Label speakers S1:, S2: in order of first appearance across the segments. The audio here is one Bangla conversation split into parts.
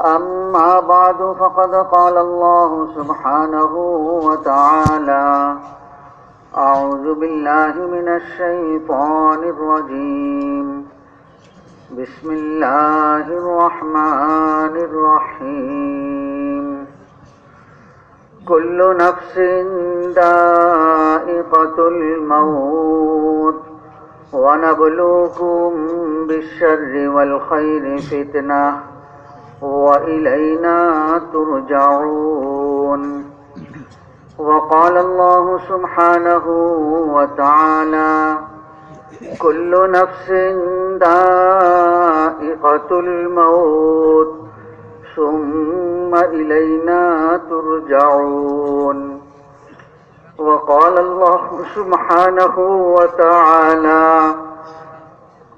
S1: أما بعد فقد قال الله سبحانه وتعالى أعوذ بالله من الشيطان الرجيم. بسم الله الرحمن الرحيم. كل نفس دائقة الموت ونبلوكم بالشر والخير فتنة. وإلينا ترجعون. وقال الله سبحانه وتعالى كل نفس دائقة الموت ثم إلينا ترجعون. وقال الله سبحانه وتعالى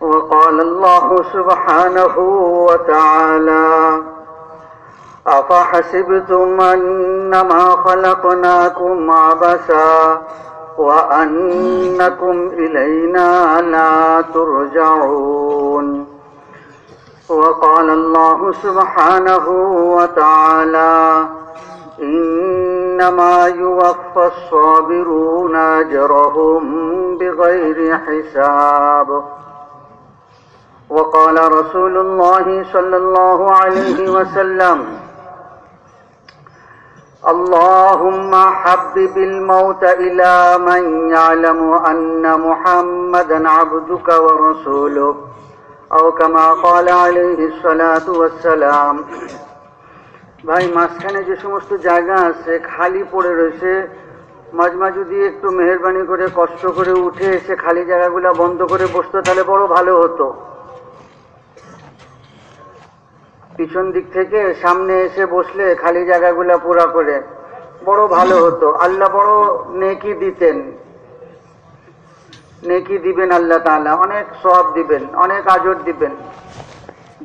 S1: وقال الله سبحانه وتعالى أفحسبتم أنما خلقناكم عبثا وأنكم إلينا لا ترجعون. وقال الله سبحانه وتعالى إنما يوفى الصابرون أجرهم بغير حساب. وقال رسول الله صلى الله عليه وسلم اللهم حبب الموت إلى من يعلم أن محمدا عبدك ورسولك أو كما قال عليه الصلاة والسلام ভাই মাঝখানে যে সমস্ত জায়গা আছে খালি পড়ে রয়েছে মাঝ মাঝ যদি একটু মেহরবানি করে কষ্ট করে উঠে এসে খালি জায়গাগুলা বন্ধ করে বসতো তাহলে বড় ভালো হতো পিছন দিক থেকে সামনে এসে বসলে খালি জায়গাগুলা পুরা করে। বড় ভালো হতো। আল্লাহ বড় নেকি দিতেন। নেকি দিবেন আল্লাহ তাআলা। অনেক সব দিবেন, অনেক আজর দিবেন।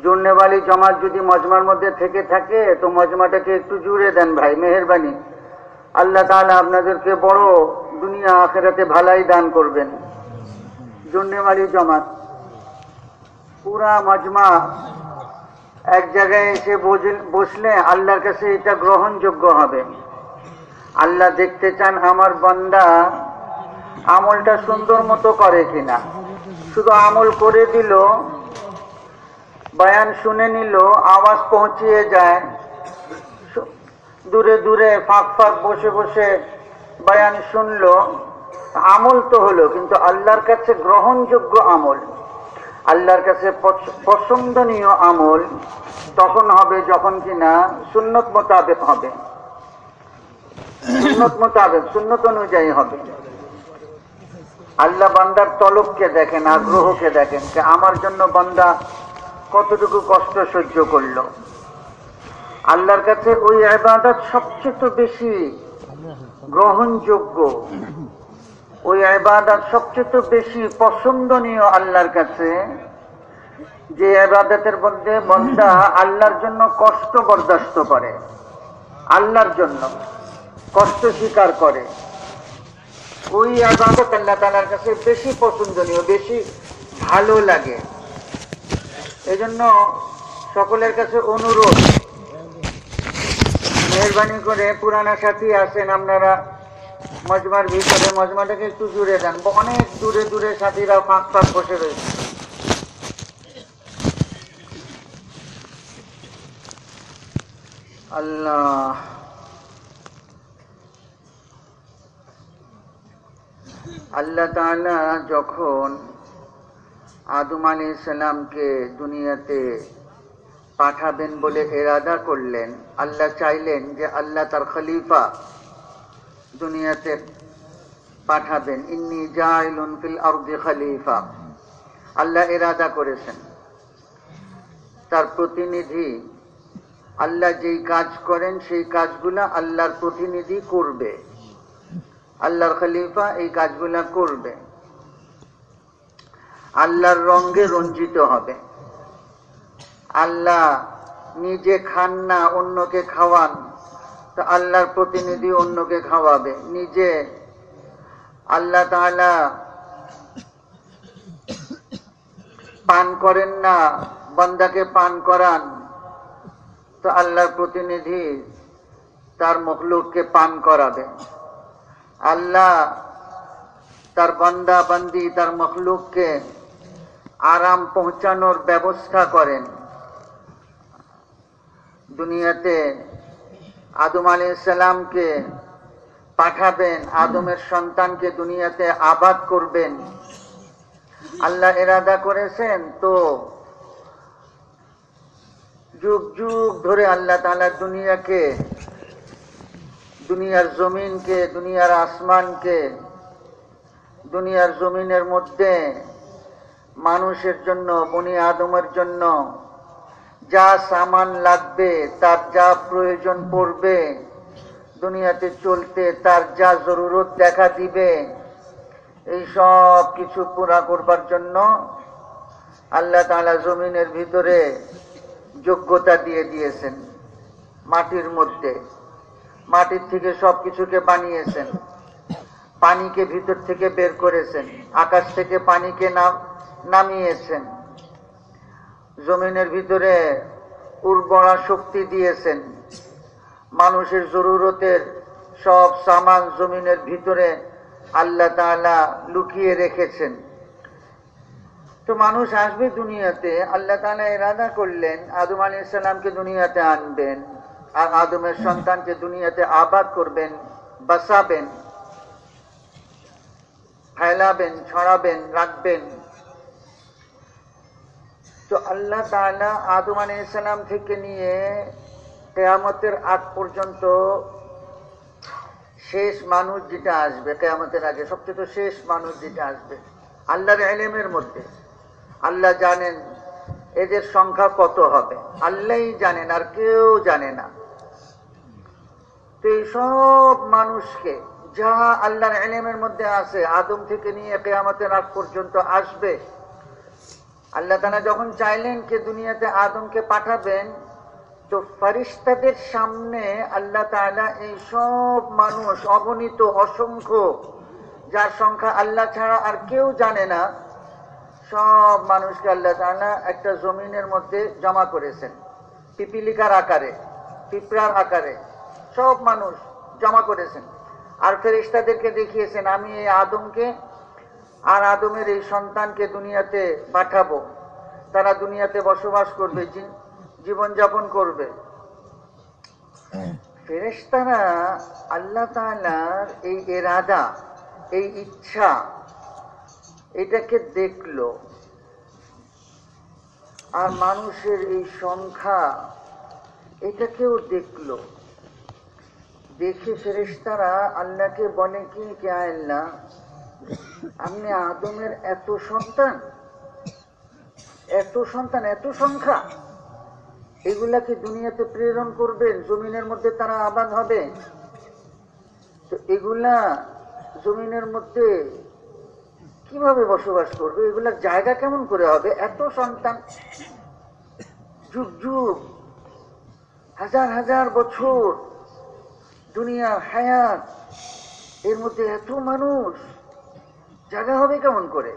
S1: জন্যেবালি জমাত যদি মজমার মধ্যে থেকে থাকে, তো মজমাটাকে একটু জুড়ে দেন ভাই, মেহরবানি। আল্লাহ তাআলা আপনাদেরকে বড় দুনিয়া আখেরাতে ভালাই দান করবেন। জন্যেবালি জমাত। পুরা মজমা এক জায়গায় এসে বসলে আল্লাহর কাছে এটা গ্রহণযোগ্য হবে। আল্লাহ দেখতে চান আমার বন্দা আমলটা সুন্দর মতো করে কিনা। শুধু আমল করে দিল, বয়ান শুনে নিল, আওয়াজ পৌঁছিয়ে যায়। দূরে দূরে ফাঁক ফাঁক বসে বসে বয়ান শুনলো, আমল তো হলো, কিন্তু আল্লাহর কাছে গ্রহণযোগ্য আমল। আল্লাহর কাছে পছন্দনীয় আমল তখন হবে যখন কিনা সুন্নত মোতাবেক হবে। সুন্নত মোতাবেক, সুন্নত অনুযায়ী হবে। আল্লাহ বান্দার তলবকে দেখেন, আগ্রহকে দেখেন যে আমার জন্য বান্দা কতটুকু কষ্ট সহ্য করল। আল্লাহর কাছে ওই আবাদত সবচেয়ে বেশি গ্রহণযোগ্য। ওই আবাদত সবচেয়ে বেশি পছন্দনীয় আল্লাহর কাছে, যে আবাদতের মধ্যে বন্দা আল্লাহর জন্য কষ্ট বরদাস্ত করে, আল্লাহর জন্য কষ্ট স্বীকার করে। ওই আবাদত আল্লাহ তালার কাছে বেশি পছন্দনীয়, বেশি ভালো লাগে। এজন্য সকলের কাছে অনুরোধ, মেহরবানি করে পুরানা সাথী আছেন আপনারা। মজমার ভিতরে, মজমাটাকে একটু জুড়ে দেন। অনেক দূরে দূরে সাথীরা ফাঁক ফাঁক বসে রয়েছে। আল্লাহ। আল্লাহ তাআলা যখন আদম আলী সালামকে দুনিয়াতে পাঠাবেন বলে এরাদা করলেন, আল্লাহ চাইলেন যে আল্লাহ তার খলিফা দুনিয়াতে পাঠাবেন। ইন্নি জাইলুন ফিল আরদি খলিফা। আল্লাহ এরাদা করেছেন। তার প্রতিনিধি আল্লাহ যেই কাজ করেন, সেই কাজগুলা আল্লাহর প্রতিনিধি করবে। আল্লাহর খলিফা এই কাজগুলা করবে। আল্লাহর রঙ্গে রঞ্জিত হবে। আল্লাহ নিজে খান না, অন্যকে খাওয়ান। তো আল্লাহর প্রতিনিধি অন্যকে খাওয়াবে। নিজে আল্লাহ তাআলা পান করেন না, বান্দাকে পান করান, তো আল্লাহর প্রতিনিধি তার মখলুককে পান করাবে। আল্লাহ তার বান্দা বান্দি তার মখলুককে আরাম পৌঁছানোর ব্যবস্থা করেন। দুনিয়াতে আদম আলী সালামকে পাঠাবেন, আদমের সন্তানকে দুনিয়াতে আবাদ করবেন। আল্লাহ এরাদা করেছেন, তো যুগ যুগ ধরে আল্লাহ তালা দুনিয়াকে, দুনিয়ার জমিনকে, দুনিয়ার আসমানকে, দুনিয়ার জমিনের মধ্যে মানুষের জন্য, বনি আদমের জন্য যা সামান লাগবে, তার যা প্রয়োজন পড়বে, দুনিয়াতে চলতে তার যা জরুরত দেখা দিবে, এই সব কিছু পুরা করবার জন্য আল্লাহ তাআলা জমিনের ভিতরে যোগ্যতা দিয়ে দিয়েছেন, মাটির মধ্যে। মাটির থেকে সব কিছুকে বানিয়েছেন, পানিকে ভিতর থেকে বের করেছেন, আকাশ থেকে পানিকে নামিয়েছেন। জমিনের ভিতরে উর্বরা শক্তি দিয়েছেন। মানুষের জরুরতের সব সামান জমিনের ভিতরে আল্লাহ তাআলা লুকিয়ে রেখেছেন। তো মানুষ আসবে দুনিয়াতে, আল্লাহ তাআলা ইরাদা করলেন, আদম আলী ইসলামকে দুনিয়াতে আনবেন, আর আদমের সন্তানকে দুনিয়াতে আবাদ করবেন বাসাবেন ফেলাবেন ছড়াবেন, রাখবেন। তো আল্লাহ তাআলা আদম আলী ইসলাম থেকে নিয়ে কেয়ামতের আগ পর্যন্ত শেষ মানুষ যেটা আসবে, কেয়ামতের আগে সবচেয়ে তো শেষ মানুষ যেটা আসবে, আল্লাহর এলেমের মধ্যে। আল্লাহ জানেন এদের সংখ্যা কত হবে, আল্লাহই জানেন আর কেউ জানে না। তো এই সব মানুষকে যা আল্লাহর এলেমের মধ্যে আছে, আদম থেকে নিয়ে কেয়ামতের আগ পর্যন্ত আসবে আল্লাহ তালা যখন চাইলেন কে দুনিয়াতে আদমকে পাঠাবেন, তো ফারিস্তাদের সামনে আল্লাহ তাআলা এই সব মানুষ, অগণিত, অসংখ্য, যার সংখ্যা আল্লাহ ছাড়া আর কেউ জানে না, সব মানুষকে আল্লাহ তাআলা একটা জমিনের মধ্যে জমা করেছেন। পিপিলিকার আকারে, পিঁপড়ার আকারে, সব মানুষ জমা করেছেন। আর ফেরিস্তাদেরকে দেখিয়েছেন, আমি এই আদমকে আর আদমের এই সন্তানকে দুনিয়াতে পাঠাবো। তারা দুনিয়াতে বসবাস করবে জীবনযাপন করবে। ফেরেস্তারা আল্লাহ তালার এই এরাদা এই ইচ্ছা এটাকে দেখল। আর মানুষের এই সংখ্যা এটাকেও দেখল। দেখে ফেরেস্তারা আল্লাহকে বলে কি কে আল্লাহ? আপনি আদমের এত সন্তান? এত সন্তান, এত সংখ্যা? এগুলাকে দুনিয়াতে প্রেরণ করবেন জমিনের মধ্যে তারা আবাদ হবে? তো এগুলা জমিনের মধ্যে কীভাবে বসবাস করবে? এগুলার জায়গা কেমন করে হবে? এত সন্তান। যুগ যুগ, হাজার হাজার বছর দুনিয়ার হায়াত, এর মধ্যে এত মানুষ। জায়গা হবে কেমন করে?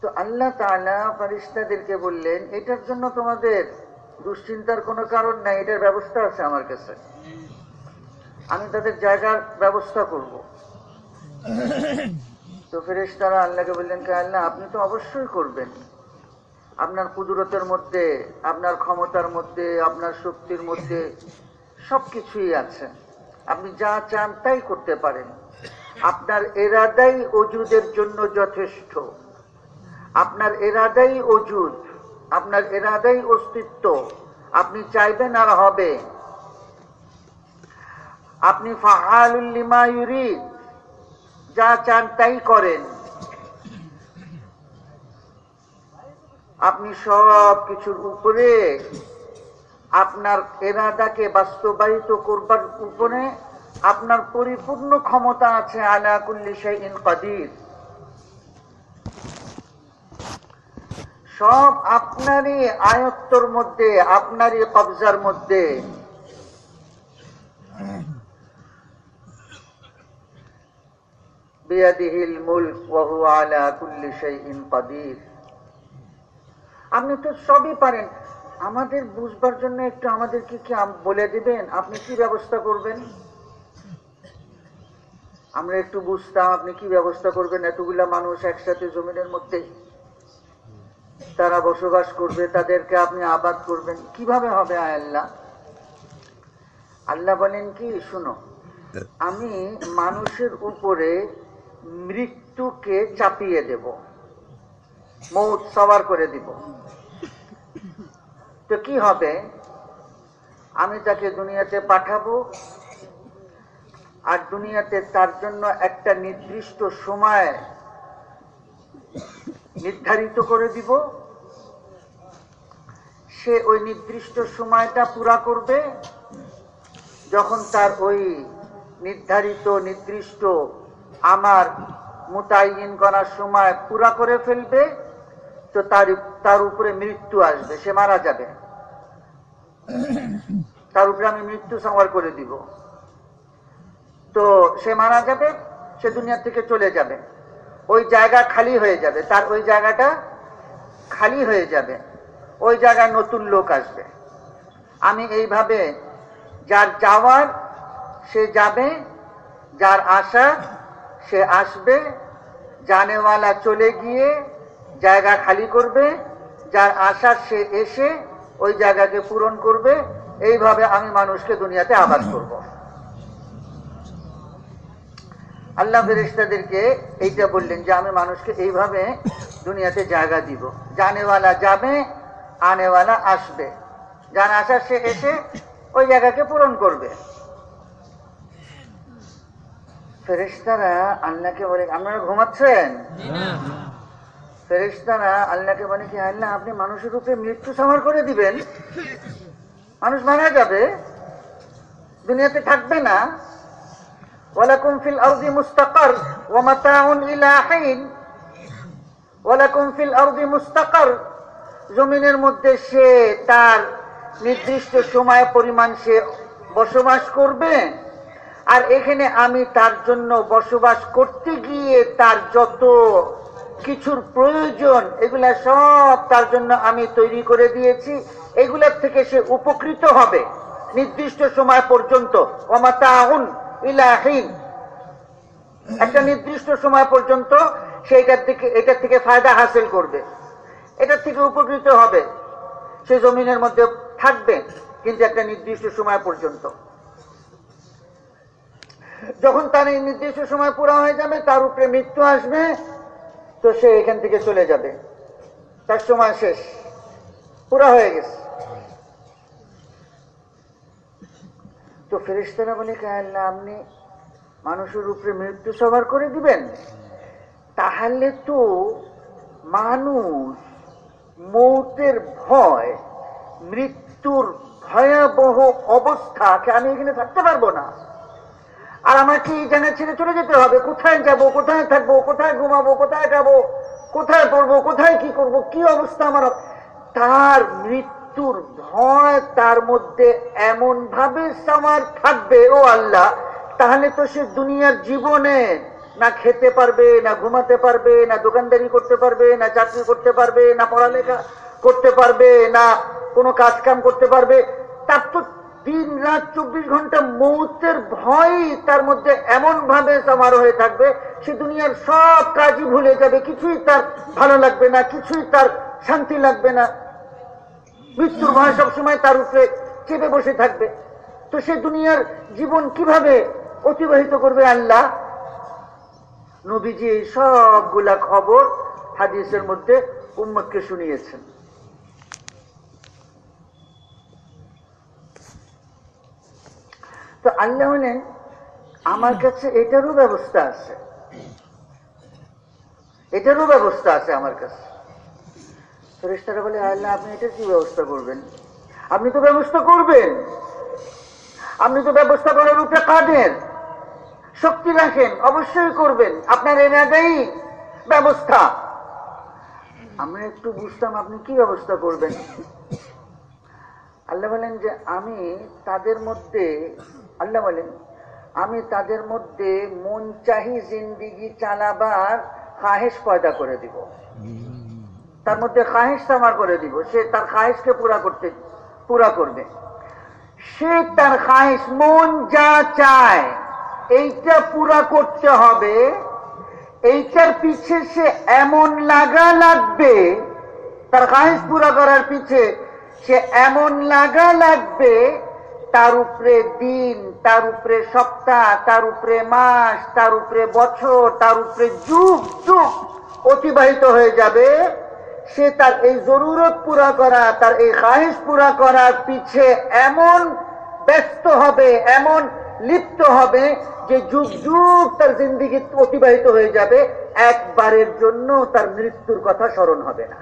S1: তো আল্লাহ তাআলা ফারিস্তাদেরকে বললেন, এটার জন্য তোমাদের দুশ্চিন্তার কোনো কারণ নাই, এটার ব্যবস্থা আছে আমার কাছে। আমি তাদের জায়গার ব্যবস্থা করব। তো ফেরেশতারা আল্লাহকে বললেন কে আল্লাহ, আপনি তো অবশ্যই করবেন। আপনার কুদরতের মধ্যে, আপনার ক্ষমতার মধ্যে, আপনার শক্তির মধ্যে সব কিছুই আছে। আপনি যা চান তাই করতে পারেন। আপনার এরাদাই অজুদের জন্য যথেষ্ট। আপনার এরাদাই অজুদ আপনার এরাদাই অস্তিত্ব, আপনি চাইবেন আর হবে আপনি যা চান তাই করেন। আপনি সব কিছুর উপরে আপনার এরাদাকে বাস্তবায়িত করবার উপরে আপনার পরিপূর্ণ ক্ষমতা আছে আলা কুল্লি শাইইন কাদির। সব আপনারই আয়ত্তর মধ্যে, আপনারই কবজার মধ্যে। বিয়াদিহিল মুলক ওয়া আলা কুল্লি শাইইন কাদির। আপনি তো সবই পারেন। আমাদের বুঝবার জন্য একটু আমাদেরকে কি বলে দিবেন? আপনি কি ব্যবস্থা করবেন? আমরা একটু বুঝতাম আপনি কি ব্যবস্থা করবেন? এতগুলা মানুষ একসাথে জমিনের মধ্যে তারা বসবাস করবে, তাদেরকে আপনি আবাদ করবেন। কীভাবে হবে আল্লাহ? আল্লাহ বলেন কি, শুনো, আমি মানুষের উপরে মৃত্যুকে চাপিয়ে দেব, মৌত সবার করে দিব। তো কি হবে? আমি তাকে দুনিয়াতে পাঠাবো আর দুনিয়াতে তার জন্য একটা নির্দিষ্ট সময় নির্ধারিত করে দিব। সে ওই নির্দিষ্ট সময়টা পুরা করবে যখন তার ওই নির্ধারিত, নির্দিষ্ট আমার মোতায়েন করার সময় পুরা করে ফেলবে, তো তার তার উপরে মৃত্যু আসবে, সে মারা যাবে। তার উপরে আমি মৃত্যু সংবার করে দিব। তো সে মারা যাবে, সে দুনিয়া থেকে চলে যাবে। ওই জায়গা খালি হয়ে যাবে, তার ওই জায়গাটা খালি হয়ে যাবে। ওই জায়গায় নতুন লোক আসবে। আমি এইভাবে যার যাওয়ার, সে যাবে, যার আশা সে আসবে, জানেওয়ালা চলে গিয়ে জায়গা খালি করবে, যার আশা সে এসে ওই জায়গাকে পূরণ করবে। এইভাবে আমি মানুষকে দুনিয়াতে আবাদ করব। আল্লাহ ফেরেস্তাদেরকে এইটা বললেন যে, আমি মানুষকে এইভাবে দুনিয়াতে জায়গা দিব। জানেওয়ালা যাবে, আনেওয়ালা আসবে। যার আশা সে এসে ওই জায়গাকে পূরণ করবে। ফেরেস্তারা আল্লাহকে বলে, আপনারা ঘুমাচ্ছেন? ফেরেস্তারা আল্লাহকে বলে কি, আল্লাহ, আপনি মানুষের রূপে মৃত্যু সংহার করে দিবেন। মানুষ মারা যাবে। দুনিয়াতে থাকবে না। ফিল আরদি মুস্তাকার ওয়া মাতাউন ইলা হিন। ওয়ালাকুম ফিল আরদি মুস্তাকার। জমিনের মধ্যে সে তার নির্দিষ্ট সময় পরিমাণ সে বসবাস করবে। আর এখানে আমি তার জন্য বসবাস করতে গিয়ে তার যত কিছুর প্রয়োজন, এগুলা সব তার জন্য আমি তৈরি করে দিয়েছি। এগুলার থেকে সে উপকৃত হবে। নির্দিষ্ট সময় পর্যন্ত। অমাতাউন একটা নির্দিষ্ট সময় পর্যন্ত সেইটার থেকে এটার থেকে ফায়দা হাসিল করবে। এটার থেকে উপকৃত হবে। সে জমিনের মধ্যে থাকবে, কিন্তু একটা নির্দিষ্ট সময় পর্যন্ত। যখন তার এই নির্দিষ্ট সময় পুরা হয়ে যাবে, তার উপরে মৃত্যু আসবে, তো সে এখান থেকে চলে যাবে। তার সময় শেষ। পুরা হয়ে গেছে। তো ফেরেস্তারা বলে আল্লাহ আপনি মানুষের উপরে মৃত্যু সবার করে দিবেন? তাহলে তো মানুষ মৌতের ভয়, মৃত্যুর ভয়াবহ অবস্থাকে আমি এখানে থাকতে পারব না। আর আমাকে এই জায়গা ছেড়ে চলে যেতে হবে। কোথায় যাব? কোথায় থাকব? কোথায় ঘুমাবো? কোথায় যাব কোথায় পড়ব? কোথায় কি করব? কি অবস্থা আমার? তার তার মৃত্যুর ভয় তার মধ্যে এমন ভাবে সামার থাকবে, ও আল্লাহ, তাহলে তো সে দুনিয়ার জীবনে না খেতে পারবে, না ঘুমাতে পারবে, না দোকানদারি করতে পারবে, না চাকরি করতে পারবে, না পড়ালেখা করতে পারবে, না কোনো কাজ কাম করতে পারবে, তার তো দিন রাত চব্বিশ ঘণ্টা মৌতের ভয় তার মধ্যে এমন ভাবে সমার হয়ে থাকবে, সে দুনিয়ার সব কাজই ভুলে যাবে, কিছুই তার ভালো লাগবে না, কিছুই তার শান্তি লাগবে না। মৃত্যুর ভয় সবসময় তার উপরে চেপে বসে থাকবে। তো সে দুনিয়ার জীবন কীভাবে অতিবাহিত করবে আল্লাহ? নবীজি এই সবগুলা খবর হাদিসের মধ্যে উম্মতকে শুনিয়েছেন। তো আল্লাহ বলেন আমার কাছে এটারও ব্যবস্থা আছে। এটারও ব্যবস্থা আছে আমার কাছে। ফেরেস্তারা বলে, আল্লাহ, আপনি এটার কি ব্যবস্থা করবেন? আপনি তো ব্যবস্থা করবেন। আপনি তো ব্যবস্থা করার উপরে কাদের? শক্তি রাখেন, অবশ্যই করবেন। আপনার এনাদাই ব্যবস্থা। আমরা একটু বুঝতাম আপনি কি ব্যবস্থা করবেন। আল্লাহ বলেন যে, আমি তাদের মধ্যে, আল্লাহ বলেন, আমি তাদের মধ্যে মন চাহি জিন্দিগি চালাবার খাহেশ পয়দা করে দিব। তার মধ্যে খাহেশ তামার করে দিব। সে তার খাহেশকে পুরা করতে, পুরা করবে। সে তার খাহেশ মন যা চায়, এইটা পুরা করতে হবে। এইটার পিছে সে এমন লাগা লাগবে, তার খাহেশ পুরা করার পিছে সে এমন লাগা লাগবে, তার উপরে দিন, তার উপরে সপ্তাহ, তার উপরে মাস, তার উপরে বছর, তার উপরে যুগ যুগ অতিবাহিত হয়ে যাবে। সে তার এই জরুরত পুরা করা, তার এই খাহেশ পুরা করার পিছে এমন ব্যস্ত হবে, এমন লিপ্ত হবে যে যুগ যুগ তার জিন্দিগি অতিবাহিত হয়ে যাবে, একবারের জন্য তার মৃত্যুর কথা স্মরণ হবে না।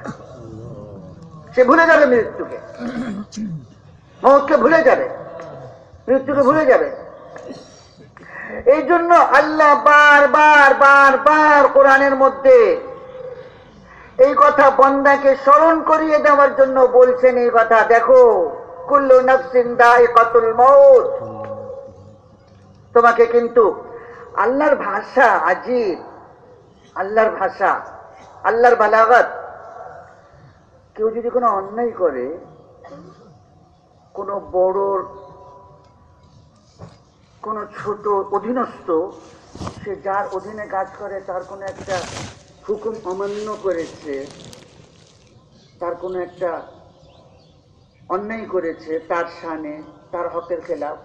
S1: সে ভুলে যাবে মৃত্যুকে। মহৎকে ভুলে যাবে। মৃত্যুকে ভুলে যাবে। এই জন্য আল্লাহ বার বার বার বার কোরআনের মধ্যে এই কথা বন্দাকে স্মরণ করিয়ে দেওয়ার জন্য বলছেন এই কথা। দেখো, কুল্লু নফসিন কতুল মৌত তোমাকে কিন্তু আল্লাহর ভাষা আজিব, আল্লাহর ভাষা, আল্লাহর বালাগত। কেউ যদি কোনো অন্যায় করে, কোনো বড়র কোনো ছোট অধীনস্থ, সে যার অধীনে কাজ করে, তার কোনো একটা হুকুম অমান্য করেছে, তার কোনো একটা অন্যায় করেছে, তার সানে তার হকের খেলাফ।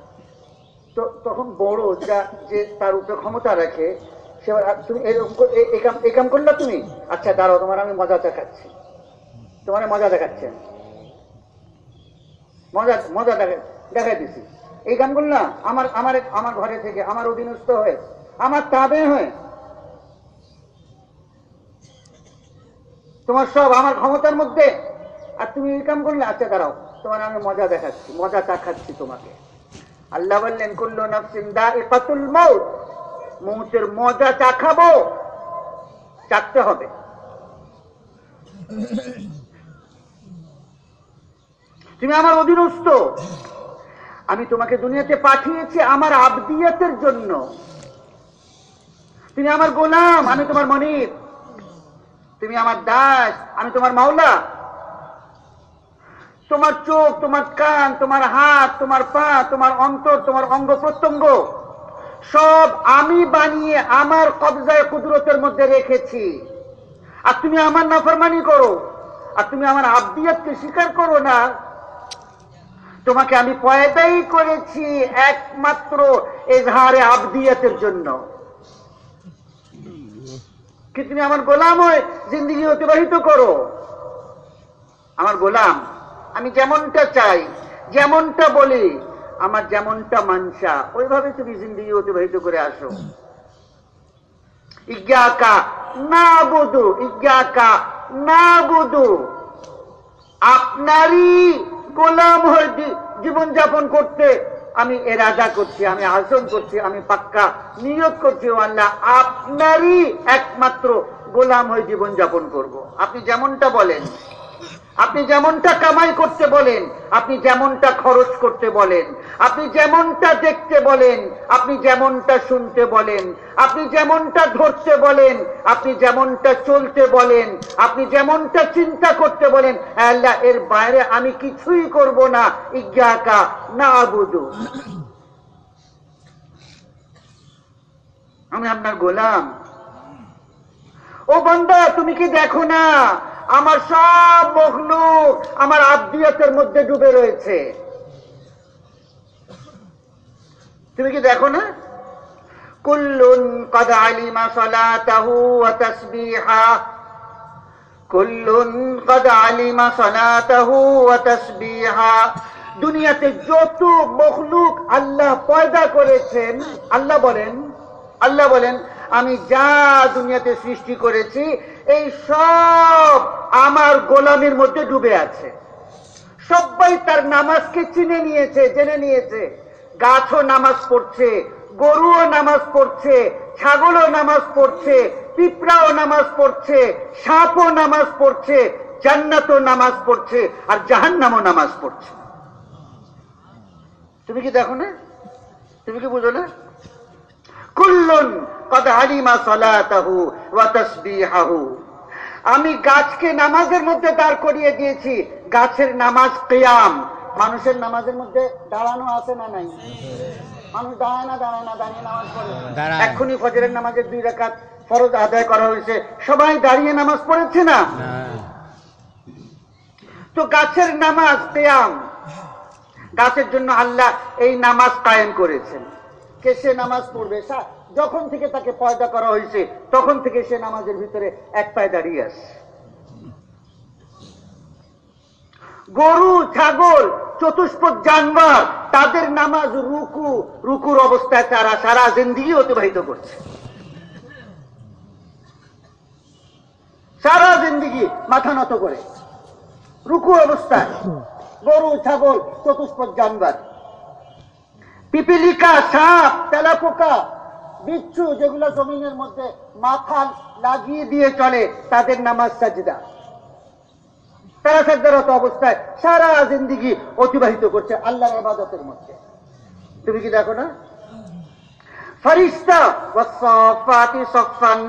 S1: তো তখন বড় যা, যে তার উপরে ক্ষমতা রাখে, সে তুমি এরকম এই কাম করলা তুমি? আচ্ছা দাঁড়াও, তোমার আমি মজা দেখাচ্ছি। তোমার মজা দেখাচ্ছেন মজা মজা দেখা, দেখাই দিছি। এই কাম করলাম আমার আমার আমার ঘরে থেকে, আমার অধীনস্থ হয়ে, আমার তাবে হয়ে তোমার সব আমার ক্ষমতার মধ্যে। আর তুমি এই কাম করলে আচ্ছা দাঁড়াও, তোমার আমি মজা দেখাচ্ছি, মজা চাখাচ্ছি তোমাকে। আল্লাহ বললেন, কুল্লু নফসিন দাইকাতুল মউত, মৌতের মজা চাখাবো চাকতে হবে। তুমি আমার অধীনস্থ। আমি তোমাকে দুনিয়াতে পাঠিয়েছি আমার আবদিয়াতের জন্য। তুমি আমার গোলাম, আমি তোমার মনির তুমি আমার দাস, আমি তোমার মাওলা। তোমার চোখ, তোমার কান, তোমার হাত, তোমার পা, তোমার অন্তর, তোমার অঙ্গ প্রত্যঙ্গ, সব আমি বানিয়ে আমার কবজায় কুদরতের মধ্যে রেখেছি। আর তুমি আমার নাফরমানি করো, আর তুমি আমার আবদিয়াতকে স্বীকার করো না। তোমাকে আমি পয়দাই করেছি একমাত্র এজহারে আবদিয়াতের জন্য। কি তুমি আমার গোলাম হয়ে জিন্দিগি অতিবাহিত করো? আমার গোলাম, আমি যেমনটা চাই, যেমনটা বলি, আমার যেমনটা মানসা, ওইভাবে তুমি জিন্দিগি অতিবাহিত করে আসো। ইজ্ঞাকা না বুধু ইজ্ঞাকা না বুধু আপনারই গোলাম হয়ে জীবন যাপন করতে আমি এরাদা করছি, আমি আয়োজন করছি, আমি পাক্কা নিয়োগ করছি আল্লাহ, আপনারই একমাত্র গোলাম হয়ে জীবন যাপন করব। আপনি যেমনটা বলেন আপনি যেমনটা কামাই করতে বলেন, আপনি যেমনটা খরচ করতে বলেন, আপনি যেমনটা দেখতে বলেন, আপনি যেমনটা শুনতে বলেন, আপনি যেমনটা ধরতে বলেন, আপনি যেমনটা চলতে বলেন, আপনি যেমনটা চিন্তা করতে বলেন, আল্লাহ, এর বাইরে আমি কিছুই করব না ইজ্ঞাকা না আবুদু আমি আপনার গোলাম। ও বন্দা, তুমি কি দেখো না? আমার সব মখলুক আমার আব্দিয়তের মধ্যে ডুবে রয়েছে। তুমি কি দেখো না? কুল্লুন কদ আলিমা সলাতাহু ওয়া তাসবিহা। কুল্লুন কদ আলিমা সলাতাহু ওয়া তাসবিহা। দুনিয়াতে যত মখলুক আল্লাহ পয়দা করেছেন, আল্লাহ বলেন আল্লাহ বলেন, আমি যা দুনিয়াতে সৃষ্টি করেছি এই সব আমার গোলামের মধ্যে ডুবে আছে। সবাই তার নামাজকে চিনে নিয়েছে, জেনে নিয়েছে। গাছও নামাজ পড়ছে, গরুও নামাজ পড়ছে, ছাগলও নামাজ পড়ছে, পিঁপড়াও নামাজ পড়ছে, সাপও নামাজ পড়ছে, জান্নাতও নামাজ পড়ছে, আর জাহান্নামও নামাজ পড়ছে। তুমি কি দেখো না? তুমি কি বুঝো না? কুল্লুন কদ হালিমা সলাতাহু ওয়া তাসবিহাহু। আমি গাছকে নামাজের মধ্যে দাঁড় করিয়ে দিয়েছি। গাছের নামাজ কিয়াম। মানুষের নামাজের মধ্যে দাঁড়ানো আছে না নাই? মানুষ দাঁড়ায় না দাঁড়ায় না দাঁড়িয়ে নামাজ পড়ে। এক্ষুনি ফজরের নামাজের দুই রাকাত ফরজ আদায় করা হয়েছে। সবাই দাঁড়িয়ে নামাজ পড়েছে না? তো গাছের নামাজ তেয়াম গাছের জন্য আল্লাহ এই নামাজ কায়েম করেছেন। কে সে নামাজ পড়বে? যখন থেকে তাকে পয়দা করা হয়েছে, তখন থেকে সে নামাজের ভিতরে এক পায়ে দাঁড়িয়ে আসে গরু, ছাগল, চতুষ্পদ জানবার তাদের নামাজ রুকু, রুকুর অবস্থায় তারা সারা জিন্দিগি অতিবাহিত করছে। সারা জিন্দিগি মাথা নত করে। রুকু অবস্থায় গরু, ছাগল, চতুষ্পদ জানবার পিপিলিকা, সাপ, তেলাপোকা, বিচ্ছু যেগুলো জমিনের মধ্যে মাথা লাগিয়ে দিয়ে চলে, তাদের নামাজ সাজদা। তারা সাজদারত অবস্থায় সারা জিন্দিগি অতিবাহিত করছে আল্লাহর আবাদতের মধ্যে। তুমি কি দেখো না? ফরিস্তা, ওয়াসসাফাতি সফান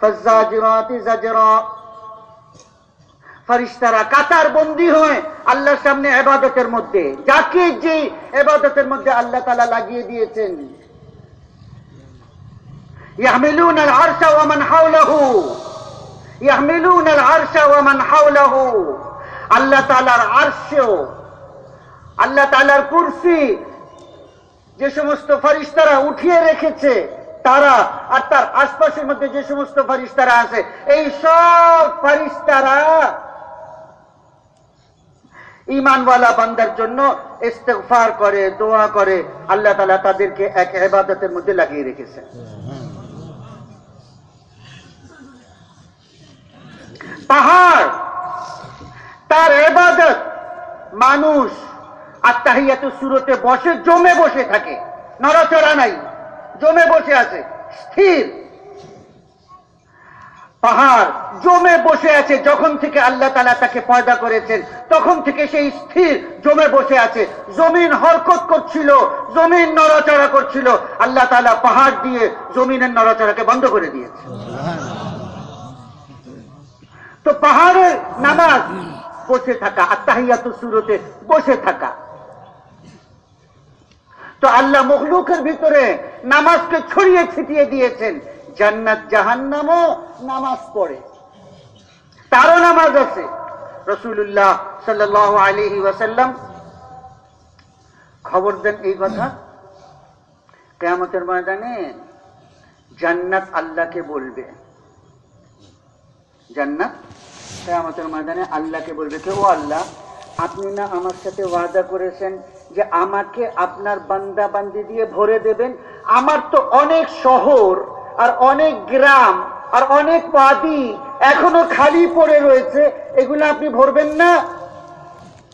S1: ফাজ্জাজিরাতি জাজরা। ফরিস্তারা কাতার বন্দী হয়ে আল্লাহর সামনে এবাদতের মধ্যে যাকে যে এবাদতের মধ্যে আল্লাহ তালা লাগিয়ে দিয়েছেন يحملون العرش ومن حوله يحملون العرش ومن حوله আল্লাহ তালার আরশেও আল্লাহ তালার কুরসি যে সমস্ত ফারিস্তারা উঠিয়ে রেখেছে তারা আর তার আশপাশের মধ্যে যে সমস্ত ফারিস্তারা আছে এই সব ফারিস্তারা ইমানওয়ালা বান্দার জন্য ইস্তেগফার করে, দোয়া করে, আল্লাহ তালা তাদেরকে এক এবাদতের মধ্যে লাগিয়ে রেখেছেন। পাহাড়, তার এবাদত মানুষ আত্মাহিয়াত সুরতে বসে, জমে বসে থাকে। নড়াচড়া নাই, জমে বসে আছে, স্থির। পাহাড় জমে বসে আছে, যখন থেকে আল্লাহ তালা তাকে পয়দা করেছেন, তখন থেকে সেই স্থির জমে বসে আছে। জমিন হরকত করছিল, জমিন নড়াচড়া করছিল। আল্লাহ তালা পাহাড় দিয়ে জমিনের নড়াচড়াকে বন্ধ করে দিয়েছে। তো পাহাড়ের নামাজ, বসে থাকা আত্মাহিয়াত সুরতে বসে থাকা। তো আল্লাহ মখলুকের ভিতরে নামাজকে ছড়িয়ে ছিটিয়ে দিয়েছেন। জান্নাত জাহান্নামও নামাজ পড়ে। তারও নামাজ আছে। রসুল্লাহ সাল্লাহ ওয়াসাল্লাম খবর দেন এই কথা। কেয়ামতের ময়দানে জান্নাত আল্লাহকে বলবে। জান্নাত? কেয়ামতের ময়দানে আল্লাহকে বলবে কে? ও আল্লাহ, আপনি না আমার সাথে ওয়াদা করেছেন যে আমাকে আপনার বান্দা বান্দি দিয়ে ভরে দেবেন? আমার তো অনেক শহর আর অনেক গ্রাম আর অনেক পাদি এখনও খালি পড়ে রয়েছে। এগুলো আপনি ভরবেন না।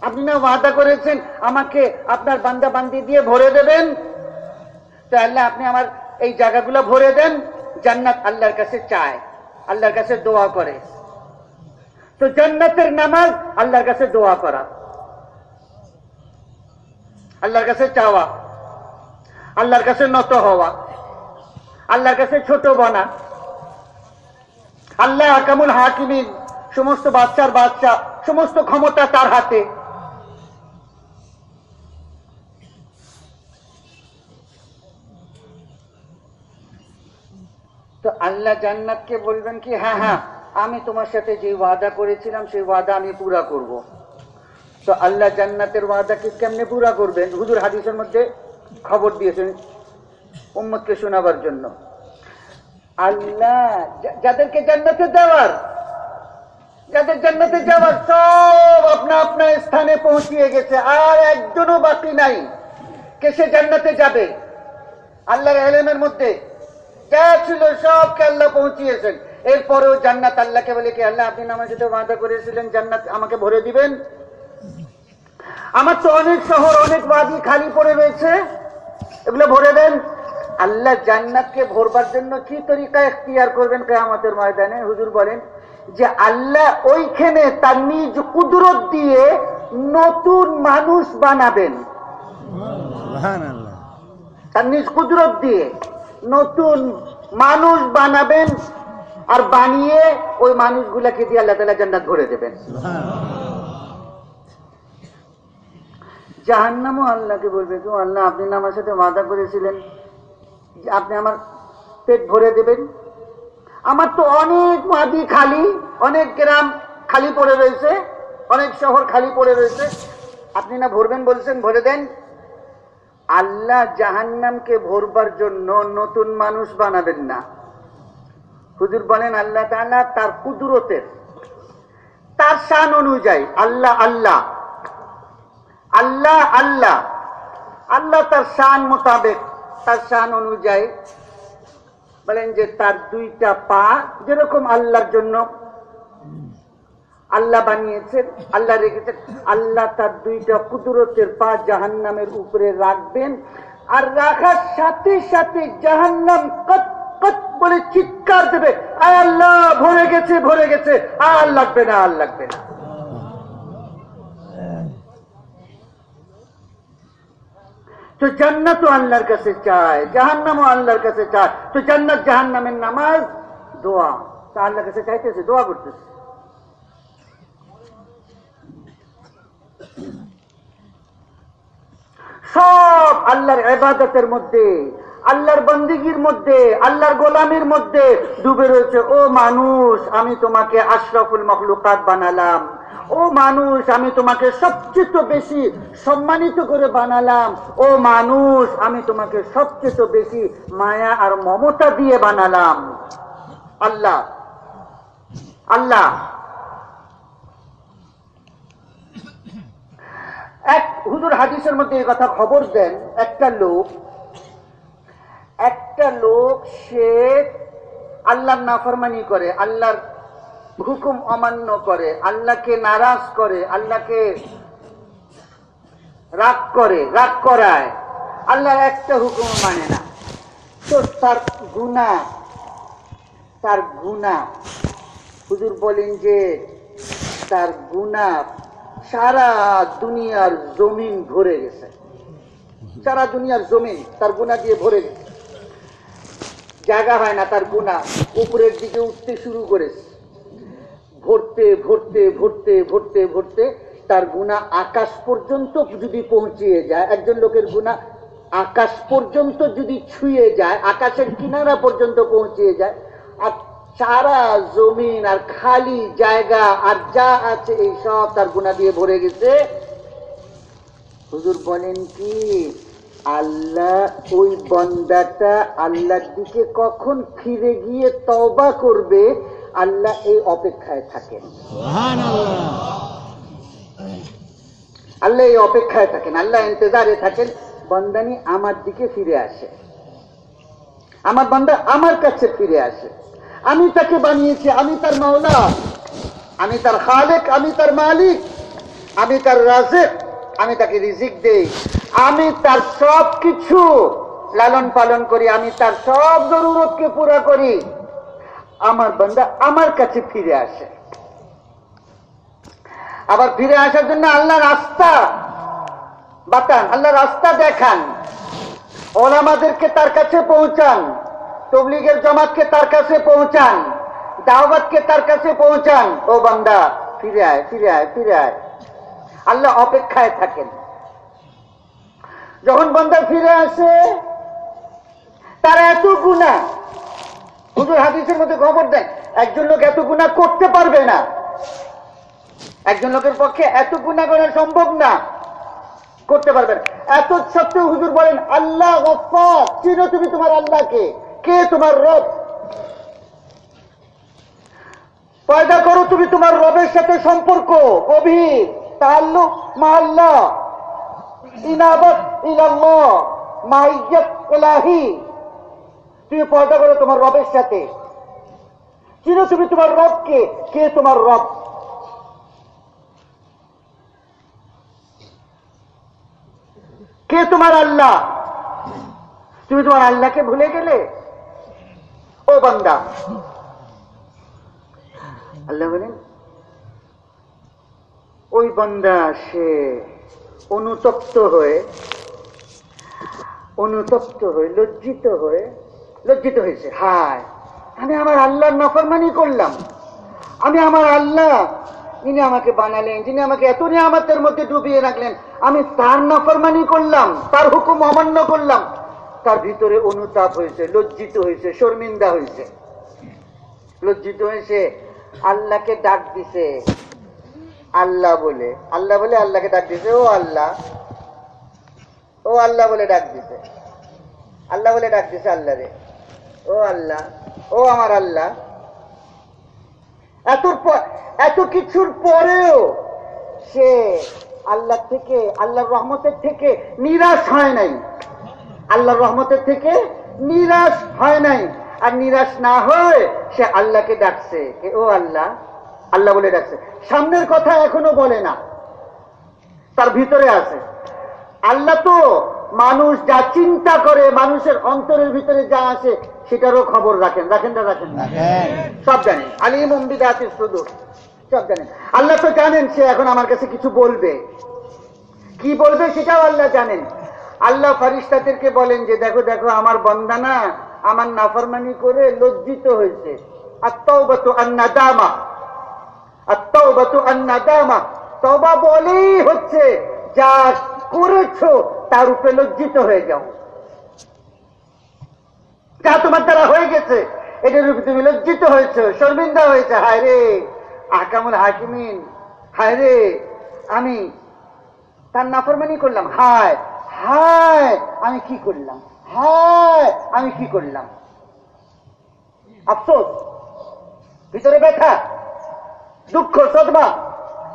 S1: আপনি না ওয়াদা করেছেন আমাকে আপনার বান্দা বান্দি দিয়ে ভরে দেবেন। তাহলে আপনি আমার এই জায়গাগুলো ভরে দেন। জান্নাত আল্লাহর কাছে চায়, আল্লাহর কাছে দোয়া করে। তো জান্নাতের নামাজ আল্লাহর কাছে দোয়া করা। আল্লাহর কাছে চাওয়া, আল্লাহর কাছে নত হওয়া। আল্লাহর কাছে ছোট বনা। আল্লাহ আকামুল হাকিমিন, সমস্ত বাচ্চার বাচ্চা, সমস্ত ক্ষমতা তার হাতে। তো আল্লাহ জান্নাতকে বলবেন কি হ্যাঁ হ্যাঁ আমি তোমার সাথে যে ওয়াদা করেছিলাম, সেই ওয়াদা আমি পুরা করব। তো আল্লাহ জান্নাতের ওয়াদাকে কেমনে পুরা করবেন? হুজুর হাদিসের মধ্যে খবর দিয়েছেন উম্মতকে শোনাবার জন্য। আল্লাহ যাদেরকে জান্নাতে দেওয়ার, যাদের জান্নাতে যাওয়ার সব আপনা আপনার স্থানে পৌঁছিয়ে গেছে, আর একজনও বাকি নাই। কে সে জান্নাতে যাবে? আল্লাহর এলেমের মধ্যে যা ছিল সবকে আল্লাহ পৌঁছিয়েছেন। এরপরেও জান্নাত আল্লাহকে বলে কি, আল্লাহ, আপনি আমার সাথে ওয়াদা করেছিলেন, জান্নাত আমাকে ভরে দিবেন? আমার তো অনেক শহর, অনেক ওয়াদি খালি পড়ে রয়েছে। এগুলো ভরে দেন। আল্লাহ জান্নাতকে ভরবার জন্য কি তরিকা এখতিয়ার করবেন কেয়ামতের ময়দানে? হুজুর বলেন যে আল্লাহ ওইখানে তার নিজ কুদরত দিয়ে নতুন মানুষ বানাবেন। তার নিজ কুদরত দিয়ে নতুন মানুষ বানাবেন আর বানিয়ে ওই মানুষগুলাকে দিয়ে আল্লাহ তালা জান্নাত ভরে দেবেন। জাহান্নামও আল্লাহকে বলবে কেউ আল্লাহ আপনি না আমার সাথে ওয়াদা করেছিলেন? যে আপনি আমার পেট ভরে দেবেন। আমার তো অনেক মাদি খালি, অনেক গ্রাম খালি পড়ে রয়েছে, অনেক শহর খালি পড়ে রয়েছে। আপনি না ভরবেন বলছেন, ভরে দেন। আল্লাহ জাহান্নামকে ভরবার জন্য নতুন মানুষ বানাবেন না। হুজুর বলেন, আল্লাহ তাআলা তার কুদরতের, তার শান অনুযায়ী, আল্লাহ আল্লাহ আল্লাহ আল্লাহ আল্লাহ তার শান মোতাবেক তার শান অনুযায়ী বলেন যে তার দুইটা পা যেরকম আল্লাহর জন্য আল্লাহ বানিয়েছেন, আল্লাহ রেখেছেন, আল্লাহ তার দুইটা কুদরতের পা জাহান্নামের উপরে রাখবেন আর রাখার সাথে সাথে জাহান্নাম কত কত বলে চিৎকার দেবে, আয় আল্লাহ, ভরে গেছে ভরে গেছে, আর লাগবে না, আর লাগবে না। তো জান্নাত আল্লাহর কাছে চায়, জাহান্নামও আল্লাহর কাছে চায়। তো জান্নাত জাহান্নামের নামাজ দোয়া, তা আল্লাহর কাছে চাইতেছে, দোয়া করতেছে। সব আল্লাহর এবাদতের মধ্যে আল্লাহর বন্দিগির মধ্যে, আল্লাহর গোলামের মধ্যে ডুবে রয়েছে। ও মানুষ, আমি তোমাকে আশরাফুল মখলুকাত বানালাম। ও মানুষ, আমি তোমাকে সবচেয়ে বেশি সম্মানিত করে বানালাম। ও মানুষ, আমি তোমাকে সবচেয়ে বেশি মায়া আর মমতা দিয়ে বানালাম। আল্লাহ আল্লাহ। এক হুজুর হাদিসের মধ্যে এই কথা খবর দেন, একটা লোক একটা লোক, সে আল্লাহর নাফরমানি করে, আল্লাহর হুকুম অমান্য করে, আল্লাহকে নারাজ করে, আল্লাহকে রাগ করে, রাগ করায়। আল্লাহর একটা হুকুম মানে না। তো তার গুণা তার গুণা হুজুর বলেন যে তার গুণা সারা দুনিয়ার জমিন ভরে গেছে। সারা দুনিয়ার জমিন তার গুণা দিয়ে ভরে গেছে। জায়গা হয় না তার গুণা। উপরের দিকে উঠতে শুরু করেছে। ভরতে ভরতে ভরতে ভরতে ভরতে তার গুণা আকাশ পর্যন্ত যদি পৌঁছিয়ে যায়, একজন লোকের গুণা আকাশ পর্যন্ত যদি ছুঁয়ে যায়, আকাশের কিনারা পর্যন্ত পৌঁছিয়ে যায়, আর সারা জমিন আর খালি জায়গা আর যা আছে এই সব তার গুণা দিয়ে ভরে গেছে। হুজুর বলেন কি? আল্লাহ ওই বন্দাটা আল্লাহর দিকে কখন ফিরে গিয়ে তবা করবে আল্লাহ এই অপেক্ষায় থাকেন। আল্লাহ এই অপেক্ষায় থাকেন আল্লাহ ইন্তজারে থাকেন বন্দানি আমার দিকে ফিরে আসে। আমার বান্দা আমার কাছে ফিরে আসে। আমি তাকে বানিয়েছি আমি তার মাওলা আমি তার খালেক আমি তার মালিক আমি তার রাজেক। আমি তাকে রিজিক দেই। আমি তার সব কিছু লালন পালন করি, আমি তার সব জরুরতকে পুরা করি। আমার বান্দা আমার কাছে ফিরে আসে। আবার ফিরে আসার জন্য আল্লাহ রাস্তা বাতান, আল্লাহ রাস্তা দেখান। ওলামাদেরকে তার কাছে পৌঁছান, তবলিগের জমাতকে তার কাছে পৌঁছান, দাওয়াতকে তার কাছে পৌঁছান। ও বান্দা, ফিরে আয় ফিরে আয় ফিরে আয়। আল্লাহ অপেক্ষায় থাকেন। যখন বান্দা ফিরে আসে, তার এত গুণা হুজুর হাদিসের মধ্যে খবর দেন একজন লোক এত গুণা করতে পারবে না। একজন লোকের পক্ষে এত গুণা করা সম্ভব না, করতে পারবেন এত সত্ত্বেও হুজুর বলেন, আল্লাহ চিনো তুমি তোমার আল্লাহকে। কে তোমার রব? পয়দা করো তুমি তোমার রবের সাথে সম্পর্ক গভীর। তাল্লুক মাল্লা ইনাবত ইলাল্লাহ মাইয়াত ইলাহি তুমি পয়দা করো তোমার রবের সাথে। চিনো তুমি তোমার রবকে। কে তোমার রব? কে তোমার আল্লাহ? তুমি তোমার আল্লাহকে ভুলে গেলে? ও বান্দা। আল্লাহ বলেন ওই বান্দা সে অনুতপ্ত হয়ে অনুতপ্ত হয়ে, লজ্জিত হয়ে, লজ্জিত হয়েছে। হায়, আমি আমার আল্লাহর নফরমানি করলাম। আমি আমার আল্লাহ, যিনি আমাকে বানালেন, যিনি আমাকে এত নিয়ামতের মধ্যে ডুবিয়ে রাখলেন, আমি তার নফরমানি করলাম, তার হুকুম অমান্য করলাম। তার ভিতরে অনুতাপ হয়েছে, লজ্জিত হয়েছে, শর্মিন্দা হয়েছে। লজ্জিত হয়েছে, আল্লাহকে ডাক দিছে। আল্লাহ বলে। আল্লাহ বলে আল্লাহকে ডাক দিছে ও আল্লাহ। ও আল্লাহ বলে ডাক দিছে আল্লাহ বলে ডাক দিছে আল্লাহ রে ও আল্লাহ। ও আমার আল্লাহ। এত এত কিছুর পরেও সে আল্লাহ থেকে, আল্লাহর রহমতের থেকে নিরাশ হয় নাই। আল্লাহর রহমতের থেকে নিরাশ হয় নাই। আর নিরাশ না হয়ে সে আল্লাহকে ডাকছে। ও আল্লাহ। আল্লাহ বলে ডাকছে। সামনের কথা এখনও বলে না। তার ভিতরে আছে। আল্লাহ তো মানুষ যা চিন্তা করে মানুষের অন্তরের ভিতরে যা আছে সেটারও খবর রাখেন। রাখেন না রাখেন সব জানেন। আলিম অম্বিদাতি শুধু সব জানেন। আল্লাহ তো জানেন সে এখন আমার কাছে কিছু বলবে। কি বলবে সেটাও আল্লাহ জানেন। আল্লাহ ফারিস্তাদেরকে বলেন যে দেখো দেখো আমার বন্দানা আমার নাফরমানি করে লজ্জিত হয়েছে। আত্মাউবাতু আন্নাদামা আত্মাউবাতু আন্নাদামা। তবা বলেই হচ্ছে, যা করেছ তার উপরে লজ্জিত হয়ে যাও। যা তোমার দ্বারা হয়ে গেছে, এটার উপরে তুমি লজ্জিত হয়েছে, শর্মিন্দা হয়েছে, হায় রে, আকামুল হাকিমিন, হায় রে, আমি তার নাফরমানি করলাম, হায় হায়, আমি কি করলাম, হায়, আমি কি করলাম। আফসোস, ভিতরে ব্যথা। দুঃখ সদমা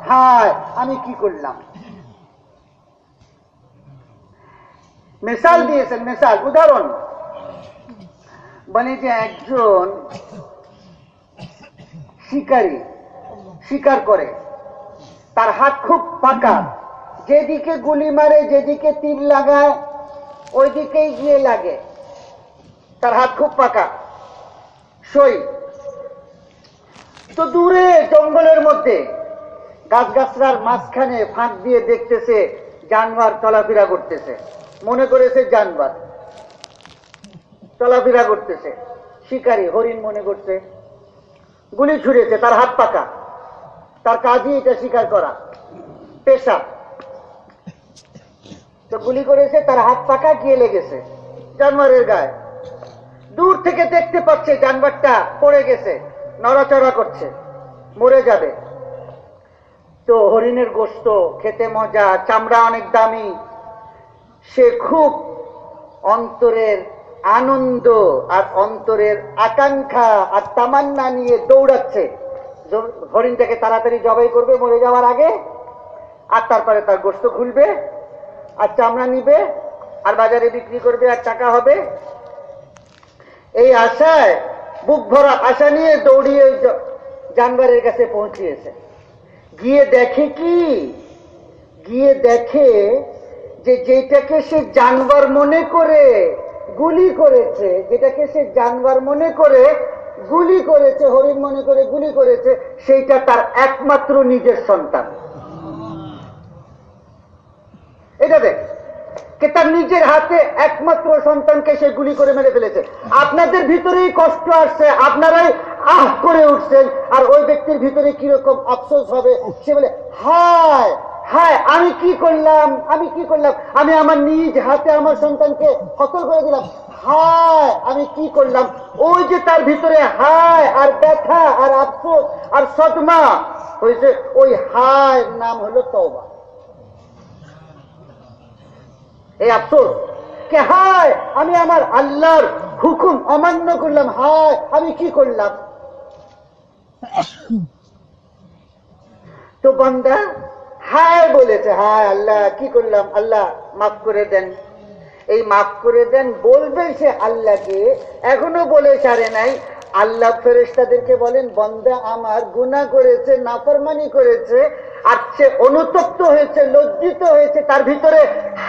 S1: হায়, আমি কি করলাম? মিসাল দিয়েছেন, মিসাল, উদাহরণ। মানে যে একজন শিকারী, শিকার করে। তার হাত খুব পাকা যেদিকে গুলি মারে, যেদিকে তীর লাগায়, ওইদিকেই গিয়ে লাগে। তার হাত খুব পাকা সই। তো দূরে, জঙ্গলের মধ্যে। গাছ গাছগাছরার মাঝখানে ফাঁক দিয়ে দেখতেছে, জানোয়ার চলাফেরা করতেছে। মনে করেছে জানোয়ার চলাফেরা করতেছে। শিকারী, হরিণ মনে করছে। গুলি ছুড়েছে, তার হাত পাকা। তার কাজই এটা শিকার করা। পেশা। তো গুলি করেছে, তার হাত পাকা গিয়ে লেগেছে জানোয়ারের গায়ে। দূর থেকে দেখতে পাচ্ছে জানোয়ারটা পড়ে গেছে। নড়াচড়া করছে, মরে যাবে। তো হরিণের গোস্ত খেতে মজা, চামড়া অনেক দামি। সে খুব অন্তরের আনন্দ আর অন্তরের আকাঙ্ক্ষা আর তামান্না নিয়ে দৌড়াচ্ছে। হরিণটাকে তাড়াতাড়ি জবাই করবে, মরে যাওয়ার আগে, আর তারপরে তার গোস্ত খুলবে, আর চামড়া নিবে, আর বাজারে বিক্রি করবে, আর টাকা হবে। এই আশায় বুক ভরা আশা নিয়ে দৌড়িয়ে জানবারের কাছে পৌঁছিয়েছে। গিয়ে দেখে কি? গিয়ে দেখে যে যেটাকে সে জানবার মনে করে গুলি করেছে, যেটাকে সে জানবার মনে করে গুলি করেছে, হরিণ মনে করে গুলি করেছে, সেইটা তার একমাত্র নিজের সন্তান। এটা দেখ তার নিজের হাতে একমাত্র সন্তানকে সে গুলি করে মেরে ফেলেছে। আপনাদের ভিতরেই কষ্ট আসছে, আপনারাই আহ করে উঠছেন, আর ওই ব্যক্তির ভিতরে কীরকম আফসোস হবে, সে বলে, হায় হায়, আমি কি করলাম, আমি কি করলাম? আমি আমার নিজ হাতে আমার সন্তানকে কতল করে দিলাম। হায়, আমি কি করলাম? ওই যে তার ভিতরে হায়, আর ব্যথা, আর আফসোস, আর সদমা হয়েছে ওই হায় নাম হলো তওবা। এই আফসোস। কে হায়, আমি আমার আল্লাহর হুকুম অমান্য করলাম, হায়, আমি কি করলাম? তো বান্দা, হায় বলেছে, হায় আল্লাহ, কি করলাম? আল্লাহ, মাফ করে দেন। এই মাফ করে দেন বলবে সে আল্লাহকে, এখনও বলে সারে নাই। আল্লাহ ফেরেস্তাদেরকে বলেন, বন্দা আমার গুণা করেছে, নাফরমানি করেছে আর সে অনুতপ্ত হয়েছে লজ্জিত হয়েছে তার ভিতরে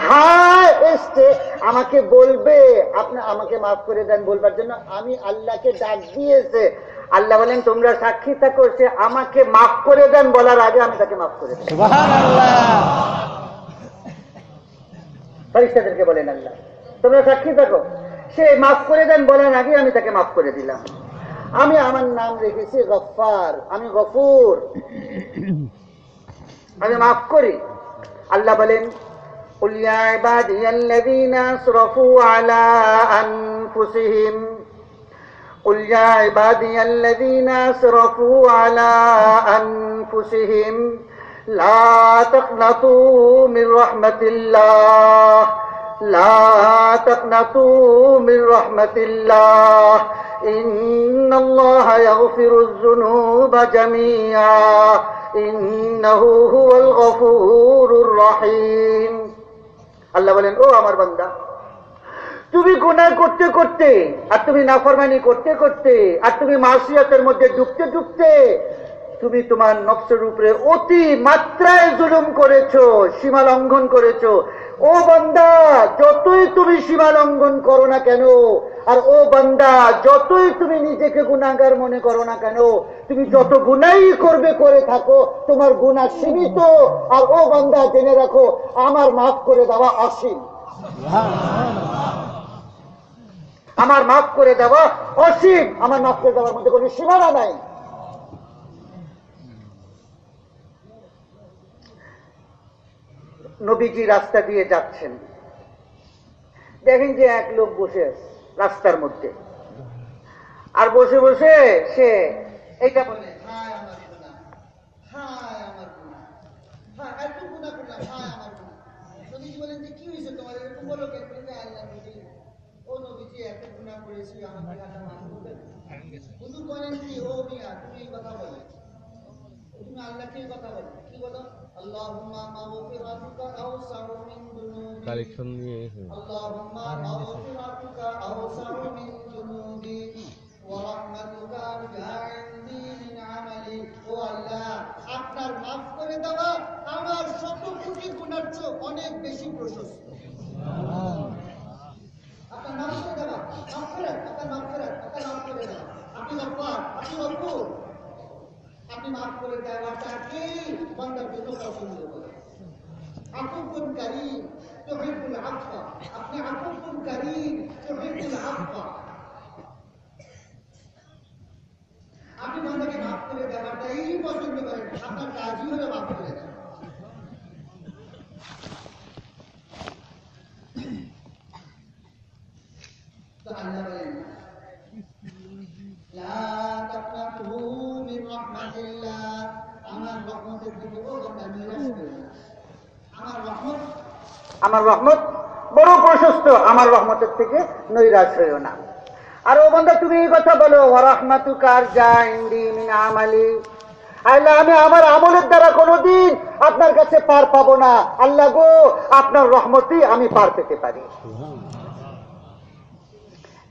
S1: হায় এসছে। আমাকে বলবে আপনি আমাকে মাফ করে দেন বলবার জন্য আমি আল্লাহকে ডাক দিয়েছে। আল্লাহ বলেন তোমরা সাক্ষী থাকো সে আমাকে মাফ করে দেন বলার আগে আমি তাকে মাফ করে দেন ফরিস্তাদেরকে বলেন আল্লাহ তোমরা সাক্ষী থাকো সে মাফ করে দেন বলার আগে আমি তাকে মাফ করে দিলাম। আমি আমার নাম রেখেছি গফার আমি গফুর। আমি মাফ করি আল্লাহ বলেন قل يا عبادي الذين اسرفوا على أنفسهم قل يا عبادي الذين اسرفوا على أنفسهم لا تقنطوا من رحمة الله لا تقنطوا من رحمة الله إن الله يغفر الذنوب جميعا إنه هو الغفور الرحيم আল্লাহ বলেন ও আমার বান্দা তুমি গুনাহ করতে করতে আর তুমি নাফরমানি করতে করতে আর তুমি মাসিয়াতের মধ্যে ডুবতে ডুবতে তুমি তোমার নকশের উপরে অতি মাত্রায় জুলুম করেছো সীমা লঙ্ঘন করেছো ও বান্দা, যতই তুমি সীমা লঙ্ঘন করো না কেন, আর ও বান্দা, যতই তুমি নিজেকে গুণাগার মনে করো না কেন, তুমি যত গুনাই করবে করে থাকো, তোমার গুণা সীমিত। আর ও বান্দা, জেনে রাখো, আমার মাফ করে দেওয়া অসীম। আমার মাফ করে দেওয়া অসীম। আমার মাফ করে দেওয়ার মধ্যে কোনো সীমানা নাই। নবীজি রাস্তা দিয়ে যাচ্ছেন। দেখেন যে এক লোক বসে আছে রাস্তার মধ্যে। আর বসে বসে সে এইটা বলে হুজুর বলেন কথা বলে। তুমি আল্লাহকে কথা বলে।
S2: কালেকশন নিয়ে
S1: আপনার মাফ করে দেওয়া আমার শত কোটি গুণার চেয়ে অনেক বেশি প্রশস্ত আপনার মাফ করে দেওয়া মাফ করেন আপনার মাফ করে দেওয়া আপনি গপ্পার আপনি আপনি মাফ করে দেন, আর তাকেই বান্দার জন্য পছন্দ করে আপনি আকুবুল কারিম তোহিবুল আফা আপনি বান্দাকে দেওয়াটাই পছন্দ করেন, আপনার কাজই হলে মাফ করে দেওয়া আল্লাহ লা তাকনাতু মিন রাহমাতিল্লাহ আমার রহমতের দিকে ও বান্দা নিরাশ আমার রহমত? আমার রহমত? বড় প্রশস্ত আমার রহমতের থেকে নৈরাশ হইও না। আর ও বন্ধা তুমি এই কথা বলো রহমাতু কার যা ইন্দি মিন আমালি। আল্লাহ আমি আমার আমলের দ্বারা কোনোদিন আপনার কাছে পার পাবো না। আল্লাহ গো আপনার রহমতেই আমি পার পেতে পারি।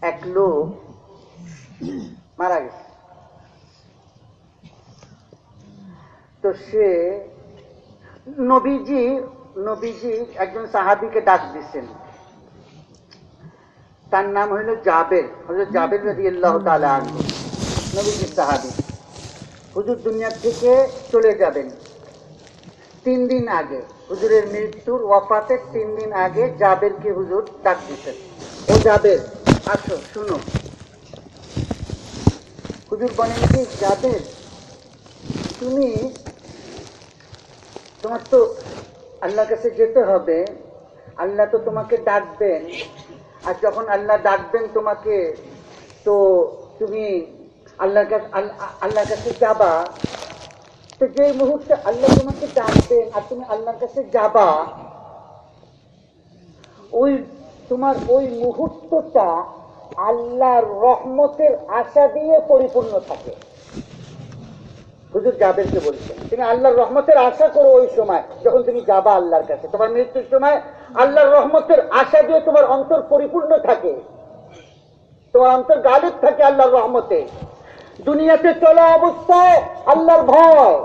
S1: এক লোক মারা গেছে। তো সে নবীজি নবীজি একজন সাহাবিকে ডাক দিচ্ছেন তার নাম হইল জাবের হজরত জাবের রাজি আল্লাহ নবীজির সাহাবি। হুজুর দুনিয়া থেকে চলে যাবেন। তিন দিন আগে, হুজুরের মৃত্যুর ওয়াফাতের তিন দিন আগে জাবেরকে হুজুর ডাক দিতেন ও জাবের, আসো, শুনো। হুজুর বলেন কি জাবের তুমি তোমার তো আল্লাহর কাছে যেতে হবে, আল্লাহ তো তোমাকে ডাকবেন। আর যখন আল্লাহ ডাকবেন তোমাকে, তো তুমি আল্লাহর কাছে, আল- আল্লাহর কাছে যাবা। তো যে মুহূর্তে আল্লাহ তোমাকে ডাকবেন আর তুমি আল্লাহর কাছে যাবা, ওই তোমার ওই মুহূর্তটা আল্লাহর রহমতের আশা দিয়ে পরিপূর্ণ থাকে। হুজুর জাবেরকে বলছেন, তুমি আল্লাহর রহমতের আশা করো ওই সময় যখন তুমি যাবা আল্লাহর কাছে। তোমার মৃত্যুর সময় আল্লাহর রহমতের আশা দিয়ে তোমার অন্তর পরিপূর্ণ থাকে। তোমার অন্তর গালিব থাকে আল্লাহর রহমতে। দুনিয়াতে চলা অবস্থায় আল্লাহর ভয়।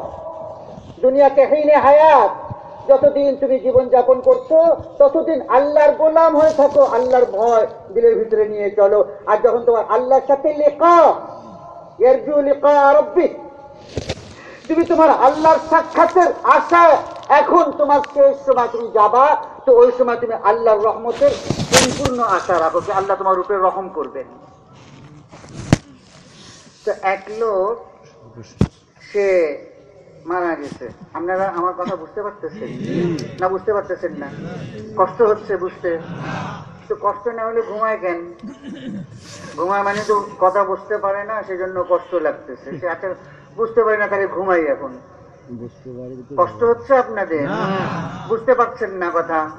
S1: দুনিয়াতে হিনে হায়াত যতদিন তুমি জীবন যাপন করছ, ততদিন আল্লাহর গোলাম হয়ে থাকো, আল্লাহর ভয় দিলের ভিতরে নিয়ে চলো। আর যখন তোমার আল্লাহর সাথে লেখা তুমি তোমার আল্লাহর সাক্ষাতের আশায় এখন তোমার শেষ সময় তুমি যাবা, তো ওই সময় তুমি আল্লাহর রহমতের পরিপূর্ণ আশা রাখো যে আল্লাহ তোমার উপরে রহম করবেন। তো এক লোক, সে মারা গেছে। আপনারা আমার কথা বুঝতে পারতেছেন? না বুঝতে পারতেছেন না? কষ্ট হচ্ছে বুঝতে। তো কষ্ট না হলে ঘুমায় কেন? ঘুমায় মানে তো কথা বুঝতে পারে না সেজন্য কষ্ট লাগতেছে। সে আচ্ছা বুঝতে পারে না তাহলে ঘুমাই এখন। কষ্ট হচ্ছে আপনাদের? বুঝতে পারছেন না কথা?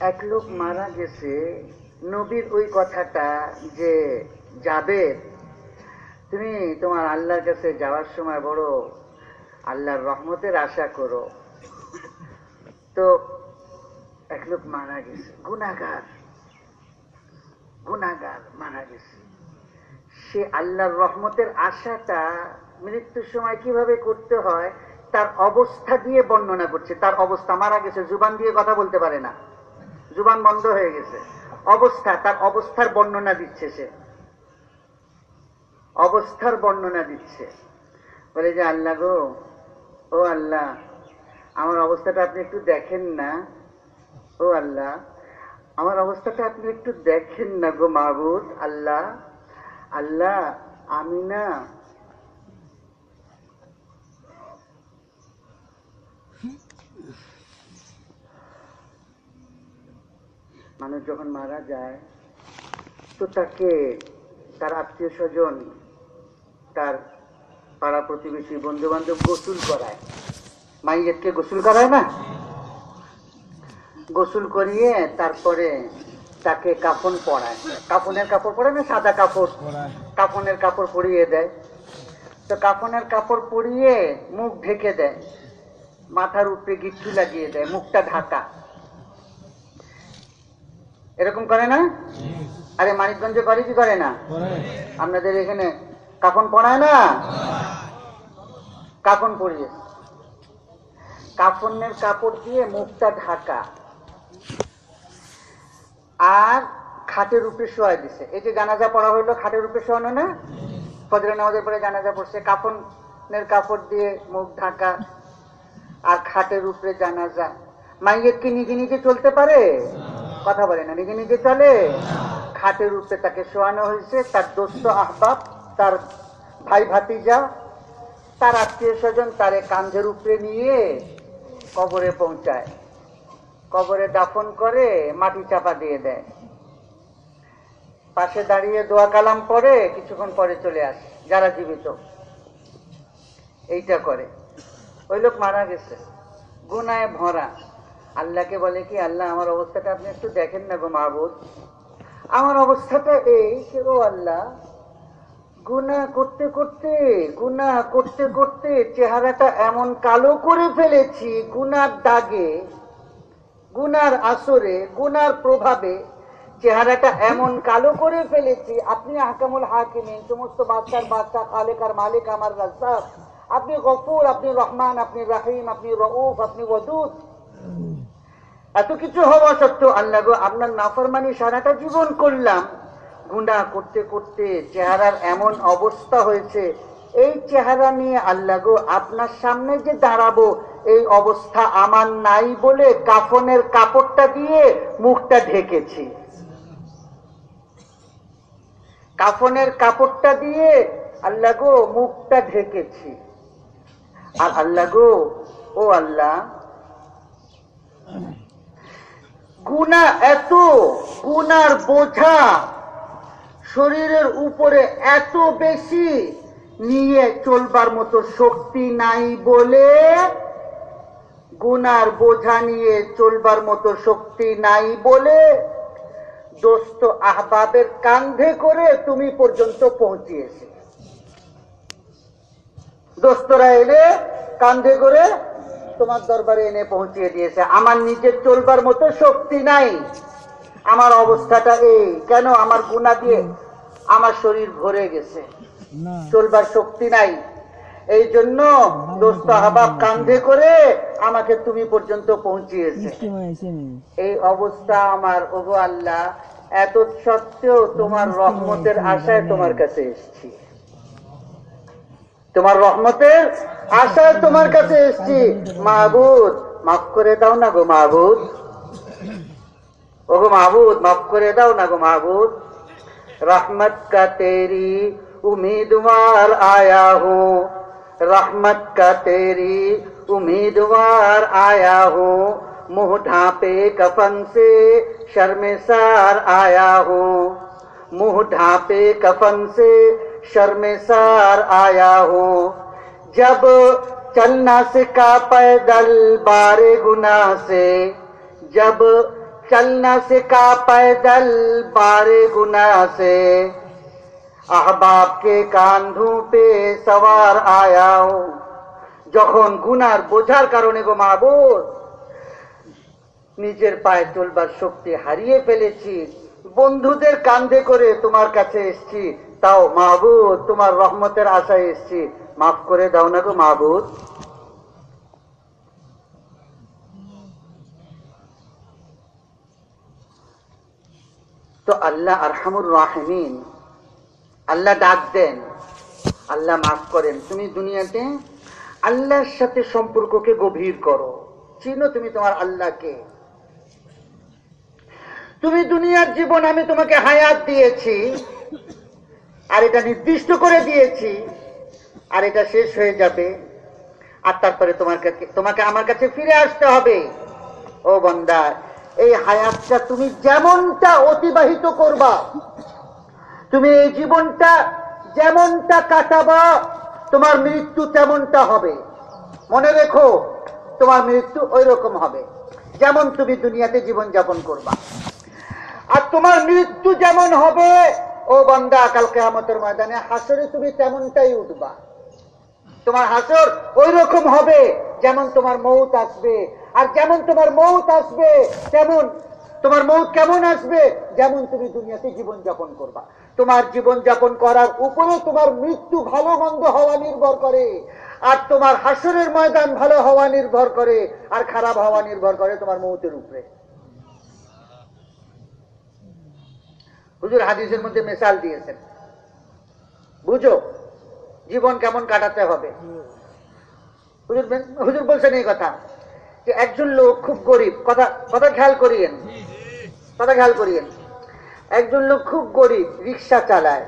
S1: এক লোক মারা গেছে। নবীর ওই কথাটা যে যাবে তুমি তোমার আল্লাহর কাছে যাওয়ার সময় বড় আল্লাহর রহমতের আশা করো। তো এক লোক মারা গেছে। গুনাগার গুনাগার মারা গেছে। সে আল্লাহর রহমতের আশাটা মৃত্যুর সময় কীভাবে করতে হয়, তার অবস্থা দিয়ে বর্ণনা করছে। তার অবস্থা মারা গেছে, জুবান দিয়ে কথা বলতে পারে না। জুবান বন্ধ হয়ে গেছে। অবস্থা, তার অবস্থার বর্ণনা দিচ্ছে সে। অবস্থার বর্ণনা দিচ্ছে। বলে যে, আল্লাহ গো, ও আল্লাহ, আমার অবস্থাটা আপনি একটু দেখেন না। ও আল্লাহ, আমার অবস্থাটা আপনি একটু দেখেন না গো মাহবুদ আল্লাহ আল্লাহ, আমি না মানুষ যখন মারা যায়, তো তাকে তার আত্মীয় স্বজন তার পাড়া প্রতিবেশী বন্ধু বান্ধব গোসল করায়। মাইয়েরকে গোসল করায় না? গোসল করিয়ে তারপরে তাকে কাফন পরায়। কাফনের কাপড় পরে না সাদা কাপড়? কাফনের কাপড় পরিয়ে দেয়। তো কাফনের কাপড় পরিয়ে মুখ ঢেকে দেয়। মাথার উপরে গিট্টু লাগিয়ে দেয় মুখটা ঢাকা। এরকম করে না? আরে মানিকগঞ্জে করে কি করে না? আপনাদের এখানে কাফন পড়ায় না? কাকন পরিয়ে কাফনের কাপড় দিয়ে মুখটা ঢাকা। আর খাটের উপরে শোয়া দিছে। এই যে জানাজা পড়া হইল খাটের উপরে শোয়ানো না? ফজরের নামাজের পরে জানাজা পড়ছে। কাফনের কাপড় দিয়ে মুখ ঢাকা আর খাটের উপরে জানাজা। মাইয়ের কি নিজে নিজে চলতে পারে? কথা বলে না। নিজে নিজে চলে? খাটের উপরে তাকে শোয়ানো হয়েছে। তার দোস্ত আহবাব তার ভাই ভাতিজা, তার আত্মীয় স্বজন তারে কান্ধের উপরে নিয়ে কবরে পৌঁছায়। কবরে দাফন করে মাটি চাপা দিয়ে দেয়। পাশে দাঁড়িয়ে দোয়া কালাম পরে কিছুক্ষণ পরে চলে আসে, যারা জীবিত। এইটা করে। ওই লোক মারা গেছে। গুনায় ভরা। আল্লাহকে বলে কি, আল্লাহ, আমার অবস্থাটা আপনি একটু দেখেন না গো মাহবুদ আমার অবস্থাটা এই ও আল্লাহ গুনা করতে করতে গুনা করতে করতে চেহারাটা এমন কালো করে ফেলেছি, গুনার দাগে, গুনার আসরে, গুনার প্রভাবে চেহারাটা এমন কালো করে ফেলেছি। আপনি হাকামুল হাকিমিন, সমস্ত বাচ্চার বাচ্চা, খালেকার মালিক, আমার রাজ্জাক। আপনি গফুর, আপনি রহমান, আপনি রাহিম, আপনি রউফ, আপনি ওদুদ এত কিছু হওয়া সত্ত্বেও আল্লাহ আপনার নাফরমানি সারাটা জীবন করলাম। গুন্ডা করতে করতে চেহারার এমন অবস্থা হয়েছে, এই চেহারা নিয়ে আল্লাহ গো, আপনার সামনে যে দাঁড়াবো, এই অবস্থা আমার নাই বলে কাফনের কাপড়টা দিয়ে মুখটা ঢেকেছি। কাফনের কাপড়টা দিয়ে আল্লাহ গো, মুখটা ঢেকেছি। আর আল্লাহ গো, ও আল্লাহ গুনা এত, গুনার বোঝা শরীরের উপরে এত বেশি নিয়ে চলবার মতো শক্তি নাই বলে গুনার বোঝা নিয়ে চলবার মতো শক্তি নাই বলে দোস্ত আহবাবের কান্ধে করে তুমি পর্যন্ত পৌঁছিয়েছে। দোস্তরা এলে কান্ধে করে তোমার দরবারে এনে পৌঁছিয়ে দিয়েছে। আমার নিজের চলবার মতো শক্তি নাই। আমার অবস্থাটা এই। কেন আমার গুণা দিয়ে আমার শরীর ভরে গেছে? চলবার শক্তি নাই। এই জন্য দোস্ত আহবাব কান্ধে করে আমাকে তুমি পর্যন্ত পৌঁছিয়েছে। এই অবস্থা আমার। ওগো আল্লাহ এত সত্ত্বেও তোমার রহমতের আশায় তোমার কাছে এসেছি। তোমার রহমতের আশায় তোমার কাছে এসেছি। মাহবুদ মাফ করে দাও না গো মাহবুদ। ओगो महबूद माफ़ करे दाओ ना गो महबूद रहमत का तेरी उम्मीदवार आया हो। रहमत का तेरी उम्मीदवार आया हो। मुँह ढांपे कफन से शर्मसार आया हो। मुँह ढांपे कफन से शर्मसार आया हो। जब चलना सिखा पैदल बारे गुना से, जब চলনা سکھا پیدل بارے গুনা سے আহবাবকে কান্ধু পে সওয়ার আয়াও। যখন গুনার বোঝার কারণে গো মাহবুব নিজের পায়ে চলবার শক্তি হারিয়ে ফেলেছি, বন্ধুদের কান্ধে করে তোমার কাছে এসছি। তাও মাহবুদ তোমার রহমতের আশায় এসছি। মাফ করে দাও না গো মাহবুদ তো আল্লাহ আরহামুর রাহমিন, আল্লাহ ডাক দেন, আল্লাহ মাফ করেন। তুমি দুনিয়াতে আল্লাহর সাথে সম্পর্ককে গভীর করো। চিনো তুমি তোমার আল্লাহকে। তুমি দুনিয়ার জীবন আমি তোমাকে হায়াত দিয়েছি, আর এটা নির্দিষ্ট করে দিয়েছি, আর এটা শেষ হয়ে যাবে। আর তারপরে তোমার কাছে তোমাকে আমার কাছে ফিরে আসতে হবে। ও বন্দা এই হায়াতটা তুমি যেমনটা অতিবাহিত করবা, তুমি এই জীবনটা যেমনটা কাটাবা, তোমার মৃত্যু তেমনটা হবে। মনে রেখো, তোমার মৃত্যু ওই রকম হবে, যেমন তুমি দুনিয়াতে জীবন যাপন করবা। আর তোমার মৃত্যু যেমন হবে, ও বন্দা কালকে আমাদের ময়দানে হাসরে তুমি তেমনটাই উঠবা। তোমার হাসর ওই রকম হবে, যেমন তোমার মৌত আসবে আর যেমন তোমার মৌত আসবে, তেমন তোমার মৌত কেমন আসবে? যেমন তুমি দুনিয়াতে জীবন যাপন করবা। তোমার জীবন যাপন করার উপরে তোমার মৃত্যু ভালো মন্দ হওয়া নির্ভর করে। আর তোমার হাসরের ময়দান ভালো হওয়া নির্ভর করে। আর খারাপ হওয়া নির্ভর করে তোমার মৌতের উপরে। হুজুর হাদিসের মধ্যে মেশাল দিয়েছেন। বুঝো? জীবন কেমন কাটাতে হবে? হুজুর হুজুর বলছেন এই কথা। যে একজন লোক খুব গরিব। কথা কথা খেয়াল করিয়েন। কথা খেয়াল করিয়েন। একজন লোক খুব গরিব রিক্সা চালায়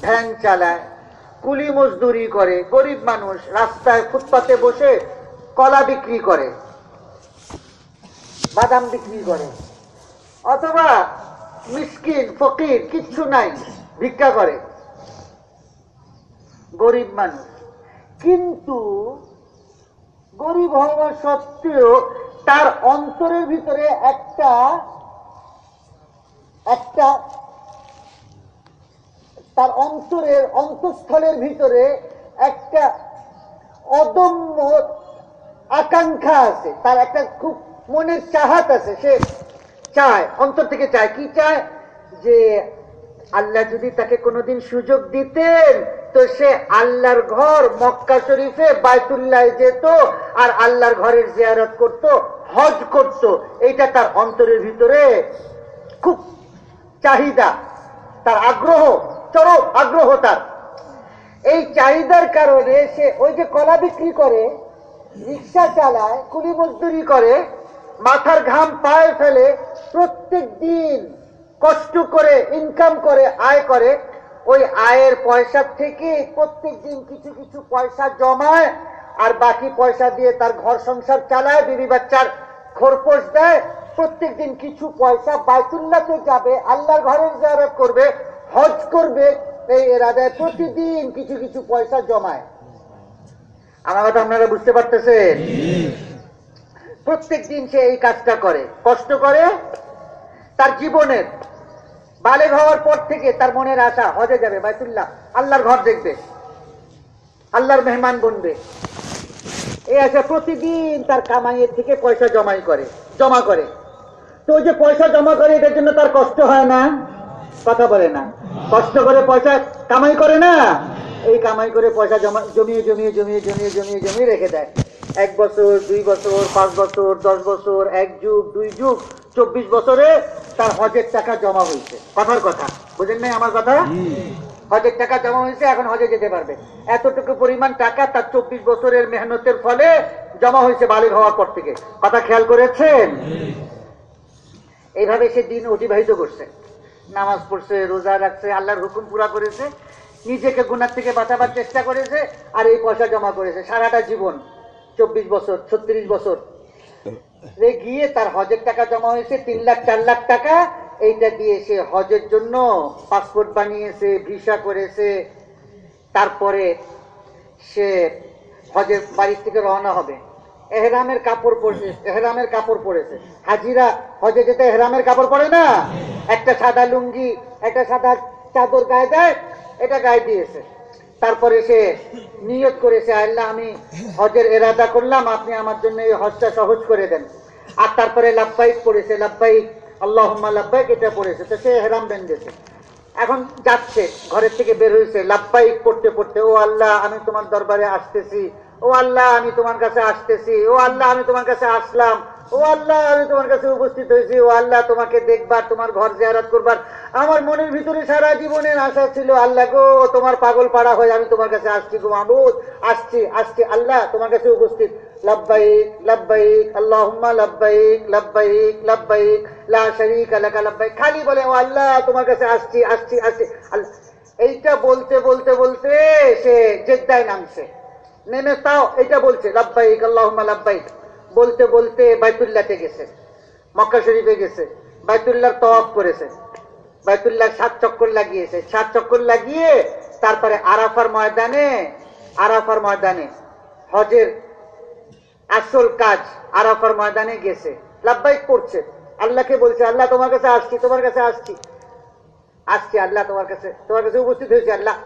S1: ভ্যান চালায় কুলি মজদুরি করে গরিব মানুষ রাস্তায় ফুটপাতে বসে কলা বিক্রি করে বাদাম বিক্রি করে অথবা মিসকিন ফকির কিচ্ছু নাই ভিক্ষা করে। গরিব মানুষ। কিন্তু গরিব হওয়া সত্ত্বেও তার অন্তরের ভিতরে একটা একটা তার অন্তরের অন্তঃস্থলের ভিতরে একটা অদম্য আকাঙ্ক্ষা আছে। তার একটা খুব মনের চাহাত আছে। সে চায়, অন্তর থেকে চায়। কি চায়? যে আল্লাহ যদি তাকে কোনোদিন সুযোগ দিতেন তো সে আল্লাহর ঘর মক্কা শরীফে বায়তুল্লাহ যেত আর আল্লাহর ঘরের জিয়ারত করত, হজ করত। এইটা তার অন্তরের ভিতরে খুব চাহিদা, তার আগ্রহ, চরম আগ্রহ তার।
S2: এই চাহিদার কারণে সে ওই যে কলা বিক্রি করে, রিক্সা চালায়, কুলি মজদুরি করে, মাথার ঘাম পায়ে ফেলে প্রত্যেক দিন কষ্ট করে ইনকাম করে, আয় করে ওই আয়ের পয়সা থেকে প্রত্যেক দিন কিছু কিছু পয়সা জমায়, আর বাকি পয়সা দিয়ে তার ঘর সংসার চালায়, বিবি বাচ্চার খোরপোশ দেয়। প্রত্যেক দিন কিছু পয়সা বায়তুল্লাতে যাবে, আল্লাহর ঘরের জিয়ারত করবে, হজ করবে, এই এরাদায় প্রতিদিন কিছু কিছু পয়সা জমায়। আমার কথা আপনারা বুঝতে পারতেছেন? প্রত্যেক দিন সে এই কাজটা করে। কষ্ট করে তার জীবনের বালেগ হওয়ার পর থেকে তার মনের আশা হজে যাবে, বাইতুল্লাহ। আল্লাহর ঘর দেখবে। আল্লাহর মেহমান বনবে। এই আশা প্রতিদিন তার কামাইয়ের থেকে পয়সা জমাই করে, জমা করে। তো ওই যে পয়সা জমা করে, এটার জন্য তার কষ্ট হয় না? কথা বলে না। কষ্ট করে পয়সা কামাই করে না? এই কামাই করে পয়সা জমা জমিয়ে জমিয়ে জমিয়ে জমিয়ে জমিয়ে জমিয়ে রেখে দেয়। এক বছর, দুই বছর, পাঁচ বছর, দশ বছর, এক যুগ, দুই যুগ। চব্বিশ বছরে তার হজের টাকা জমা হয়েছে। কথার কথা। বুঝেন নাই আমার কথা? হজের টাকা জমা হয়েছে এখন হজে যেতে পারবে। এতটুকু পরিমাণ টাকা তার চব্বিশ বছরের মেহনতের ফলে জমা হয়েছে বালির হওয়ার পর থেকে। কথা খেয়াল করেছেন? এইভাবে সে দিন অতিবাহিত করছে। নামাজ পড়ছে রোজা রাখছে আল্লাহর হুকুম পুরা করেছে নিজেকে গুনার থেকে বাঁচাবার চেষ্টা করেছে আর এই পয়সা জমা করেছে। সারাটা জীবন চব্বিশ বছর ছত্রিশ বছর গিয়ে তার হজের টাকা জমা হয়েছে, তিন লাখ, চার লাখ টাকা, এইটা দিয়ে সে হজের জন্য পাসপোর্ট বানিয়েছে, ভিসা করেছে। তারপরে সে হজের বাড়ির থেকে রওনা হবে। এহরামের কাপড় পরেছে, এহরামের কাপড় পরেছে। হাজিরা হজে যেতে এহরামের কাপড় পরে না? একটা সাদা লুঙ্গি, একটা সাদা চাদর গায়ে দেয়, এটা গায়ে দিয়েছে। তারপরে সে নিয়ত করেছে আল্লাহ, আমি হজের এরাদা করলাম, আপনি আমার জন্য এই হজটা সহজ করে দেন। আর তারপরে লাভবাইক পড়েছে লাভবাইক আল্লাহ লাভবাইক এটা পড়েছে। তো সে হেরাম বেঁধেছে। এখন যাচ্ছে, ঘরের থেকে বের হয়েছে লাভবাইক পড়তে পড়তে, ও আল্লাহ, আমি তোমার দরবারে আসতেছি। ও আল্লাহ, আমি তোমার কাছে আসতেছি। ও আল্লাহ, আমি তোমার কাছে আসলাম। ও আল্লাহ, আমি তোমার কাছে উপস্থিত হয়েছি। ও আল্লাহ, তোমাকে দেখবার, তোমার ঘর জিয়ারত করবার। আমার মনের ভিতরে সারা জীবনের আশা ছিল, আল্লাহ গো তোমার পাগল পাড়া হয়ে আমি তোমার কাছে আসছি গো মাহমুদ। আসছি আসছি, আল্লাহ, তোমার কাছে উপস্থিত। লব্বাইক লব্বাইক, আল্লাহুম্মা লব্বাইক লব্বাইক লব্বাইক, লা শারীকা লাকা খালি বলে, ও আল্লাহ, তোমার কাছে আসছি আসছি আসছি। আল্লাহ এইটা বলতে বলতে বলতে সে জেদ্দায় নামছে। নেমে তাও এটা বলছে, লাব্বাইক, আল্লাহুম্মা লাব্বাইক। বলতে বলতে বাইতুল্লাহতে গেছে। মক্কা শরীফে গেছে। বাইতুল্লাহর তওয়াফ করেছে। বাইতুল্লাহ সাত চক্কর লাগিয়েছে। সাত চক্কর লাগিয়ে তারপরে আরাফার ময়দানে আরাফার ময়দানে হজের আসল কাজ আরাফার ময়দানে গেছে। লাভবাইক করছে। আল্লাহকে বলছে, আল্লাহ তোমার কাছে আসছি, তোমার কাছে আসছি। আসছি, আল্লাহ তোমার কাছে তোমার কাছে উপস্থিত হয়েছে, আল্লাহ।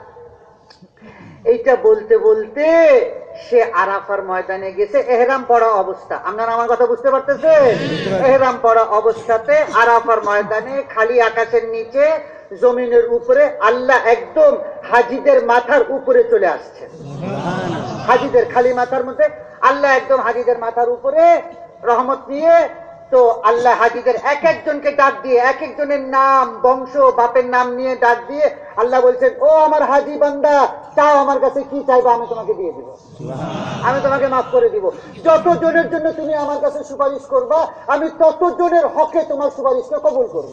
S2: এইটা বলতে বলতে সে আরাফার ময়দানে গেছে। এহরাম পড়া অবস্থা। আপনারা আমার কথা বুঝতে পারতেছেন? এহরাম পড়া অবস্থাতে আরাফার ময়দানে খালি আকাশের নিচে, জমিনের উপরে আল্লাহ একদম হাজিদের মাথার উপরে চলে আসছে হাজিদের খালি মাথার মধ্যে আল্লাহ একদম হাজিদের মাথার উপরে রহমত নিয়ে তো আল্লাহ হাজিদের এক একজনকে ডাক দিয়ে, এক একজনের নাম, বংশ, বাপের নাম নিয়ে ডাক দিয়ে আল্লাহ বলছেন, ও আমার হাজি বান্দা, চাও আমার কাছে কি চাইব, আমি তোমাকে দিয়ে দিব। আমি তোমাকে মাফ করে দিব। যত জনের জন্য তুমি আমার কাছে সুপারিশ করবা, আমি তত জনের হকে তোমার সুপারিশকে কবুল করব।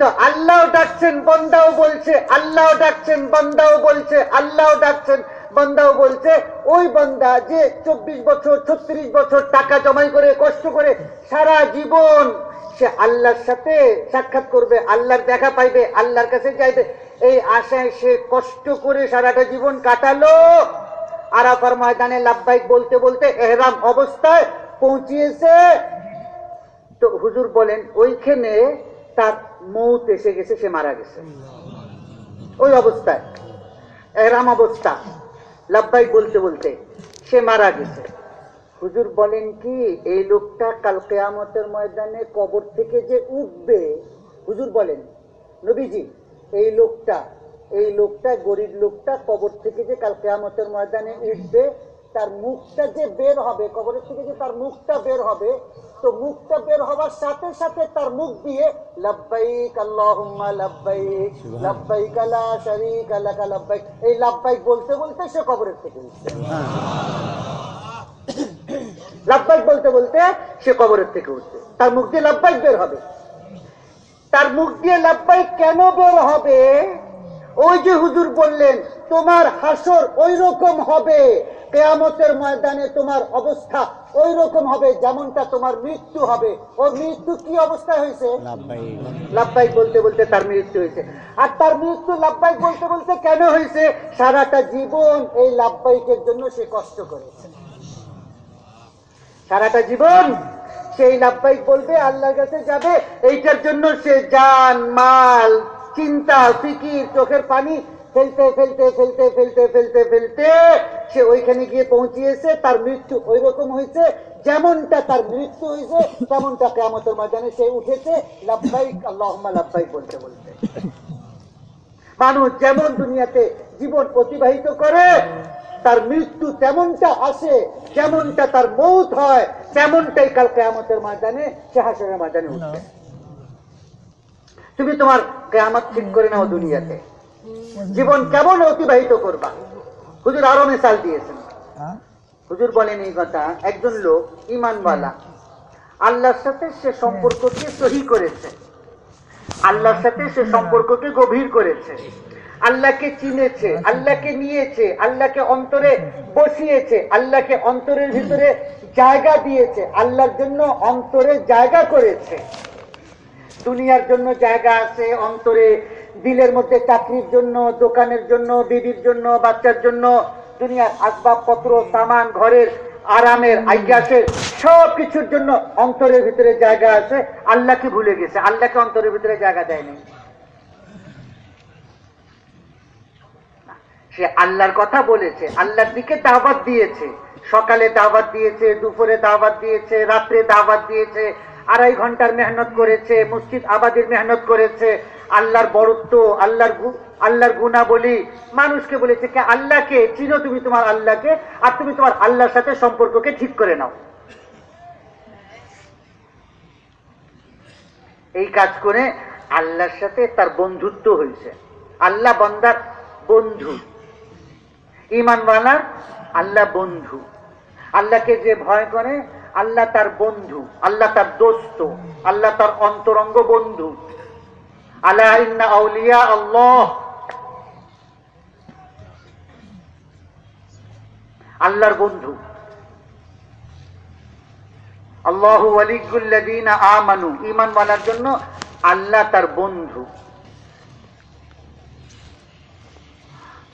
S2: তো আল্লাহ ডাকছেন, বন্দাও বলছে আল্লাহ ডাকছেন, বন্দাও বলছে আল্লাহ ডাকছেন। বন্দাও বলছে, ওই বন্দা যে চব্বিশ বছর, ছত্রিশ বছর টাকা জমাই করে, কষ্ট করে সারা জীবন সে আল্লাহর সাথে সাক্ষাৎ করবে, আল্লাহর দেখা পাইবে, আল্লাহর কাছে যাইবে এই আশায় সে কষ্ট করে সারাটা জীবন কাটালো। আরাফার ময়দানে লাভবাইক বলতে বলতে এহরাম অবস্থায় পৌঁছিয়েছে। তো হুজুর বলেন, ওইখানে তার মৌত এসে গেছে, সে মারা গেছে। ওই অবস্থায় এরাম অবস্থা। লাভবাই বলতে বলতে সে মারা গেছে। হুজুর বলেন কি, এই লোকটা কাল কেয়ামতের ময়দানে কবর থেকে যে উঠবে, হুজুর বলেন, নবীজি, এই লোকটা এই লোকটা গরিব লোকটা কবর থেকে যে কাল কেয়ামতের ময়দানে উঠবে তার মুখটা যে বের হবে কবরের থেকে যে তার মুখটা বের হবে তো মুখটা বের হওয়ার সাথে সাথে তার মুখ দিয়ে লাব্বাইক আল্লাহুম্মা লাব্বাইক লাব্বাইক লা শারীকা লাকা লাব্বাইক। এই লাব্বাইক বলতে বলতে সে কবরের থেকে উঠছে। লাব্বাইক বলতে বলতে সে কবরের থেকে উঠছে। তার মুখ দিয়ে লাব্বাইক বের হবে। তার মুখ দিয়ে লাব্বাইক কেন বের হবে? ওই যে হুজুর বললেন তোমার হাসর ওই রকম হবে। কেয়ামতের ময়দানে তোমার অবস্থা ওই রকম হবে যেমনটা তোমার মৃত্যু হবে। ওর মৃত্যু কি অবস্থা হয়েছে?
S3: লাভবাহিক
S2: বলতে বলতে তার মৃত্যু হয়েছে। আর তার মৃত্যু লাভবাইক বলতে বলতে কেন হয়েছে? সারাটা জীবন এই লাভবাইকের জন্য সে কষ্ট করেছে। সারাটা জীবন সেই লাভবাইক বলবে আল্লাহর কাছে যাবে। এইটার জন্য সে জান মাল চিন্তা, ফিকির, চোখের পানি ফেলতে ফেলতে ফেলতে ফেলতে ফেলতে ফেলতে সে ওইখানে গিয়ে পৌঁছিয়েছে, তার মৃত্যু ওই রকম হয়েছে, যেমনটা তার মৃত্যু হয়েছে, তেমনটা কেমতের ময়দানে সে উঠেছে, লাভবাইক আল্লাহ লাভবাইক বলতে বলতে মানুষ যেমন দুনিয়াতে জীবন অতিবাহিত করে, তার মৃত্যু তেমনটা আসে, যেমনটা তার মৌত হয়, তেমনটাই কাল কেয়ামতের ময়দানে সে হাসনের ময়দানে উঠবে। তুমি তোমার কেয়ামত ঠিক করে নাও দুনিয়াতে। জীবন কেমন অতিবাহিত করবা? হুজুর আরও মিসাল দিয়েছেন। হুজুর বলেন এই কথা একজন লোক ইমানওয়ালা আল্লাহর সাথে সে সম্পর্ককে সহি করেছে। আল্লাহর সাথে সে সম্পর্ককে গভীর করেছে। আল্লাহকে চিনেছে আল্লাহকে নিয়েছে আল্লাহকে অন্তরে বসিয়েছে আল্লাহকে অন্তরের ভিতরে জায়গা দিয়েছে আল্লাহর জন্য অন্তরে জায়গা করেছে। দুনিয়ার জন্য জায়গা আছে, অন্তরে দিলের মধ্যে চাকরির জন্য, দোকানের জন্য, বিবির জন্য, বাচ্চার জন্য, দুনিয়ার আসবাবপত্র, সামান, ঘরের আরামের আজ্ঞাসের সব কিছুর জন্য অন্তরের ভিতরে জায়গা আছে। আল্লাহকে ভুলে গেছে? আল্লাহকে অন্তরের ভিতরে জায়গা দেয়নি? সে আল্লাহর কথা বলেছে, আল্লাহর দিকে দাওয়াত দিয়েছে। সকালে দাওয়াত দিয়েছে, দুপুরে দাওয়াত দিয়েছে, রাত্রে দাওয়াত দিয়েছে আড়াই ঘণ্টার মেহনত করেছে, মসজিদ আবাদের মেহনত করেছে। আল্লাহর বরত্ব, আল্লাহর আল্লাহর গুণা বলি মানুষকে বলেছে কে, আল্লাহকে চিনো তুমি তোমার আল্লাহকে, আর তুমি তোমার আল্লাহর সাথে সম্পর্ককে ঠিক করে নাও। এই কাজ করে আল্লাহর সাথে তার বন্ধুত্ব হয়েছে। আল্লাহ বন্দার বন্ধু। ইমানওয়ালার আল্লাহ বন্ধু। আল্লাহকে যে ভয় করে আল্লাহ তার বন্ধু, আল্লাহ তার দোস্ত, আল্লাহ তার অন্তরঙ্গ বন্ধু। আল্লাহ আউলিয়া আল্লাহ। আল্লাহর বন্ধু। আল্লাহু ওয়ালিকুল্লাযীনা আমানু। ঈমানওয়ালার জন্য আল্লাহ তার বন্ধু।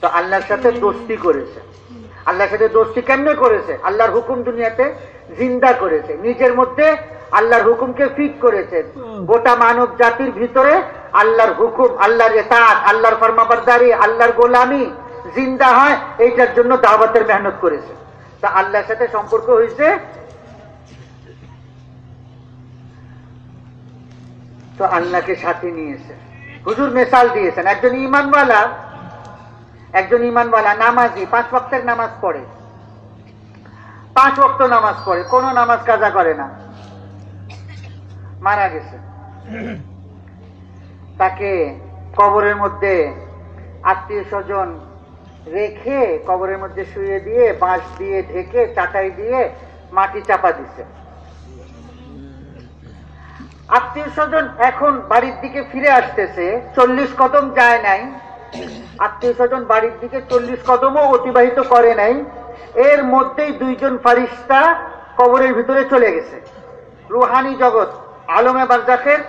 S2: তো আল্লাহর সাথে দোস্তি করেছে। আল্লাহর সাথে দোস্তি কেমনে করেছে? আল্লাহর হুকুম দুনিয়াতে জিন্দা করেছে। নিজের মধ্যে আল্লাহর হুকুমকে ফিট করেছে। গোটা মানব জাতির ভিতরে আল্লাহর হুকুম আল্লাহর এতাত আল্লাহর ফরমাবারদারি আল্লাহর গোলামি জিন্দা হয় এইটার জন্য দাওয়াতের মেহনত করেছে। তা আল্লাহর সাথে সম্পর্ক হয়েছে? তো আল্লাহকে সাথে নিয়েছে। হুজুর মেসাল দিয়েছেন। একজন ইমানওয়ালা একজন ইমানওয়ালা নামাজি, পাঁচ ওয়াক্তের নামাজ পড়ে। পাঁচ ওয়াক্ত নামাজ পড়ে, কোন নামাজ কাজা করে না। মারা গেছে। তাকে কবরের মধ্যে আত্মীয় স্বজন রেখে কবরের মধ্যে শুয়ে দিয়ে, বাঁশ দিয়ে ঢেকে, চাটাই দিয়ে মাটি চাপা দিছে। আত্মীয় স্বজন এখন বাড়ির দিকে ফিরে আসতেছে, চল্লিশ কদম যায় নাই। আত্মীয় স্বজন বাড়ির দিকে চল্লিশ কদমও অতিবাহিত করে নাই। এর মধ্যেই দুইজন ফারিস্তা কবরের ভিতরে চলে গেছে। রুহানি জগৎ, আলমে বারজাখের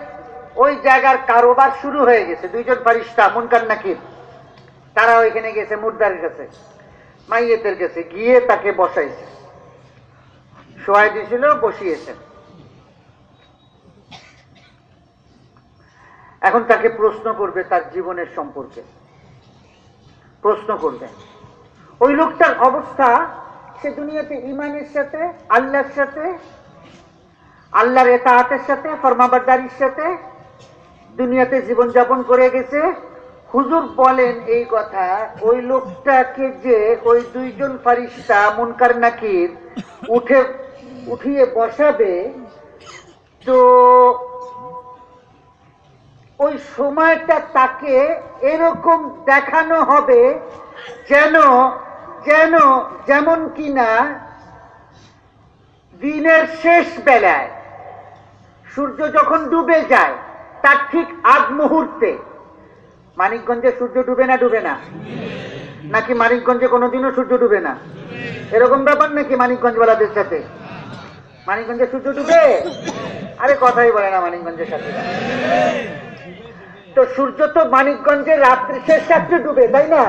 S2: ওই জায়গার কারোবার শুরু হয়ে গেছে। দুইজন ফারিস্তা, মুনকার নাকির তারা ওইখানে গেছে, মুর্দারের কাছে, মাইয়েতের কাছে গিয়ে তাকে বসাইছে। শোয়াই দিয়েছিল, বসিয়েছে। এখন তাকে প্রশ্ন করবে তার জীবনের সম্পর্কে। প্রশ্ন করবেন ওই লোকটার অবস্থা, সে দুনিয়াতে ইমানের সাথে, আল্লাহর সাথে, আল্লাহর এতাহাতের সাথে, ফরমাবারদারির সাথে দুনিয়াতে জীবনযাপন করে গেছে। হুজুর বলেন এই কথা, ওই লোকটাকে যে ওই দুইজন ফারিস্তা মুনকার নাকির উঠে, উঠিয়ে বসাবে, তো ওই সময়টা তাকে এরকম দেখানো হবে যেন যেন যেমন কিনা দিনের শেষ বেলায় সূর্য যখন ডুবে যায়, তার ঠিক আগ মুহূর্তে, মানিকগঞ্জে সূর্য ডুবে না ডুবে না? নাকি মানিকগঞ্জে কোনোদিনও সূর্য ডুবে না? এরকম ব্যাপার নাকি মানিকগঞ্জওয়ালাদের সাথে? মানিকগঞ্জে সূর্য ডুবে? আরে কথাই বলে না মানিকগঞ্জের সাথে। তো সূর্য তো মানিকগঞ্জে রাত্রি শেষ রাত্রে ডুবে, তাই না?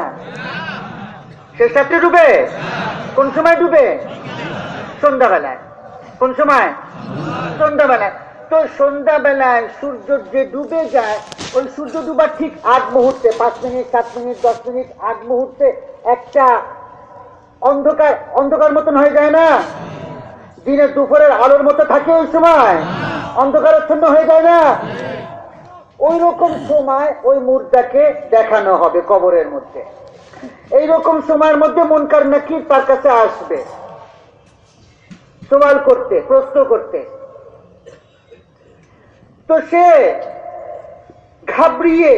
S2: শেষ রাত্রে ডুবে? কোন সময় ডুবে? সন্ধ্যাবেলায়। কোন সময়? সন্ধ্যাবেলায়। তো সন্ধ্যাবেলায় সূর্য যে ডুবে যায়, ওই সূর্য ডুবার ঠিক আগ মুহূর্তে, পাঁচ মিনিট, সাত মিনিট, দশ মিনিট, আগ মুহূর্তে একটা অন্ধকার অন্ধকার মতন হয়ে যায় না? দিনের দুপুরের আলোর মতো থাকে ওই সময়? অন্ধকারাচ্ছন্ন হয়ে যায় না? ওই রকম সময় ওই মুর্দাকে দেখানো হবে কবরের মধ্যে। এই রকম সময়ের মধ্যে মনকার নাকি তার কাছে আসবে। সওয়াল করতে, প্রশ্ন করতে। তো সে ঘাবড়িয়ে,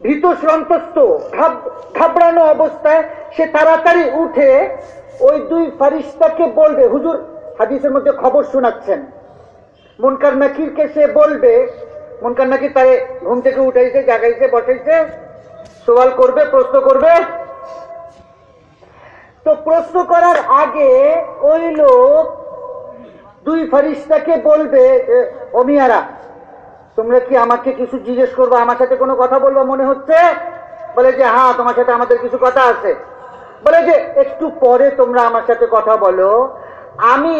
S2: ভীত সন্তস্ত ঘাবড়ানো অবস্থায় সে তাড়াতাড়ি উঠে ওই দুই ফারিস্তাকে বলবে, হুজুর, হাদিসের মধ্যে খবর শোনাচ্ছেন। মুনকার নাকিরকে সে বলবে, মুনকার নাকির তারে ঘুম থেকে উঠাইছে, জাগাইছে, বসাইছে, সওয়াল করবে, প্রশ্ন করবে। তো প্রশ্ন করার আগে ওই লোক দুই ফারিস্তাকে বলবে অমিয়ারা তোমরা কি আমাকে কিছু জিজ্ঞেস করব? আমার সাথে কোনো কথা বলব মনে হচ্ছে? বলে যে হ্যাঁ তোমার সাথে আমাদের কিছু কথা আছে। বলে যে, একটু পরে তোমরা আমার সাথে কথা বলো। আমি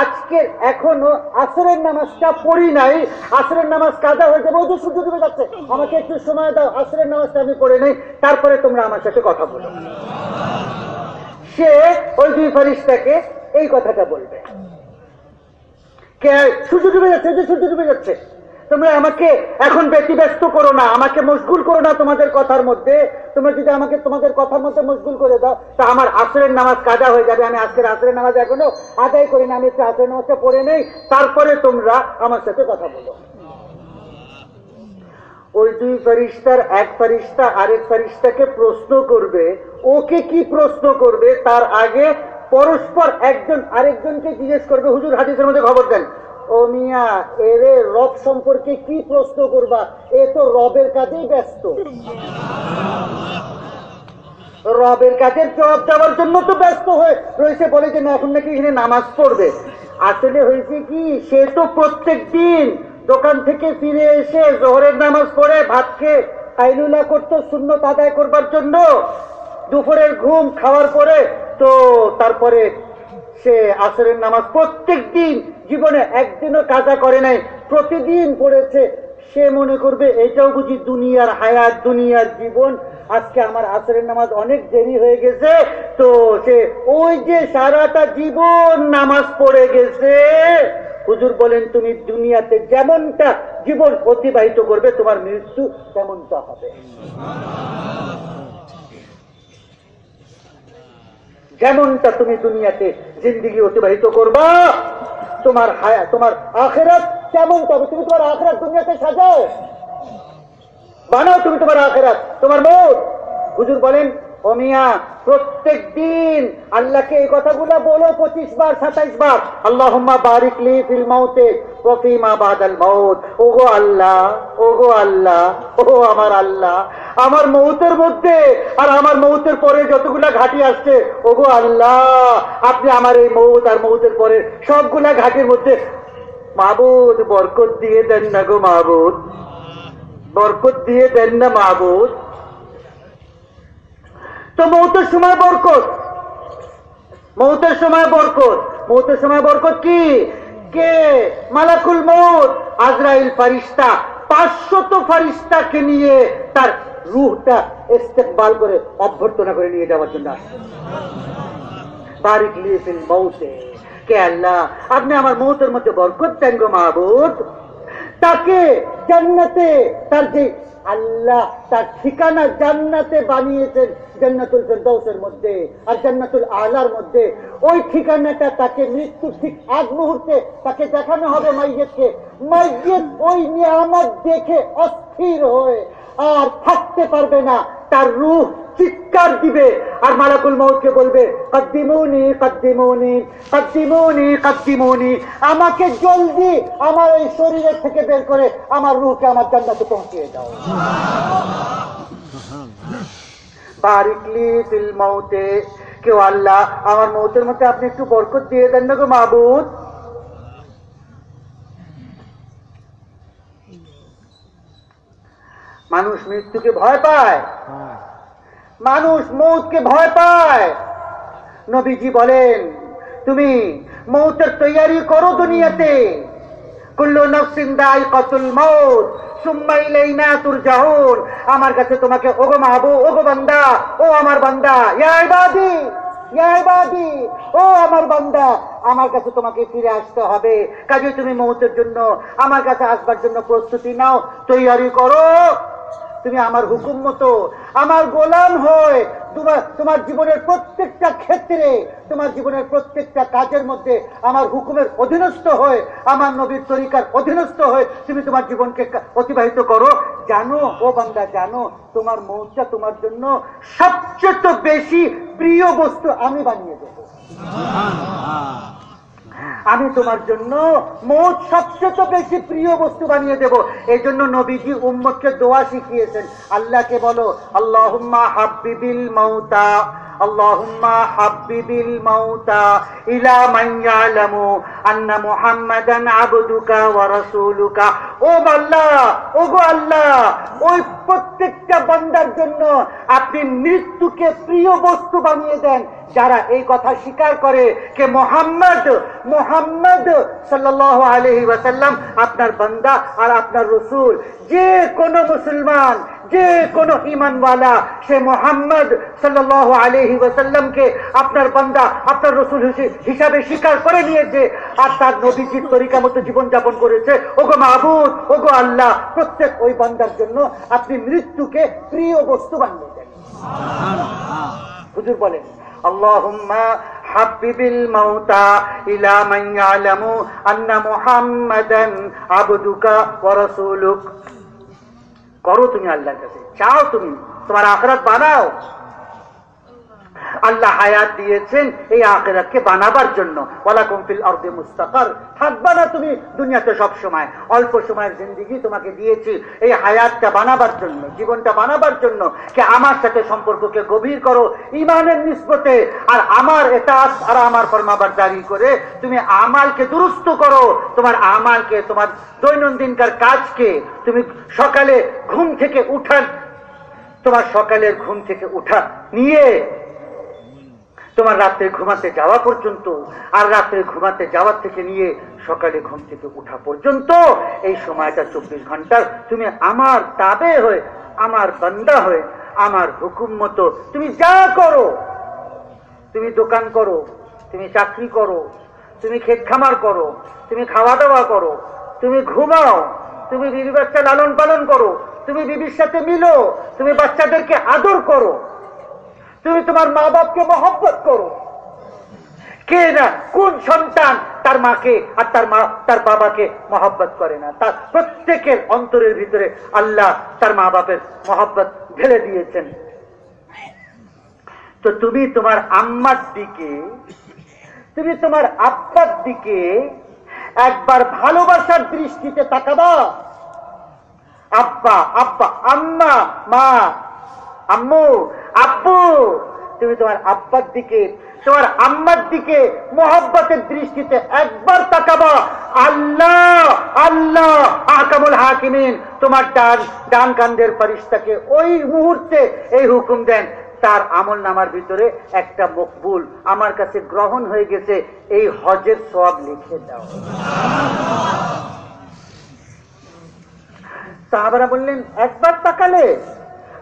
S2: আজকের এখনও আসরের নামাজটা পড়ি নাই। আসরের নামাজ কাজা হয়ে যাবে যে সূর্য ডুবে যাচ্ছে। আমাকে একটু সময় দাও, আসরের নামাজটা আমি পড়ে নেই। তারপরে তোমরা আমার সাথে কথা বলো। সে ওই দুই ফারিস্তাকে এই কথাটা বলবে। সূর্য ডুবে যাচ্ছে যে সূর্য ডুবে যাচ্ছে। তোমরা আমাকে এখন ব্যতিব্যস্ত করো না, আমাকে মশগুল করো না তোমাদের কথার মধ্যে। তোমরা যদি আমাকে তোমাদের কথার মধ্যে মশগুল করে দাও, তা আমার আসরের নামাজ কাজা হয়ে যাবে। আমি আজকের আসরের নামাজ এখনও আদায় করি না, আমি একটু আসরের নামাজটা পড়ে নেই। তারপরে তোমরা আমার সাথে কথা বলো। ওই দুই ফারিস্তার, এক ফারিস্তা আরেক ফারিস্তাকে প্রশ্ন করবে, ওকে কি প্রশ্ন করবে? তার আগে পরস্পর একজন আরেকজনকে জিজ্ঞেস করবে, হুজুর হাদিসের মধ্যে খবর দেন। ও মিয়া, এরে রব সম্পর্কে কি প্রশ্ন করবা? এ তো রবের কাজেই ব্যস্ত। রবের কাজের জবাব দেওয়ার জন্য তো ব্যস্ত হয়ে রয়েছে। বলে যে না এখন নাকি এখানে নামাজ পড়বে। আসলে হয়েছে কি, সে তো প্রত্যেক দিন দোকান থেকে ফিরে এসে জোহরের নামাজ পড়ে, ভাত খেয়ে কাইলুলা করতো শূন্য আদায় করবার জন্য। দুপুরের ঘুম, খাওয়ার পরে তো তারপরে সে আসরের নামাজ প্রত্যেক দিন জীবনে একদিনও কাজা করে নাই। প্রতিদিন পড়েছে, সে মনে করবে, এটাও বুঝি দুনিয়ার হায়াত, দুনিয়ার জীবন। আজকে আমার আসরের নামাজ অনেক দেরি হয়ে গেছে। তো সে ওই যে সারাটা জীবন নামাজ পড়ে গেছে। হুজুর বলেন, তুমি দুনিয়াতে যেমনটা জীবন অতিবাহিত করবে, তোমার মৃত্যু তেমনটা হবে। যেমনটা তুমি দুনিয়াতে জিন্দিগি অতিবাহিত করবা তোমার হায়া, তোমার আখেরাত কেমন তবে তুমি তোমার আখেরাত দুনিয়াতে সাজাও। বানাও তুমি তোমার আখেরাত। তোমার মোট হুজুর বলেন অমিয়া প্রত্যেক দিন আল্লাহকে এই কথাগুলো বলো পঁচিশ বার, সাতাইশ বার। আল্লাহ বারিক লি ফিল মাউতে প্রফিমা বাদাল মাউত। ওগো আল্লাহ ওগো আল্লাহ ও আমার আল্লাহ। আমার মৌতের মধ্যে আর আমার মৌতের পরে যতগুলা ঘাটি আসছে, ওগো আল্লাহ, আপনি আমার এই মৌত আর মৌতের পরে সবগুলা ঘাটির মধ্যে মাবুদ বরকত দিয়ে দেন না গো মাবুদ। বরকত দিয়ে দেন না মাবুদ। তো মৌতের সময় বরকত। মৌতের সময় বরকত। মৌতের সময় বরকত কি? কে? মালাকুল মৌত আজরাইল ফারিস্তা পাঁচশত ফারিস্তাকে নিয়ে তার রুহটা ইস্তেকবাল করে অভ্যর্থনা করে নিয়ে যাওয়ার জন্য আসছে। বারিক লিয়ে ফিল মৌতে কে আল্লাহ, আপনি আমার মৌতের মধ্যে বরকত দেন গো মাহবুদ তাকে জান্নাতে তার যে আল্লাহ তার ঠিকানা জান্নাতে বানিয়েছেন জান্নাতুল ফেরদাউসের মধ্যে আর জান্নাতুল আলার মধ্যে। ওই ঠিকানাটা তাকে মৃত্যু ঠিক আগ মুহূর্তে তাকে দেখানো হবে মাইয়েতকে। মাইয়েত ওই নিয়ামত দেখে অস্থির হয়ে আর থাকতে পারবে না। তার রূহ চিৎকার দিবে আর মালাকুল মৌতকে বলবে, কদ্দিমুনি কদ্দিমুনি কদ্দিমুনি কদ্দিমুনি। আমাকে জলদি আমার এই শরীরের থেকে বের করে আমার রূহকে আমার জান্নাতে পৌঁছিয়ে দাও। বারিকলি ফিল মৌতে কেউ আল্লাহ, আমার মৌতের মধ্যে আপনি একটু বরকত দিয়ে দেন না গো মাহবুদ মানুষ মৃত্যুকে ভয় পায়।
S3: হ্যাঁ।
S2: মানুষ মৌতকে ভয় পায়। নবীজি বলেন তুমি মৌতের তৈয়ারি করো দুনিয়াতে। কুল্লু নফসিন দাইকাতুল মৌত আমার কাছে তোমাকে ওগো মাহবু ওগো বান্দা ও আমার বান্দা ও আমার বান্দা আমার কাছে তোমাকে ফিরে আসতে হবে। কাজে তুমি মৌতের জন্য আমার কাছে আসবার জন্য প্রস্তুতি নাও তৈয়ারি করো। তুমি আমার হুকুম মতো, আমার গোলাম হয় তোমার তোমার জীবনের প্রত্যেকটা ক্ষেত্রে, তোমার জীবনের প্রত্যেকটা কাজের মধ্যে আমার হুকুমের অধীনস্থ হয়ে, আমার নবীর তরিকার অধীনস্থ হয়ে তুমি তোমার জীবনকে অতিবাহিত করো। জানো, ও বান্দা, জানো, তোমার মৌচা তোমার জন্য সবচেয়ে বেশি প্রিয় বস্তু আমি বানিয়ে দেবো। আমি তোমার জন্য মৌত সবচেয়ে বেশি প্রিয় বস্তু বানিয়ে দেব। এই জন্য নবীজি উম্মতকে দোয়া শিখিয়েছেন। আল্লাহকে বলো আবদুকা ওয়া রাসূলুকা। ও আল্লাহ ও গো আল্লাহ, ওই প্রত্যেকটা বান্দার জন্য আপনি মৃত্যুকে প্রিয় বস্তু বানিয়ে দেন। যারা এই কথা স্বীকার করে কে মোহাম্মদ মোহাম্মদ সাল্লাল্লাহু আলাইহি ওয়াসাল্লাম আপনার বান্দা আর আপনার রসুল। যে কোন মুসলমান যে কোন ইমানওয়ালা সে মোহাম্মদ সাল্লাল্লাহু আলাইহি ওয়াসাল্লামকে আপনার বান্দা আপনার রসুল হিসাবে স্বীকার করে নিয়েছে আর তার নবীজির তরিকা মতো জীবনযাপন করেছে। ও ওগো মাহবুদ ওগো আল্লাহ প্রত্যেক ওই বান্দার জন্য আপনি মৃত্যুকে প্রিয় বস্তু বানিয়ে দেন। হুজুর বলেন আল্লাহুম্মা হাবিবিল মাউতা ইলা মান ইয়ালামু আন্না মুহাম্মাদান আবদুকা ওয়া রাসূলুক করো তুমি আল্লাহর কাছে চাও তুমি তোমার আখরাত বানাও আল্লাহ হায়াত দিয়েছেন এই আখেরাতকে বানাবার জন্য। ওয়ালাকুম ফিল আরদি মুস্তাকার। থাকবা না তুমি দুনিয়াতে সব সময়। অল্প সময়ের জিন্দিগি তোমাকে দিয়েছি এই হায়াতটা বানাবার জন্য, জীবনটা বানাবার জন্য। কে আমার সাথে সম্পর্ককে গভীর করো ইমানের নিসবতে আর আমার এটা আর আমার ফরমাবার জারি করে তুমি আমালকে দুরুস্ত করো। তোমার আমালকে, তোমার দৈনন্দিনকার কাজকে তুমি সকালে ঘুম থেকে উঠার, তোমার সকালের ঘুম থেকে উঠা নিয়ে তোমার রাত্রে ঘুমাতে যাওয়া পর্যন্ত আর রাত্রে ঘুমাতে যাওয়ার থেকে নিয়ে সকালে ঘুম থেকে উঠা পর্যন্ত এই সময়টা চব্বিশ ঘণ্টার তুমি আমার তাবে হয়ে, আমার বান্দা হয়ে, আমার হুকুম মতো তুমি যা করো, তুমি দোকান করো, তুমি চাকরি করো, তুমি ক্ষেত খামার করো, তুমি খাওয়া দাওয়া করো, তুমি ঘুমাও, তুমি বিবি বাচ্চা লালন পালন করো, তুমি বিবির সাথে মিলো, তুমি বাচ্চাদেরকে আদর করো। তুমি তোমার মা বাপকে মহব্বত করো। কে না কোন সন্তান তার মাকে আর তার মা, তার বাবাকে মহব্বত করে না? তার প্রত্যেকের অন্তরের ভিতরে আল্লাহ তার মা বাপের মহব্বত ঢেলে দিয়েছেন। তো তুমি তোমার আম্মার দিকে, তুমি তোমার আব্বার দিকে একবার ভালোবাসার দৃষ্টিতে তাকাবা আব্বা আব্বা, আম্মা, মা, আম্মু আব্বু, তুমি তোমার আব্বার দিকে, তোমার আম্মার দিকে মোহাব্বতের দৃষ্টিতে একবার তাকাবা। আল্লাহ আল্লাহ আকামুল হাকিমিন, তোমার ডান ডান কান্দের ফারিস্তাকে ওই মুহূর্তে এই হুকুম দেন। তার আমল নামার ভিতরে একটা মকবুল আমার কাছে গ্রহণ হয়ে গেছে। এই হজের সব লিখে দাও। সাহাবারা বললেন, একবার তাকালে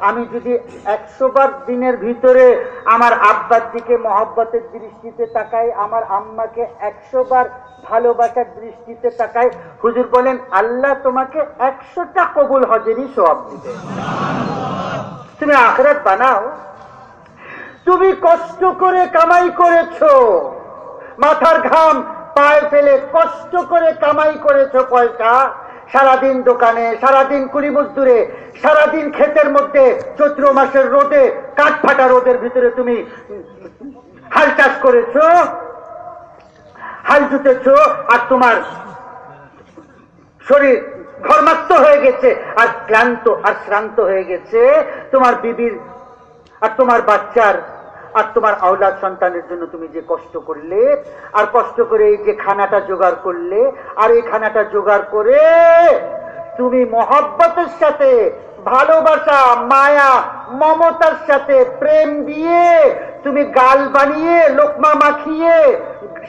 S2: আমি যদি একশো বার দিনের ভিতরে আমার আব্বার দিকে মহব্বতের দৃষ্টিতে তাকাই, আমার আম্মাকে একশো বার ভালোবাসার দৃষ্টিতে তাকাই, হুজুর বলেন, আল্লাহ তোমাকে একশোটা কবুল হজেরই সব দিবে। তুমি আখরাত বানাও। তুমি কষ্ট করে কামাই করেছ। মাথার ঘাম পায়ে ফেলে কষ্ট করে কামাই করেছ পয়সা সারাদিন দোকানে, সারাদিন কুড়ি মজদুরে, সারাদিন ক্ষেতের মধ্যে, চৈত্র মাসের রোদে কাঠ ফাটা রোদের ভিতরে তুমি হাল চাষ করেছ, হাল জুতেছো আর তোমার শরীর ঘর্মাক্ত হয়ে গেছে, আর ক্লান্ত, আর শ্রান্ত হয়ে গেছে, তোমার বিবির আর তোমার বাচ্চার আর তোমার আওলাদ সন্তানের জন্য তুমি যে কষ্ট করলে, আর কষ্ট করে এই যে খানাটা জোগাড় করলে, আর এই খানাটা জোগাড় করে তুমি মহব্বতের সাথে, ভালোবাসা, মায়া, মমতার সাথে, প্রেম দিয়ে তুমি গাল বানিয়ে, লোকমা মাখিয়ে,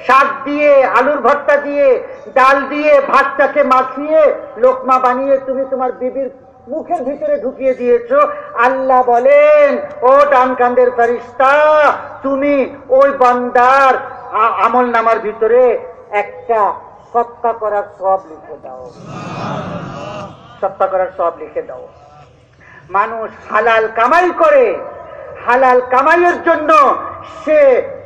S2: শাক দিয়ে, আলুর ভর্তা দিয়ে, ডাল দিয়ে, ভাতটাকে মাখিয়ে, লোকমা বানিয়ে তুমি তোমার বিবির মুখের ভিতরে ঢুকিয়ে দিয়েছ। আল্লাহ বলেন, ও ডান কান্দের ফারিস্তা তুমি ওই বান্দার আমল নামার ভিতরে একটা সত্তা করার সব লিখে দাও। সত্তা করার সব লিখে দাও। মানুষ হালাল কামাই করে। হালাল কামাইয়ের জন্য সে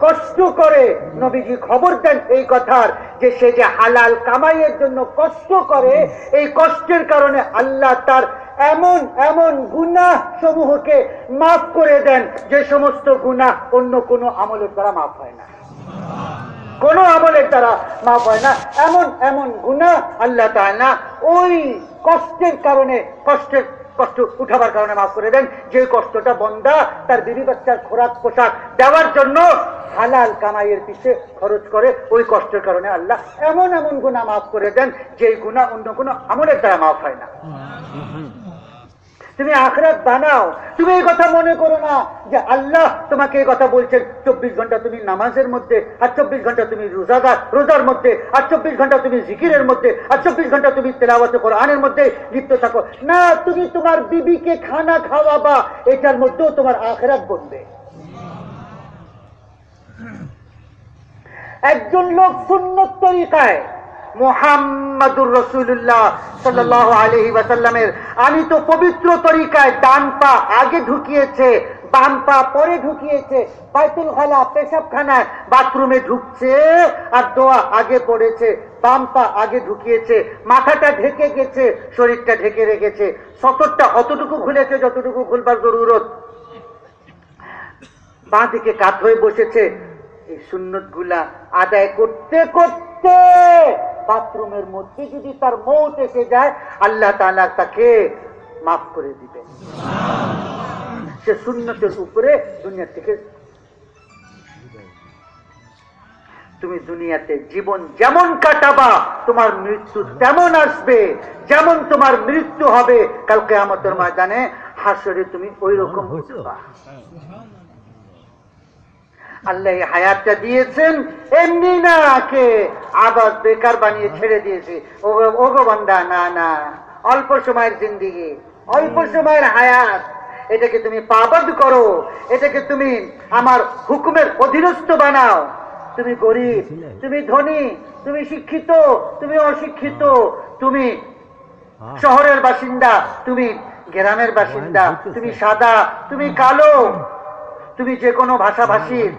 S2: কষ্ট করে। নবীজি খবর দেন এই কথার যে সে যে হালাল কামাইয়ের জন্য কষ্ট করে, এই কষ্টের কারণে আল্লাহ তার এমন এমন গুনাহ সমূহকে মাফ করে দেন যে সমস্ত গুনাহ অন্য কোনো আমলের দ্বারা মাফ হয় না। কোন আমলের দ্বারা মাফ হয় না। এমন এমন গুণা আল্লাহ তাআলা ওই কষ্টের কারণে, কষ্টের, কষ্ট উঠাবার কারণে মাফ করে দেন। যে কষ্টটা বন্দা তার বিবি বাচ্চার খোরাক পোশাক দেওয়ার জন্য হালাল কামাইয়ের পিছে খরচ করে, ওই কষ্টের কারণে আল্লাহ এমন এমন গুণা মাফ করে দেন যে গুণা অন্য কোনো আমলের দ্বারা মাফ হয় না। তুমি আখরাত বানাও। তুমি এই কথা মনে করো না যে আল্লাহ তোমাকে এই কথা বলছেন। চব্বিশ ঘণ্টা তুমি নামাজের মধ্যে, আর চব্বিশ ঘণ্টা তুমি রোজাদার, রোজার মধ্যে, আর চব্বিশ ঘণ্টা তুমি জিকিরের মধ্যে, আর চব্বিশ ঘণ্টা তুমি তেলাওয়াতে কোরআনের মধ্যে লিপ্ত থাকো। না, তুমি তোমার বিবিকে খানা খাওয়াবা, এটার মধ্যেও তোমার আখরাত বলবে একজন লোক সুন্নত তরিকায় মোহাম্মদুর রসুল্লাহ সাল্লাহ আলহি ওয়াসাল্লামের। আমি তো পবিত্র তরিকায় ডান পা আগে ঢুকিয়েছে, বাম পা পরে ঢুকিয়েছে, বাইতুল খালা পেশাবখানায় বাথরুমে ঢুকছে আর দোয়া আগে পড়েছে, বাম পা আগে ঢুকিয়েছে, মাথাটা ঢেকে গেছে, শরীরটা ঢেকে রেখেছে। সতরটা অতটুকু খুলেছে যতটুকু খুলবার জরুরত। বাঁ দিকে কাত হয়ে বসেছে, এই সুন্নতগুলা আদায় করতে করতে বাথরুমের মধ্যে যদি তার মৌত এসে যায় আল্লাহ তাআলা তাকে মাফ করে দিবেন সে সুন্নতের উপরে দুনিয়া থেকে তুমি দুনিয়াতে জীবন যেমন কাটাবা তোমার মৃত্যু তেমন আসবে। যেমন তোমার মৃত্যু হবে কালকে আমাদের ময়দানে হাসরে তুমি ওই রকম উঠবা। আল্লাহ হায়াতটা দিয়েছেন এমনি না কে আবাদ বেকার বানিয়ে ছেড়ে দিয়েছে। ও- ও গো বান্দা না না অল্প সময়ের জিন্দিগি অল্প সময়ের হায়াত এটাকে তুমি পাবাদ করো এটাকে তুমি আমার হুকুমের অধীনস্থ বানাও। তুমি গরিব তুমি ধনী তুমি শিক্ষিত তুমি অশিক্ষিত তুমি শহরের বাসিন্দা তুমি গ্রামের বাসিন্দা তুমি সাদা তুমি কালো তুমি যে কোনো ভাষাভাষীর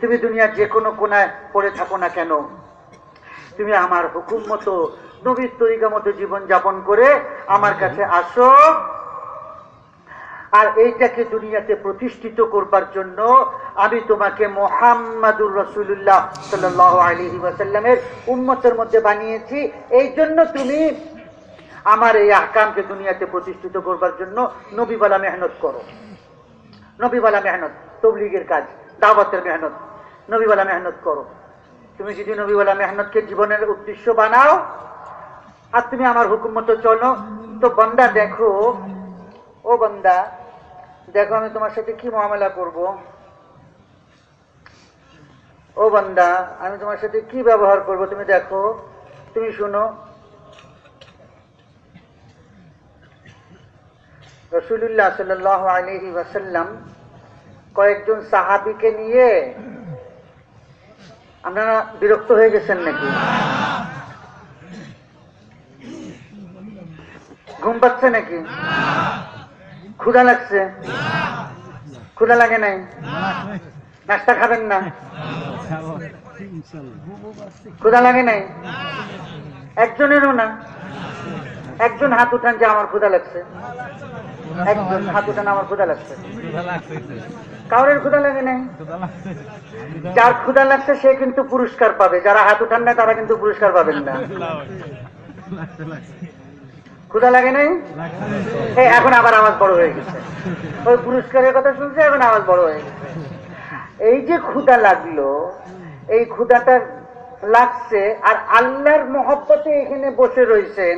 S2: তুমি দুনিয়ার যে কোনো কোনায় পড়ে থাকো না কেন? তুমি আমার হুকুম মতো নবীর তরিকা মতো জীবন যাপন করে আমার কাছে আসো। আর এইটাকে দুনিয়াতে প্রতিষ্ঠিত করবার জন্য আমি তোমাকে মোহাম্মদুর রসুল্লাহ সাল আলহি ওয়াসাল্লামের উন্মতের মধ্যে বানিয়েছি। এই জন্য তুমি আমার এই আহকামকে দুনিয়াতে প্রতিষ্ঠিত করবার জন্য নবীবালা মেহনত করো। নবীবালা মেহনত। তবলিগের কাজ, দাওয়াতের মেহনত নবীবালা মেহনত করো। তুমি যদি নবীবালা মেহনতকে জীবনের উদ্দেশ্য বানাও, আর তুমি আমার হুকুম মতো চলো, তো বন্দা দেখো, ও বন্দা, দেখো আমি তোমার সাথে কি মহামেলা করব। ও বন্দা, আমি তোমার সাথে কি ব্যবহার করব তুমি দেখো, তুমি শুনো। রসুল্লাহ সাল আলহি ওয়াসাল্লাম কয়েকজন সাহাবিকে নিয়ে আপনারা বিরক্ত হয়ে গেছেন নাকি? ঘুম পাচ্ছে নাকি? ক্ষুধা লাগছে? ক্ষুধা লাগে নাই? নাস্তা খাবেন না? ক্ষুধা লাগে নাই? একজনেরও না? একজন হাত উঠান যে আমার ক্ষুধা লাগছে। একজন আমার ক্ষুধা লাগছে। কাউরের ক্ষুধা লাগে নাই? যার ক্ষুদা লাগছে সে কিন্তু পুরস্কার পাবে। যারা হাত উঠান না তারা কিন্তু পুরস্কার পাবেন না। ক্ষুদা লাগে নাই? এখন আবার আওয়াজ বড় হয়ে গেছে। ওই পুরস্কারের কথা শুনছে এখন আওয়াজ বড় হয়ে গেছে। এই যে ক্ষুদা লাগল এই ক্ষুদাটা লাগছে আর আল্লাহর মহব্বতে এখানে বসে রয়েছেন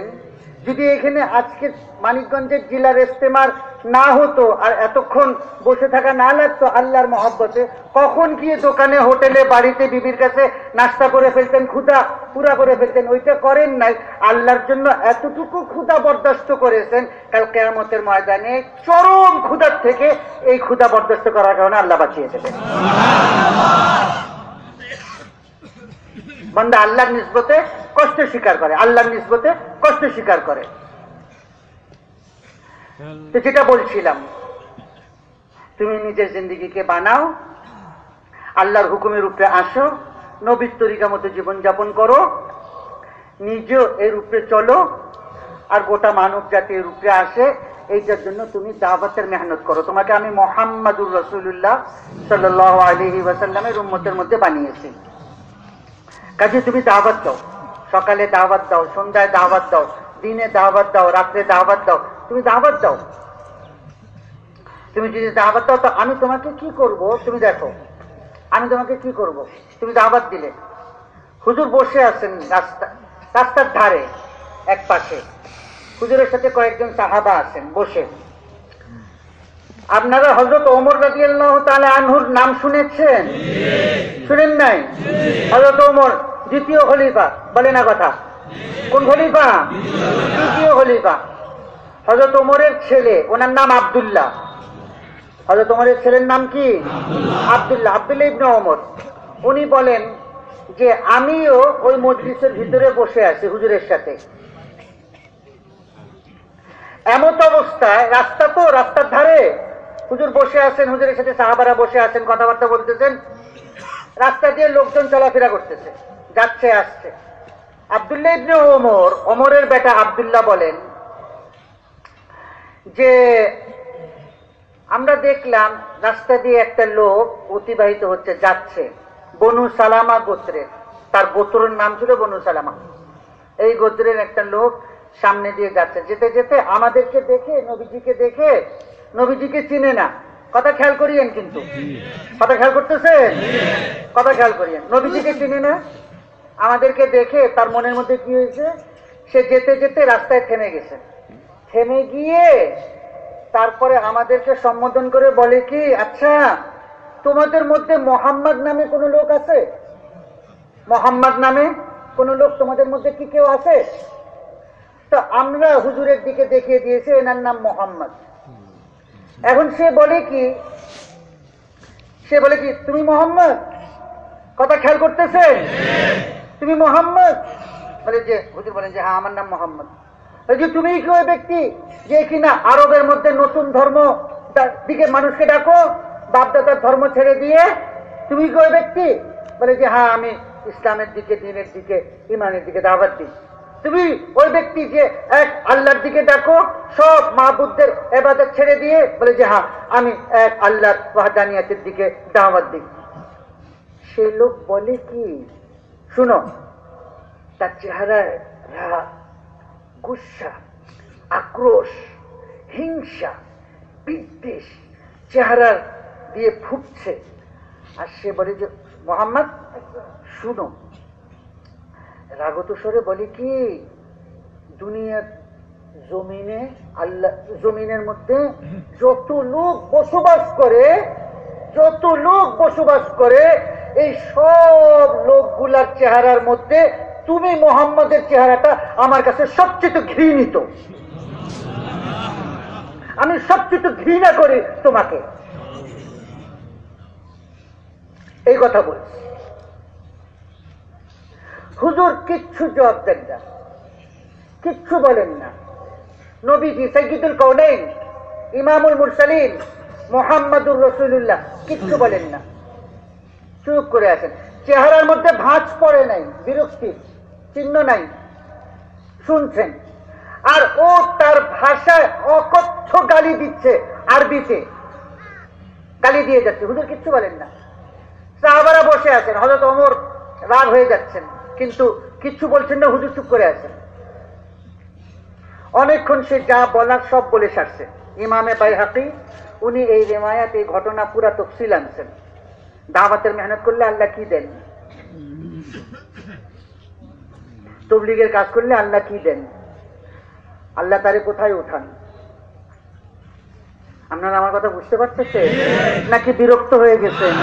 S2: যদি এখানে আজকে মানিকগঞ্জের জেলার ইস্তেমার না হতো আর এতক্ষণ বসে থাকা না লাগতো আল্লাহর মহব্বতে, কখন গিয়ে দোকানে, হোটেলে, বাড়িতে বিবির কাছে নাস্তা করে ফেলতেন, ক্ষুধা পুরা করে ফেলতেন, ওইটা করেন নাই। আল্লাহর জন্য এতটুকু ক্ষুধা বরদাস্ত করেছেন, কাল কেয়ামতের ময়দানে চরম ক্ষুধার থেকে এই ক্ষুদা বরদাস্ত করার কারণে আল্লাহ বাঁচিয়ে দেবেন। বান্দা আল্লাহর নিসবতে কষ্ট স্বীকার করে, আল্লাহর নিসবতে কষ্ট স্বীকার করে। তো যেটা বলছিলাম, তুমি নিজের জিন্দিগিকে বানাও, আল্লাহর হুকুমের উপরে আসো, নবীর তরিকা মতো জীবনযাপন করো, নিজেও এর উপরে চলো, আর গোটা মানব জাতি এর উপরে আসে, এইটার জন্য তুমি দাওয়াতের মেহনত করো। তোমাকে আমি মোহাম্মদুর রসুল্লাহ সাল আলহি ওয়াসাল্লামের উম্মতের মধ্যে বানিয়েছি। কাজে তুমি দাওয়াত দাও। সকালে দাওয়াত দাও, সন্ধ্যায় দাওয়াত দাও, দিনে দাওয়াত দাও, রাত্রে দাওয়াত দাও। তুমি দাওয়াত দাও। তুমি যদি দাওয়াত দাও, তো আমি তোমাকে কি করব? তুমি দেখো। আমি তোমাকে কি করব? তুমি দাওয়াত দিলে। হুজুর বসে আছেন রাস্তা, রাস্তার ধারে, এক পাশে। হুজুরের সাথে কয়েকজন সাহাবা আছেন, বসে। আপনারা হজরত ওমর রাজি তাহলে আনহুর নাম শুনেছেন? শুনেন নাই? হজরত ওমর দ্বিতীয় খলিফা বলে না কথা? কোন খলিফা? দ্বিতীয় খলিফা। হজরত ওমরের ছেলে ওনার নাম আবদুল্লাহ। হজরত ওমরের ছেলের নাম কি? আবদুল্লাহ আবদুল্লাহ ইবনে ওমর। উনি বলেন যে আমিও ওই মজলিসের ভিতরে বসে আছি হুজুরের সাথে। এমত অবস্থায় রাস্তা তো রাস্তার ধারে। হুজুর বসে আছেন, হুজুরের সাথে সাহাবারা বসে আছেন, কথাবার্তা বলতেছেন। রাস্তা দিয়ে লোকজন চলাফেরা করতেছে, যাচ্ছে, আসছে। আবদুল্লাহ ইবনে ওমর, ওমরের বেটা আবদুল্লাহ বলেন যে, আমরা দেখলাম রাস্তা দিয়ে একটা লোক অতিবাহিত হচ্ছে, যাচ্ছে। বনু সালামা গোত্রের, তার গোত্রের নাম ছিল বনু সালামা। এই গোত্রের একটা লোক সামনে দিয়ে যাচ্ছে, যেতে যেতে আমাদেরকে দেখে, নবীজিকে দেখে নবীজিকে চিনে না। কথা খেয়াল করিয়েন কিন্তু। কথা খেয়াল করতেছেন? কথা খেয়াল করিয়েন। নবীজিকে চিনে না। আমাদেরকে দেখে তার মনের মধ্যে কি হয়েছে? সে যেতে যেতে রাস্তায় থেমে গেছে। থেমে গিয়ে তারপরে আমাদেরকে সম্বোধন করে বলে কি আচ্ছা তোমাদের মধ্যে মোহাম্মদ নামে কোনো লোক আছে? মোহাম্মদ নামে কোনো লোক তোমাদের মধ্যে কি কেউ আছে? তো আমরা হুজুরের দিকে দেখিয়ে দিয়েছি, এনার নাম মোহাম্মদ। এখন সে বলে কি? সে বলে কি, তুমি মোহাম্মদ? কথা খেয়াল করতেছে? তুমি মোহাম্মদ? বলে যে, হুজুর বলেন যে হ্যাঁ আমার নাম মোহাম্মদ। যে, তুমি কি ওই ব্যক্তি যে কিনা আরবের মধ্যে নতুন ধর্ম দিকে মানুষকে ডাকো, বাপদাদার ধর্ম ছেড়ে দিয়ে? তুমি কি ওই ব্যক্তি? বলে যে হ্যাঁ আমি ইসলামের দিকে, দিনের দিকে ইমানের দিকে দাওয়াত দিই। তুমি ওই ব্যক্তি যে এক আল্লাহর দিকে ডাকো, সব মাহবুদদের এবাদত ছেড়ে দিয়ে বলে যে হ্যাঁ আমি এক আল্লাহর ওয়াহদানিয়াতের দিকে দাওয়াত দিই। সে লোক বলে কি? শুনো, তার চেহারায় গুসা, আক্রোশ, হিংসা, বিদ্বেষ চেহারা দিয়ে ফুটছে। আর সে বলে যে, মোহাম্মদ, শুনো রাগত স্বরে বলে কি, দুনিয়ার জমিনে আল্লাহ, জমিনের মধ্যে যত লোক বসবাস করে, যত লোক বসবাস করে, এই সব লোকগুলার চেহারার মধ্যে তুমি মোহাম্মদের চেহারাটা আমার কাছে সবচেয়ে ঘৃণিত। আমি সবচেয়ে ঘৃণা করি তোমাকে। এই কথা বলছি। হুজুর কিচ্ছু জবাব দেন না। কিচ্ছু বলেন না। নবীজি সৈয়দুল কৌনাইন ইমামুল মুরসালিন, মোহাম্মদুর রসুল্লাহ কিচ্ছু বলেন না। চুপ করে আছেন। চেহারার মধ্যে ভাঁজ পড়ে নাই বিরক্তির চিহ্ন নাই। শুনছেন? আর ও তার ভাষায় অকথ্য গালি দিচ্ছে আরবিতে। গালি দিয়ে যাচ্ছে। হুজুর কিচ্ছু বলেন না। সাহাবারা বসে আছেন। হজরত অমর রাগ হয়ে যাচ্ছেন। কিন্তু কিচ্ছু বলছেন না, হুজুর চুপ করে আছেন। অনেকক্ষণ সে যা বলার সব বলে সারছে। ইমামে বাই হাকি উনি এই রেমায়াত, এই ঘটনা পুরা তফসিল আনছেন। দাওয়াতের মেহনত করলে আল্লাহ কি দেন? তবলিগের কাজ করলে আল্লাহ কি দেন? আল্লাহ তারে কোথায় উঠান? আপনারা আমার কথা বুঝতে পারতেছে নাকি বিরক্ত হয়ে গেছেন?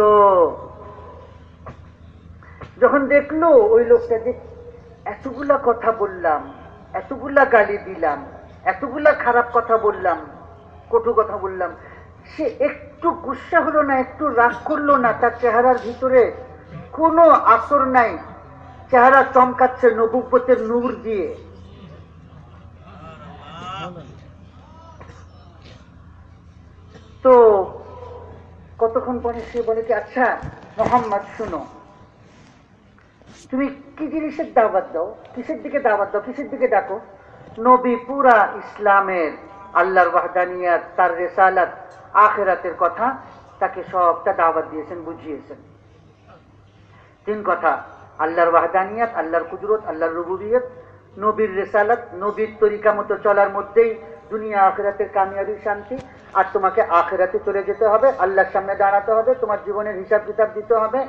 S2: তো যখন দেখল, ওই লোকটা যে এতগুলা কথা বললাম, এতগুলা গালি দিলাম, এতগুলা খারাপ কথা বললাম, কটু কথা বললাম, সে একটু গুসা হলো না, একটু রাগ করল না, তার চেহারার ভিতরে কোনো আসর নাই, চেহারা চমকাচ্ছে নবুব্বতের নূর দিয়ে তো কতক্ষণ পরে সে বলে কি? আচ্ছা মোহাম্মদ, শুনো। তুমি কি জিনিসের দাওয়াত দাও? কিসের দিকে দাওয়াত দাও? কিসের দিকে ডাকো? নবী পুরা ইসলামের আল্লাহর ওয়াহদানিয়াত, তার রেসালাত, আখেরাতের কথা তাকে সবটা দাওয়াত দিয়েছেন, বুঝিয়েছেন। তিন কথা, আল্লাহর ওয়াহদানিয়াত, আল্লাহর কুদরত, আল্লাহর রুবুবিয়ত, নবীর রেসালাত, নবীর তরিকা মতো চলার মধ্যেই দুনিয়া আখেরাতের কামিয়াবি শান্তি আর তোমাকে আখেরাতে চলে যেতে হবে আল্লাহর সামনে দাঁড়াতে হবে তোমার জীবনের হিসাব কিতাব দিতে হবে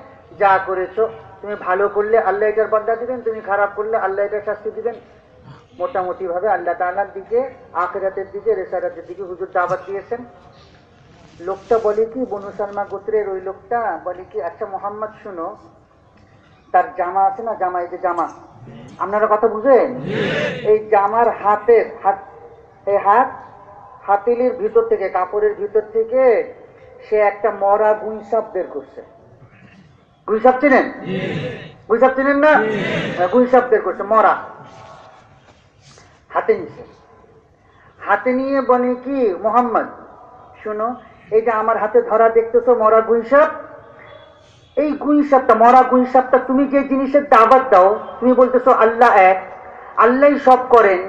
S2: যা করেছ। তুমি ভালো করলে আল্লাহ এটার বদলা দিবেন তুমি খারাপ করলে আল্লাহ এটার শাস্তি দিবেন। মোটামুটি ভাবে আল্লাহ তাআলার দিকে আখেরাতের দিকে রেসারাতের দিকে হুজুর দাওয়াত দিয়েছেন। লোকটা বলে কি বনু সালমা গোত্রের ওই লোকটা বলে কি আচ্ছা মোহাম্মদ শুনো তার জামা আছে না জামা এই যে জামা আপনারা কথা বুঝেন? এই জামার হাতের হাত এই হাত হাতিলির ভিতর থেকে কাপড়ের ভিতর থেকে সে একটা মরা গুইসাপ বের করছে। গুইসাপ চিনেন? গুইসাপ চিনেন না? হ্যাঁ, গুইসাপ বের করছে মরা। হাতে নিছে। হাতে নিয়ে বলে কি? মোহাম্মদ। শুনো এই যে আমার হাতে ধরা দেখতেছো মরা গুইসাপ এই গুইসাপটা মরা গুইসাপটা তুমি যে জিনিসের দাবাত দাও তুমি বলতেছো আল্লাহ এক আল্লাহ সব করেন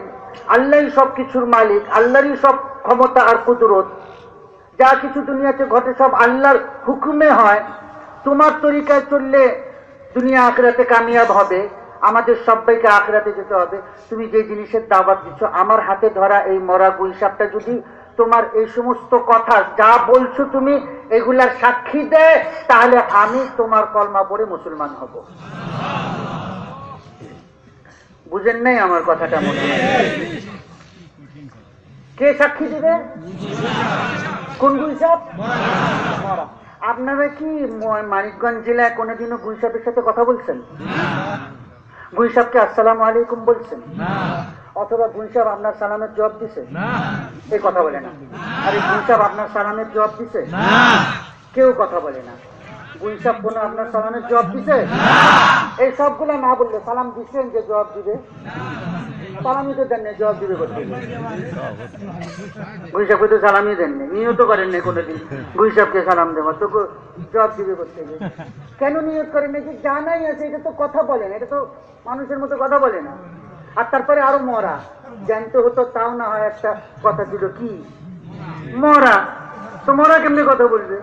S2: আল্লাহ সব কিছুর মালিক আল্লাহরই সব ক্ষমতা আর কুদরত। যা কিছু দুনিয়াতে ঘটে সব আল্লাহর হুকুমে হয়। তোমার তরিকায় চললে দুনিয়া আখরাতে কামিয়াব হবে। আমাদের সবাইকে আখরাতে যেতে হবে। তুমি যে জিনিসের দাবাত দিচ্ছ, আমার হাতে ধরা এই মরা গুইসাপটা যদি তোমার এই সমস্ত কথা যা বলছো তুমি এগুলার সাক্ষী দেয়, তাহলে আমি তোমার কলমা পড়ে মুসলমান হব। বুঝেন নাই আমার কথাটা মনে হয়? কে সাক্ষী দিবে? কোন গুইসাপ মরা। আপনারা কি মানিকগঞ্জ জেলায় কোনোদিনও গুইসাপের সাথে কথা বলছেন? গুইসাপকে আসসালামু আলাইকুম বলছেন? অথবা গুইসাপ আপনার সালামের জবাব দিছে? এই কথা বলে না। আরে গুইসাপ আপনার সালামের জবাব দিছে? কেউ কথা বলে না। গুইসাপ কোনো আপনার সালামের জবাব দিছে? এই সবগুলো না বললে সালাম দিচ্ছেন যে জবাব দিবে? সালামই তো দেন নাই, জবাব দিবে করতে গুইসাপকে তো সালামই দেননি নিয়ত করেন নাই কোনোদিন গুইসাপকে সালাম দেওয়া তো জবাব দিবে করতে। কেন নিয়ত করেন না যে জানাই আছে এটা তো কথা বলে না এটা তো মানুষের মতো কথা বলে না। আর তারপরে আরও মরা। জ্যান্ত হতো তাও না হয় একটা কথা ছিল কি? মরা। তো মরা কেমনি কথা বলবে?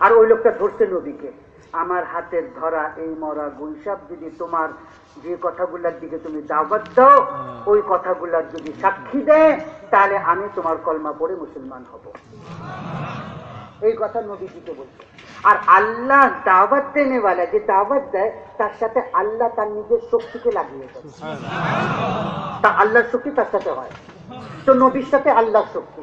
S2: আর ওই লোকটা ধরছে নবীকে আমার হাতের ধরা এই মরা গুইসাপ যদি তোমার যে কথাগুলার দিকে তুমি দাওয়াত দাও ওই কথাগুলার যদি সাক্ষী দেয় তাহলে আমি তোমার কলমা পড়ে মুসলমান হব। এই কথা নবীজিকে বলছে। আর আল্লাহ দাওয়াত দেনেওয়ালা যে দাওয়াত দেয় তার সাথে আল্লাহ তার নিজের শক্তিকে লাগিয়ে দেয়। তা আল্লাহর শক্তি তার সাথে হয়। তো নবীর সাথে আল্লাহর শক্তি।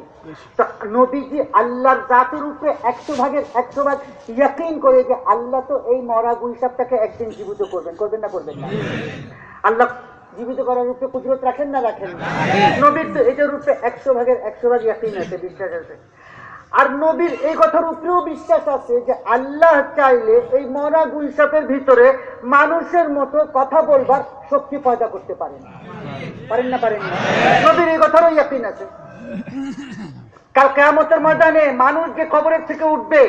S2: তো নবীজি আল্লাহর জাতের উপরে একশো ভাগের একশো ভাগ ইয়াকিন করে যে আল্লাহ তো এই মরা গুইসাপটাকে একদিন জীবিত করবেন। করবেন না করবেন না? আল্লাহ জীবিত করার রূপে কুদরত রাখেন না রাখেন না? নবীর তো এটার রূপে একশো ভাগের একশো ভাগ ইয়াকিন আছে বিশ্বাস আছে। আর নবীর এই কথার উপরেও বিশ্বাস আছে যে আল্লাহ চাইলে এই মরা গুইসাপের ভিতরে মানুষের মতো কথা বলবার শক্তি পয়দা করতে পারেন। পারেন না পারেন না? নবীর এই কথারও ইয়াকিন আছে। কাল কেয়ামতের ময়দানে মানুষ যে খবরের থেকে উঠবে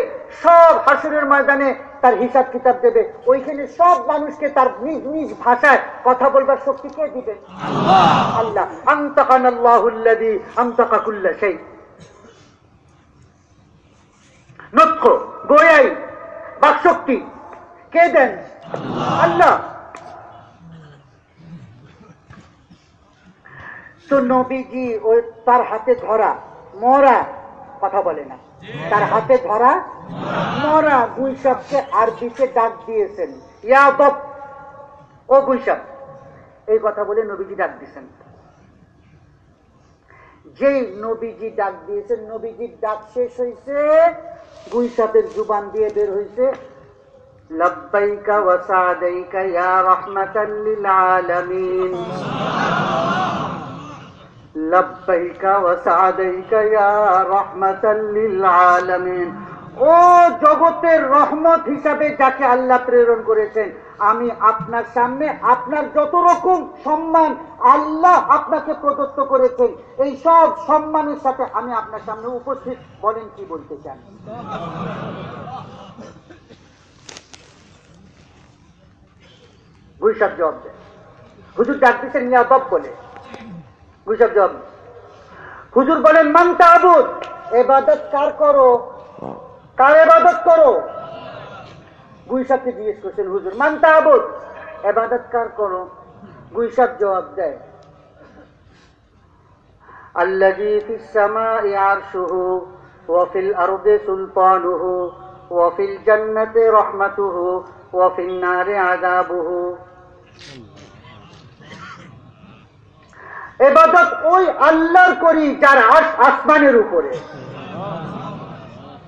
S2: সব হাসুরের ময়দানে তার হিসাব কিতাব দেবে। ওইখানে সব মানুষকে তার নিজ নিজ ভাষায় কথা বলবার শক্তি কে দিবে? আল্লাহ। আন্তাকান আল্লাহুল্লাদি আন্তাকাকুল্লা সেই নক্ষ গোয়াই, বাকশক্তি। কে দেন? আল্লাহ। তো নবীজি ওই তার হাতে ধরা, মরা কথা বলে না। তার হাতে ধরা, মরা গুইসবকে আরবিতে ডাক দিয়েছেন। ও গুইসব এই কথা বলে নবীজি ডাক দিয়েছেন। যেই নবীজি ডাক দিয়েছেন, নবীজির ডাক শেষ হয়েছে গুইসাপের জুবান দিয়ে বের হয়েছে লব্বাইকা ওয়াসাদাইকা ইয়া রাহমাতাল লিল আলামিন। লব্বাইকা ওয়াসাদাইকা ইয়া রাহমাতাল লিল আলামিন। ও জগতের রহমত হিসাবে যাকে আল্লাহ প্রেরণ করেছেন, আমি আপনার সামনে আপনার যত রকম সম্মান আল্লাহ আপনাকে প্রদত্ত করেছেন, এই সব সম্মানের সাথে আমি আপনার সামনে উপস্থিত। বলেন কি বলতে চান? গুইসাব জবাব দেয় হুজুর ডাক দিচ্ছেন ইয়াদব বলে। গুইসাব জবাব হুজুর বলেন মানতা আবুদ এবাদত কার করো? কার এবাদত করো? গুইসাকে জিজ্ঞেস করছেন, হুজুর মান তাবত এবাদত কার করো? গুইসাক জবাব দেয় আল্লাজি ফিস ইয়ার আরশুহু ওয়া ফিল আরদি সুলতানুহু ওয়া ফিল জান্নাতি রাহমাতুহু ওয়া ফিন নারি এবাদত ওই আল্লাহর করি যার আসমানের উপরে।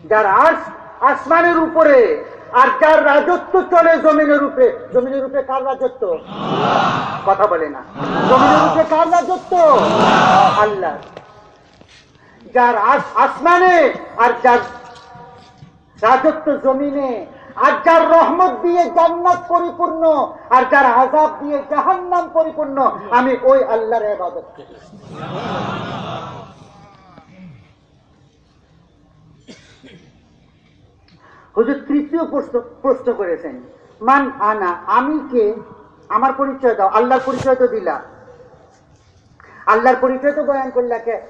S2: যার আস আসমানের উপরে আর যার রাজত্ব চলে জমিনের উপরে। জমিনের উপরে কার রাজত্ব? কথা বলে না। জমিনের উপরে কার রাজত্ব? আল্লাহ। যার আস- আসমানে আর যার রাজত্ব জমিনে আর যার রহমত দিয়ে জান্নাত পরিপূর্ণ আর যার আজাব দিয়ে জাহান্নাম পরিপূর্ণ আমি ওই আল্লাহর ইবাদত করি। হুজুর তৃতীয় প্রশ্ন করেছেন মান আনা আমি কে? আমার পরিচয় দাও আল্লাহর পরিচয় তো দিলা। আল্লাহর পরিচয় তো বয়ান করলাকে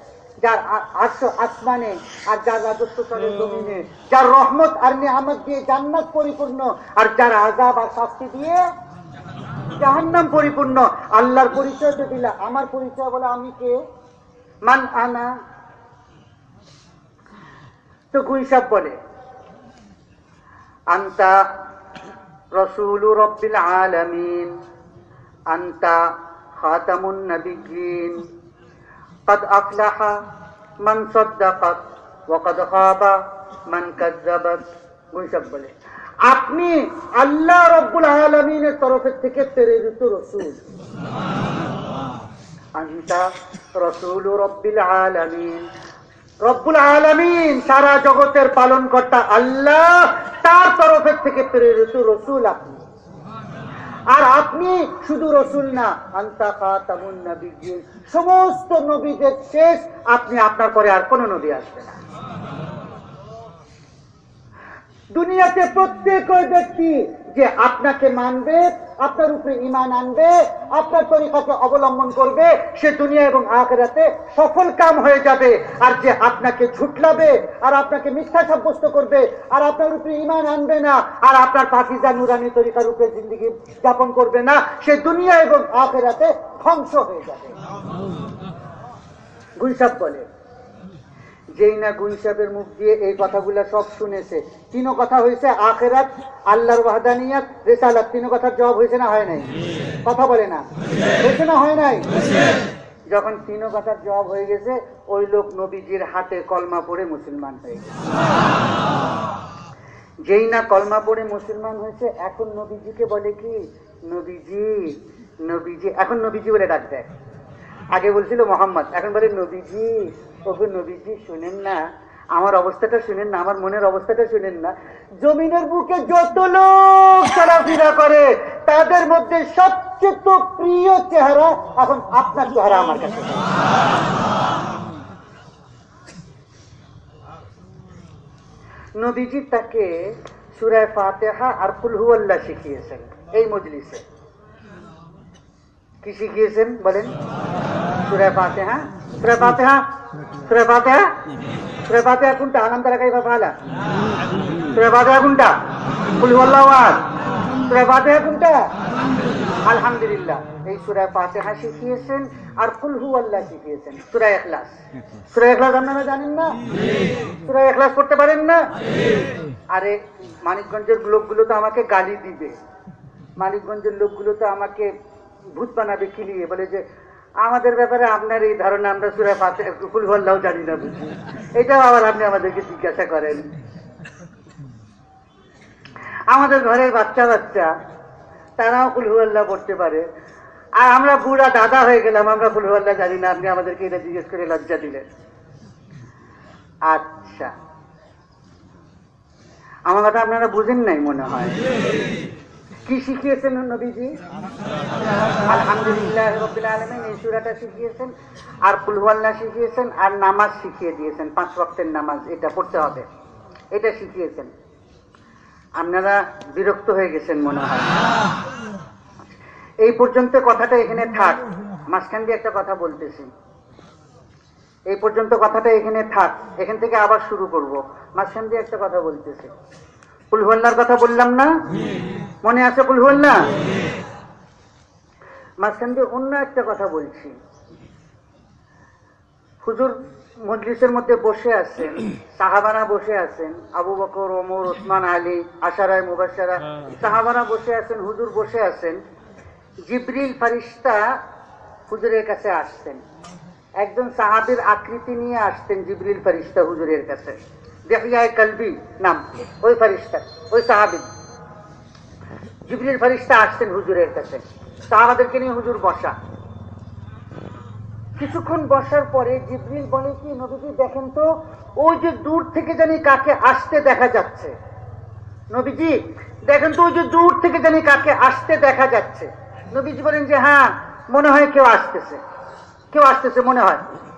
S2: যার আ- আর্শ আসমানে আর যার রাজত্ব করে জমিনে। যার রহমত আর নিয়ামত দিয়ে জান্নাত পরিপূর্ণ আর যার আজাব আর শাস্তি দিয়ে জাহান্নাম পরিপূর্ণ। আল্লাহর পরিচয় তো দিলা আমার পরিচয় বলে আমি কে? মান আনা। তো গুইসাব বলে আন্তা রসুল রব্বিল আলামিন আন্তা খাতামুন নবিয়্যিন قد أفلح من صدقت وقد خاب من كذبت গুইসাব বলে আপনি আল্লাহ রব্বুল আলমিনের তরফের থেকে প্রেরিত রসুল আন্তা রসুল রব্বিল আলামিন রব্বুল আলামিন সারা জগতের পালন কর্তা আল্লাহ, তার তরফের থেকে প্রেরিত রসুল আপনি। আর আপনি শুধু রসুল না, আন্তা খাতামুন নবিয়্যিন। সমস্ত নবীদের শেষ আপনি আপনার পরে আর কোন নবী আসবে না। দুনিয়াতে প্রত্যেক ব্যক্তি যে আপনাকে মানবে, আপনার উপরে ইমান আনবে, আপনার তরিকাকে অবলম্বন করবে, সে দুনিয়া এবং আখেরাতে সফল কাম হয়ে যাবে। আর যে আপনাকে ঝুটলাবে আর আপনাকে মিথ্যা সাব্যস্ত করবে, আর আপনার উপরে ইমান আনবে না, আর আপনার পাখিজা নুরানি তরিকার উপরে জিন্দগি যাপন করবে না, সে দুনিয়া এবং আখেরাতে ধ্বংস হয়ে যাবে। গুইসাব বলে যেই না গুইসাবের মুখ দিয়ে এই কথাগুলা সব শুনেছে। তিনও কথা হয়েছে, আখেরাত, আল্লাহর ওয়াহদানিয়াত, রেসালাত। তিনও কথার জবাব হয়েছে না হয় নাই? কথা বলে না? হয়েছে না হয় নাই? যখন তিনও কথার জবাব হয়ে গেছে, ওই লোক নবীজির হাতে কলমা পড়ে মুসলমান হয়ে গেছে। যেই না কলমা পড়ে মুসলমান হয়েছে, এখন নবীজিকে বলে কি? নবীজি নবীজি, এখন নবীজি বলে ডাক দেয়। আগে বলছিল মোহাম্মদ, এখন বলে নবীজি। ওগো নবীজি শুনেন না, আমার অবস্থাটা শুনেন না, আমার মনের অবস্থাটা শুনেন না। জমিনের বুকে যত লোক চলাফেরা করে, তাদের মধ্যে সবচেয়ে তো প্রিয় চেহারা এখন আপনার চেহারা আমার কাছে। নবীজি তাকে সুরায় ফাতেহা আর কুলহুয়াল্লাহ শিখিয়েছেন, এই মজলিসে। কি শিখিয়েছেন বলেন সুরায় ফাতেহা সুরায় ফাতেহা সুরায় ফাতেহা সুরায় ফাতেহা কোনটা আনন্দ রাখাই বা ফালা সুরায় ফাতেহা কোনটা কুলহুয়াল্লাহ আহাদ সুরায় ফাতেহা কোনটা আলহামদুলিল্লাহ এই সুরায় ফাতেহা শিখিয়েছেন আর কুলহু আল্লাহ শিখিয়েছেন সুরায় এখলাস সুরায় এখলাস আপনারা জানেন না সুরায় এখলাস করতে পারেন না আরে মানিকগঞ্জের লোকগুলো তো আমাকে গালি দিবে মানিকগঞ্জের লোকগুলো তো আমাকে ভূত বানাবে কিলিয়ে বলে যে, আমাদের ব্যাপারে আপনার এই ধারণা, আমরা সুরা পাতে কুলহল্লাও জানি না বুঝি। এটাও আবার আপনি আমাদেরকে জিজ্ঞাসা করেন। আমাদের ঘরের বাচ্চা বাচ্চা, তারাও কুলহুয়াল্লাহ পড়তে পারে। আর আমরা বুড়া দাদা হয়ে গেলাম, আমরা কুলহুয়াল্লাহ জানি না, আপনি আমাদেরকে এটা জিজ্ঞেস করে লজ্জা দিলেন। আচ্ছা। আমার কথা আপনারা বুঝেন নাই মনে হয়। কি শিখিয়েছেন নবীজি? আলহামদুলিল্লাহ রবিল আলমিন এই সুরাটা শিখিয়েছেন, আর কুলহুয়াল্লাহ শিখিয়েছেন, আর নামাজ শিখিয়ে দিয়েছেন, পাঁচ ওয়াক্তের নামাজ, এটা পড়তে হবে। এটা শিখিয়েছেন। আপনারা বিরক্ত হয়ে গেছেন মনে হয়। এই পর্যন্ত কথাটা এখানে থাক, মাঝখান দিয়ে একটা কথা বলতেছি। এই পর্যন্ত কথাটা এখানে থাক, এখান থেকে আবার শুরু করব, মাঝখান দিয়ে একটা কথা বলতেছি। কুলহুল্লার কথা বললাম না? মনে আছে কুলহুল্লা মাঝখান দিয়ে অন্য একটা কথা বলছি। হুজুর মজলিসের মধ্যে বসে আছেন সাহাবানা বসে আছেন আবু বকর ওমর ওসমান আলী আশারায় মুবাসারা সাহাবানা বসে আছেন হুজুর বসে আছেন। জিবরিল ফারিস্তা হুজুরের কাছে আসছেন। একজন সাহাবির আকৃতি নিয়ে আসতেন জিবরিল ফারিস্তা হুজুরের কাছে। দেখিয়ায় কলবি নাম ওই ফারিস্তা ওই সাহাবি। জিবরিল ফারিস্তা আসছেন হুজুরের কাছে। সাহাবাদেরকে নিয়ে হুজুর বসা। কিছুক্ষণ বসার পরে জিবরিল বলে, কি নবীজি, দেখেন তো, ওই যে দূর থেকে জানি কাকে আসতে দেখা যাচ্ছে। নবীজি, দেখেন তো, ওই যে দূর থেকে জানি কাকে আসতে দেখা যাচ্ছে। নবীজি বলেন যে হ্যাঁ মনে হয় কেউ আসতেছে। কেউ আসতেছে, মনে হয়।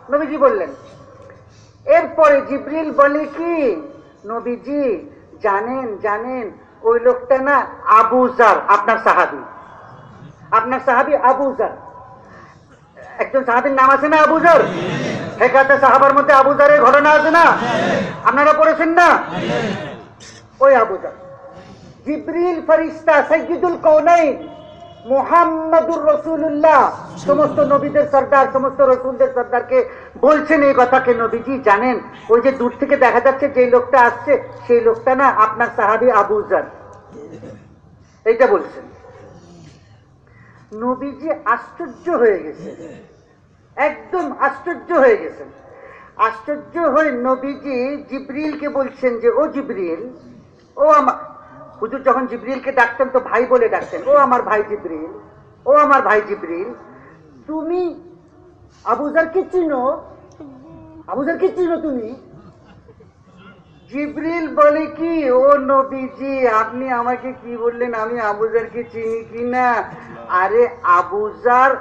S2: নবীজি বললেন। এরপরে জিবরিল বলে, কি নবীজি, জানেন জানেন ওই লোকটা না আবু আবুজার আপনার সাহাবি। আপনার সাহাবি আবু আবুজার একজন সাহাবির নাম আছে না আবুজার হেকাতে সাহাবার মধ্যে আবুজারের ঘটনা আছে না? আপনারা পড়েছেন না? ওই আবুজার জিব্রিল ফরিস্তা সৈয়দুল কৌনাইন মোহাম্মদুর রসুল্লাহ সমস্ত নবীদের সর্দার, সমস্ত রসুলদের সর্দারকে বলছেন এই কথাকে নবীজি জানেন। ওই যে দূর থেকে দেখা যাচ্ছে যে লোকটা আসছে, সেই লোকটা না আপনার সাহাবি আবুজার এইটা বলছেন। নবীজি আশ্চর্য হয়ে গেছে একদম আশ্চর্য হয়ে গেছেন। আশ্চর্য হয়ে নবীজি জিব্রিলকে বলছেন যে, ও জিব্রিল, ও আমার হুজুর যখন জিব্রিলকে ডাকতেন তো ভাই বলে ডাকতেন, ও আমার ভাই জিব্রিল, ও আমার ভাই জিব্রিল, তুমি আবুজারকে চিনো? আবুজারকে চিনো তুমি? জিব্রিল বলে, কি? ও নবীজি, আপনি আমাকে কি বললেন? আমি আবুজারকে চিনি কি না আরে আবুজার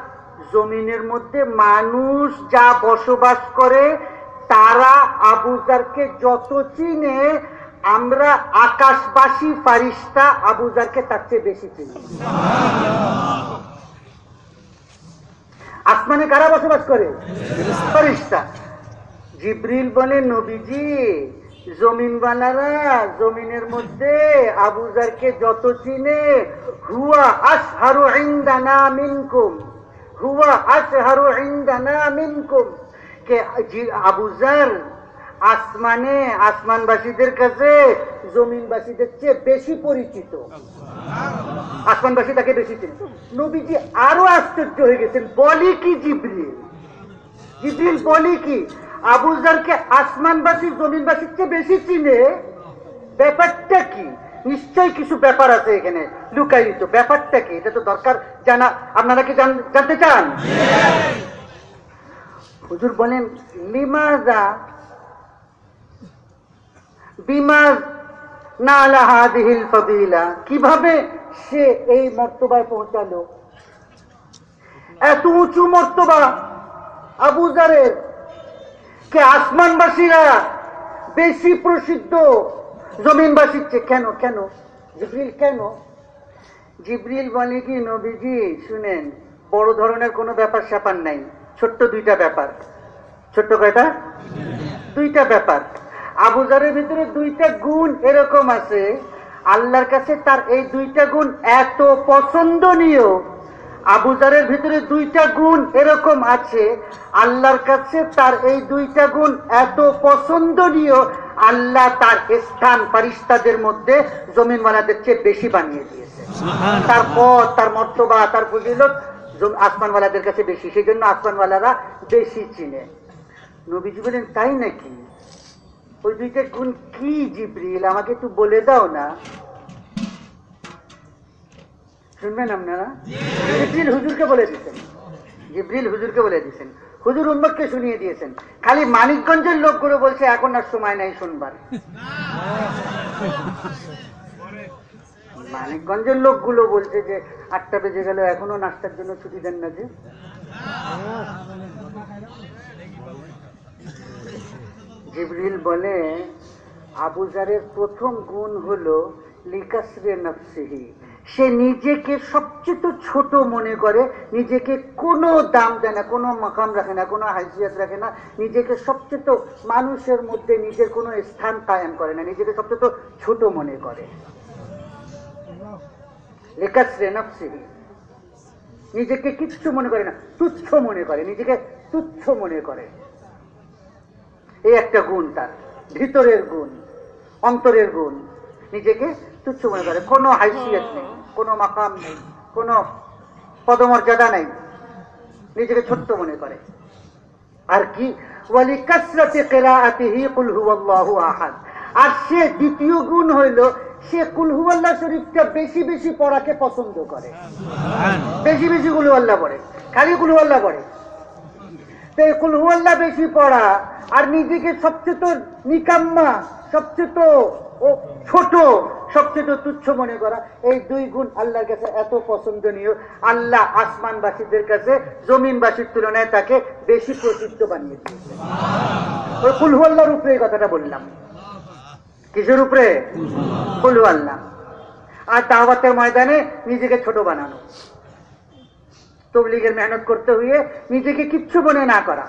S2: জমিনের মধ্যে মানুষ যা বসবাস করে, তারা আবুজারকে যত চিনে আমরা আকাশবাসী ফারিস্তা আবুজারকে তার চেয়ে বেশি চিনি। আসমানে কারা বসবাস করে? ফারিস্তা। জিব্রিল বলে, নবীজি জমিনওয়ালারা জমিনের মধ্যে আবুজারকে যত চিনে, হুয়া আসহারু ইনদানা মিনকুম, হুয়া আসহারু ইনদানা মিনকুম, কে আবুজার আসমানে আসমানবাসীদের কাছে জমিনবাসীদের চেয়ে বেশি পরিচিত। আসমানবাসী তাকে বেশি চিনে। নবীজি আরও আশ্চর্য হয়ে গেছেন বলে কি জিব্রিল? জিব্রিল বলে কি আবুজারকে আসমানবাসী জমিনবাসীর চেয়ে বেশি চিনে? ব্যাপারটা কি? নিশ্চয়ই কিছু ব্যাপার আছে এখানে লুকায়িত। ব্যাপারটা কি? এটা তো দরকার জানা। আপনারা কি জানতে চান? হুজুর বলেন লিমাজা বিমাজ নালা হাদিহিল ফাদিলা। কীভাবে সে এই মর্তবায় পৌঁছালো? এত উঁচু মর্তবা আবু জারের, কে আসমানবাসীরা বেশি প্রসিদ্ধ জমিনবাসীর চেয়ে। কেন কেন? জিব্রিল কেন? জিব্রিল বলে কি, নবীজি, শুনেন, বড় ধরনের কোনো ব্যাপার স্যাপার নাই, ছোট্ট দুইটা ব্যাপার। ছোট্ট কয়টা? দুইটা ব্যাপার। আবুজারের ভিতরে দুইটা গুণ এরকম আছে। আল্লাহর কাছে তার এই দুইটা গুণ এত পছন্দনীয়। আবুজারের ভিতরে দুইটা গুণ এরকম আছে। আল্লাহর কাছে তার এই দুইটা গুণ এত পছন্দনীয় আল্লাহ তার স্থান ফারিস্তাদের মধ্যে জমিন জমিনওয়ালাদের চেয়ে বেশি বানিয়ে দিয়েছে। তার পথ তার মর্তবা তার ফজিলত আসমানওয়ালাদের কাছে বেশি। সেই জন্য আসমানওয়ালারা বেশি চিনে। নবীজি বলেন তাই নাকি? ওই দুইটা গুণ কি জিব্রিল, আমাকে একটু বলে দাও না। শুনবেন আপনারা? জিব্রিল হুজুরকে বলে দিচ্ছেন জিব্রিল হুজুরকে বলে দিচ্ছেন হুজুর উন্মতকে শুনিয়ে দিয়েছেন। খালি মানিকগঞ্জের লোকগুলো বলছে, এখন আর সময় নাই শুনবার। মানিকগঞ্জের লোকগুলো বলছে যে, আটটা বেজে গেল, এখনও নাস্তার জন্য ছুটি দেন না যে। জিবরিল বলে আবুজারের প্রথম গুণ হলো লিকাসরে নফসিহি। সে নিজেকে সবচেয়ে ছোট মনে করে, নিজেকে কোনো দাম দেয় না, কোনো মাকাম রাখে না, কোনো হাইসিয়াত রাখে না, নিজেকে সবচেয়ে মানুষের মধ্যে নিজের কোনো স্থান কায়েম করে না, নিজেকে সবচেয়ে ছোট মনে করে। লিকাসরে নফসিহি। নিজেকে কিচ্ছু মনে করে না, তুচ্ছ মনে করে, নিজেকে তুচ্ছ মনে করে। এই একটা গুণ তার ভিতরের গুণ অন্তরের গুণ। নিজেকে তুচ্ছ মনে করে। কোনো হাইসিয়ত নেই কোনো মাকাম নেই কোনো পদমর্যাদা নেই। নিজেকে ছোট্ট মনে করে। আর কি? ওয়ালি কাসরাতে কেরাআতিহি কুল হুয়াল্লাহু আহাদ। আর সে দ্বিতীয় গুণ হইল সে কুল হুয়াল্লাহ শরীফটা বেশি বেশি পড়াকে পছন্দ করে। বেশি বেশি কুলু আল্লাহ পড়ে। খালি কুলু আল্লাহ পড়ে। তো এই কুলহু বেশি পড়া, আর নিজেকে সবচেয়ে তো নিকাম্মা, সবচেয়ে তো ছোট, সবচেয়ে তো তুচ্ছ মনে করা। এই দুই গুণ আল্লাহর কাছে এত পছন্দনীয়। আল্লাহ আসমানবাসীদের কাছে, জমিনবাসীর তুলনায় তাকে বেশি প্রসিদ্ধ বানিয়ে দিয়েছে ওই কুলহু আল্লাহর উপরে এই কথাটা বললাম। কিসের উপরে? কুলহু আল্লাহ আর দাওয়াতের ময়দানে নিজেকে ছোট বানানো। তবলিগের মেহনত করতে হয়ে নিজেকে কিচ্ছু মনে না করা।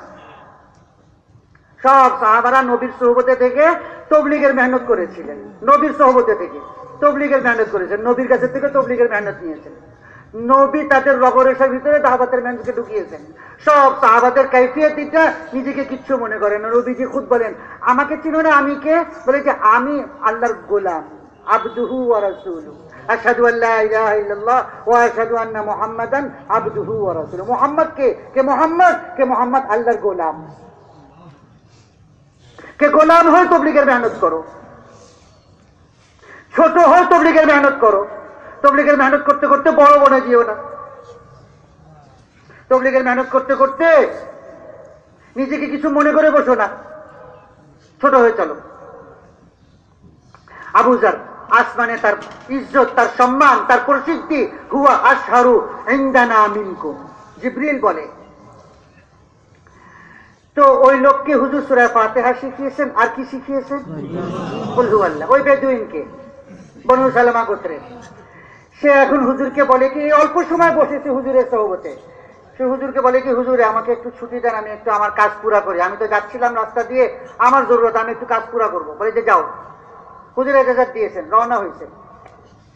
S2: সব সাহাবারা নবীর সহবতে থেকে তবলিগের মেহনত করেছিলেন। নবীর সহবতে থেকে তবলিগের মেহনত করেছেন। নবীর কাছে থেকে তবলিগের মেহনত নিয়েছেন। নবী তাদের রগরেশার ভিতরে দাহাবাতের মেহনতকে ঢুকিয়েছেন। সব সাহাবাদের কাইফিয়াতিটা নিজেকে কিচ্ছু মনে করেন নবীজি খুদ বলেন, আমাকে চিনো না আমি কে? বলে যে, আমি আল্লাহর গোলাম, আবদুহু ওয়া রাসূলুহু। আশহাদু আন্না আবদুহু কে? কে আল্লাহর গোলাম। কে গোলাম তবলিগের মেহনত করো। ছোট তবলিগের মেহনত করো। তবলিগের মেহনত করতে করতে বড় বনে যেও না। তবলিগের মেহনত করতে করতে নিজেকে কিছু মনে করে বসো না। ছোট হয়ে চলো। আবুজার আসমানে তার ইজ্জত, তার সম্মান, তার প্রসিদ্ধি, হুয়া আশহারু ইন্দানা মিনকুম। জিব্রিল বলে, তো ওই লোককে হুজুর সুরায় ফাতেহা শিখিয়েছেন? আর কি শিখিয়েছেন? আল্লাহ ওই বেদুইনকে, বনু সালামা গোত্রে সে এখন হুজুরকে বলে কি, অল্প সময় বসেছে হুজুরের সহবতে। সে হুজুরকে বলে কি, হুজুরে, আমাকে একটু ছুটি দেন, আমি একটু আমার কাজ পুরা করি। আমি তো যাচ্ছিলাম রাস্তা দিয়ে, আমার জরুরত, আমি একটু কাজ পুরা করব। বলে, যে যাও। হুজুর এজাজাত দিয়েছেন রওনা হয়েছে।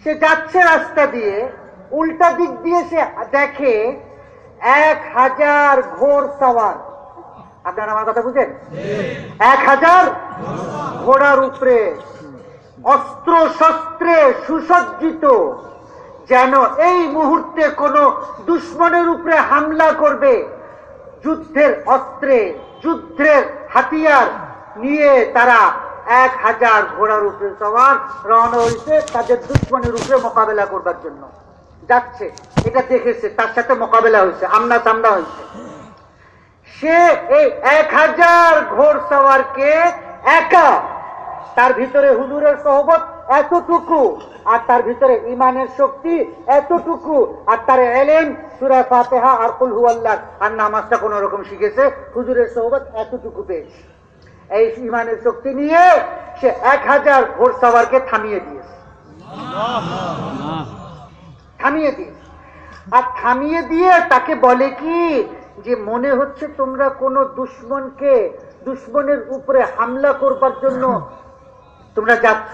S2: সে যাচ্ছে রাস্তা দিয়ে উল্টা দিক দিয়ে সে দেখে এক হাজার ঘোর সাওয়ার। আপনারা আমার কথা বুঝেন? এক হাজার ঘোড়ার উপরে অস্ত্র শস্ত্রে সুসজ্জিত যেন এই মুহূর্তে কোন দুশ্মনের উপরে হামলা করবে। যুদ্ধের অস্ত্রে যুদ্ধের হাতিয়ার নিয়ে তারা এক হাজার ঘোড়ার উপরে সবার রওনা হয়েছে তাদের দুশ্মনের উপরে মোকাবেলা করবার জন্য। যাচ্ছে, এটা দেখেছে, তার সাথে মোকাবেলা হয়েছে, আমনা সামনা হয়েছে। সে এই এক হাজার ঘোড় সওয়ারকে একা, তার ভিতরে হুজুরের সহবত এতটুকু, আর তার ভিতরে ইমানের শক্তি এতটুকু, আর তার এলেন সুরা ফাতেহা আর কুল হুয়াল্লাহ, আর নামাজটা কোন রকম শিখেছে, হুজুরের সহবত এতটুকু পেয়েছে। এই ইমানের শক্তি নিয়ে সে এক হাজার ঘোড় সওয়ারকে থামিয়ে দিয়েছে। থামিয়ে দিয়েছে। আর থামিয়ে দিয়ে তাকে বলে কি, যে মনে হচ্ছে তোমরা কোন দুশ্মনকে, দুশ্মনের উপরে হামলা করবার জন্য তোমরা যাচ্ছ।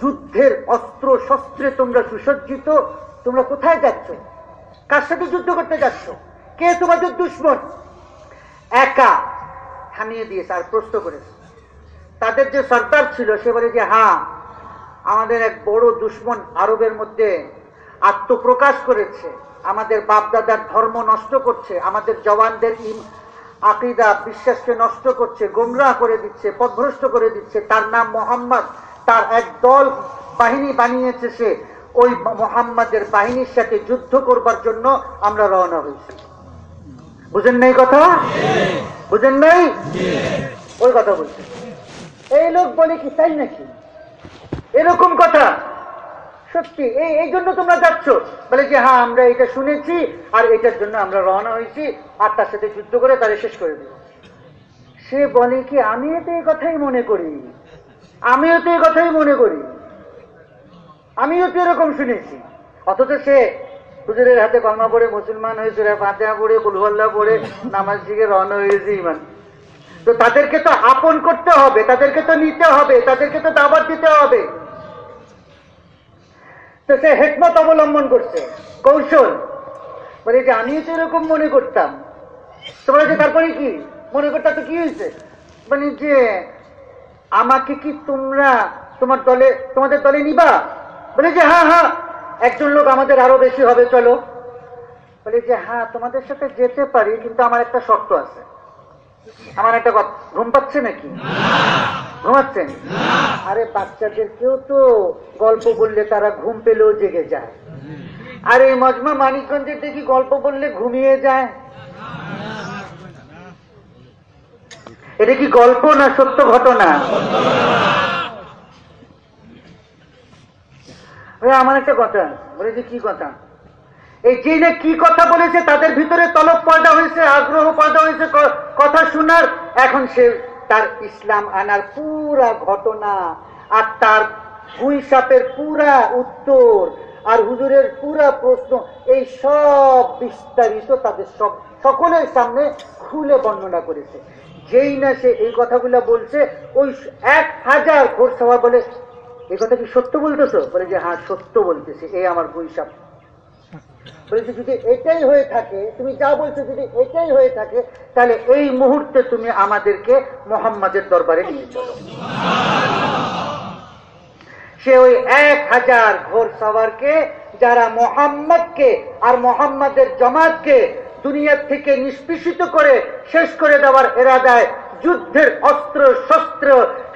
S2: যুদ্ধের অস্ত্র, শস্ত্রে তোমরা সুসজ্জিত। তোমরা কোথায় যাচ্ছ? কার সাথে যুদ্ধ করতে যাচ্ছ? কে তোমাদের দুশ্মন? একা। থামিয়ে দিয়েছে আর প্রশ্ন করেছে। তাদের যে সর্দার ছিল, সে বলে যে হ্যাঁ আমাদের এক বড় দুশ্মন আরবের মধ্যে আত্মপ্রকাশ করেছে। আমাদের বাপদাদার ধর্ম নষ্ট করছে, আমাদের জওয়ানদের আকিদা, বিশ্বাসকে নষ্ট করছে, গোমরাহ করে দিচ্ছে, পথভ্রষ্ট করে দিচ্ছে। তার নাম মোহাম্মদ, তার এক দল বাহিনী বানিয়েছে সে। ওই মোহাম্মদের বাহিনীর সাথে যুদ্ধ করবার জন্য আমরা রওনা হয়েছি। বুঝেন নাই কথা? বুঝেন নাই? ওই কথা বলছে এই লোক বলে কি তাই নাকি? এরকম কথা। সত্যি এই এই জন্য তোমরা যাচ্ছ। বলে যে হ্যাঁ আমরা এটা শুনেছি আর এটার জন্য আমরা রওনা হয়েছি আর তার সাথে যুদ্ধ করে তারে শেষ করে দেব। সে বলে কি আমিও তো এই কথাই মনে করি। আমিও তো এই কথাই মনে করি। আমিও তো এরকম শুনেছি। অথচ সে হুজুরের হাতে কলমা পড়ে মুসলমান হয়েছে ফাতেহা পড়ে, কুলহল্লা পড়ে, নামাজ শিখে রওনা হয়েছে ইমান তো তাদেরকে তো আপন করতে হবে, তাদেরকে তো নিতে হবে, তাদেরকে তো দাবার দিতে হবে। তো সে হেকমত অবলম্বন করছে, কৌশল। বলে যে আমিও তো এরকম মনে করতাম। তোমরা যে তারপরে কি? মনে করতাম তো কি হয়েছে? মানে যে, আমাকে কি তোমরা তোমার দলে, তোমাদের দলে নিবা? বলে যে হ্যাঁ হ্যাঁ। একজন লোক আমাদের আরও বেশি হবে, চলো। বলে যে হ্যাঁ তোমাদের সাথে যেতে পারি, কিন্তু আমার একটা শর্ত আছে। আমার একটা কথা, ঘুম পাচ্ছে নাকি? ঘুমাচ্ছেন আরে, বাচ্চাদের কেউ তো গল্প বললে তারা ঘুম পেলেও জেগে যায়। আর, এই মজমা মানিকগঞ্জের দেখি গল্প বললে ঘুমিয়ে যায়। এটা কি গল্প না সত্য ঘটনা? আমার একটা কথা। বলে যে, কি কথা? এই যে না কি কথা বলেছে, তাদের ভিতরে তলব পয়দা হয়েছে, আগ্রহ পয়দা হয়েছে কথা শোনার। এখন সে তার ইসলাম আনার পুরা ঘটনা আর তার ভুই সাপের পুরা উত্তর আর হুজুরের পুরা প্রশ্ন, এই সব বিস্তারিত তাদের সব সকলের সামনে খুলে বর্ণনা করেছে। যেই না সে এই কথাগুলো বলছে, ওই এক হাজার ঘোরসভা বলে এই কথা কি সত্য বলতেছো? বলে যে হ্যাঁ সত্য বলতেছে এই আমার বৈশাখ। বলেছে, যদি এটাই হয়ে থাকে, তুমি যা বলছো যদি এটাই হয়ে থাকে, তাহলে এই মুহূর্তে তুমি আমাদেরকে মোহাম্মদের দরবারে নিয়ে চলো। সে ওই এক হাজার ঘোর সওয়ারকে, যারা মোহাম্মদকে আর মোহাম্মদের জমাতকে দুনিয়ার থেকে নিষ্পিষিত করে শেষ করে দেওয়ার এরাদায় যুদ্ধের অস্ত্র, শস্ত্র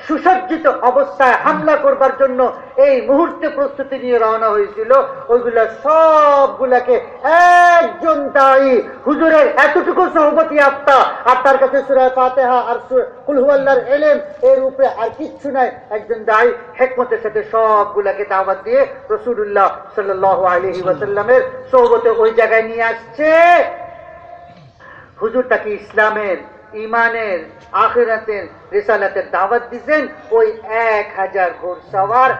S2: সুসজ্জিত অবস্থায় হামলা করবার জন্য এই মুহূর্তে প্রস্তুতি নিয়ে রওনা হয়েছিল। ওইগুলা সবগুলাকে একজন দায়ী, হুজুরের এতটুকু সহমতি আত্মা, আর তার কাছে সুরায় ফাতেহা আর কুলহুয়াল্লার এলেম এর উপরে আর কিচ্ছু নাই। একজন দায়ী, হেকমতের সাথে সবগুলাকে দাওয়াত দিয়ে রসুল্লাহ সাল্লাহ আলহি ওয়াসাল্লামের সৌবতে ওই জায়গায় নিয়ে আসছে। হুজুর তাকে ইসলামের ইমানের আখেরাতের রেসালাতের দাওয়াত দিচ্ছেন ওই এক হাজার ঘোর সওয়ার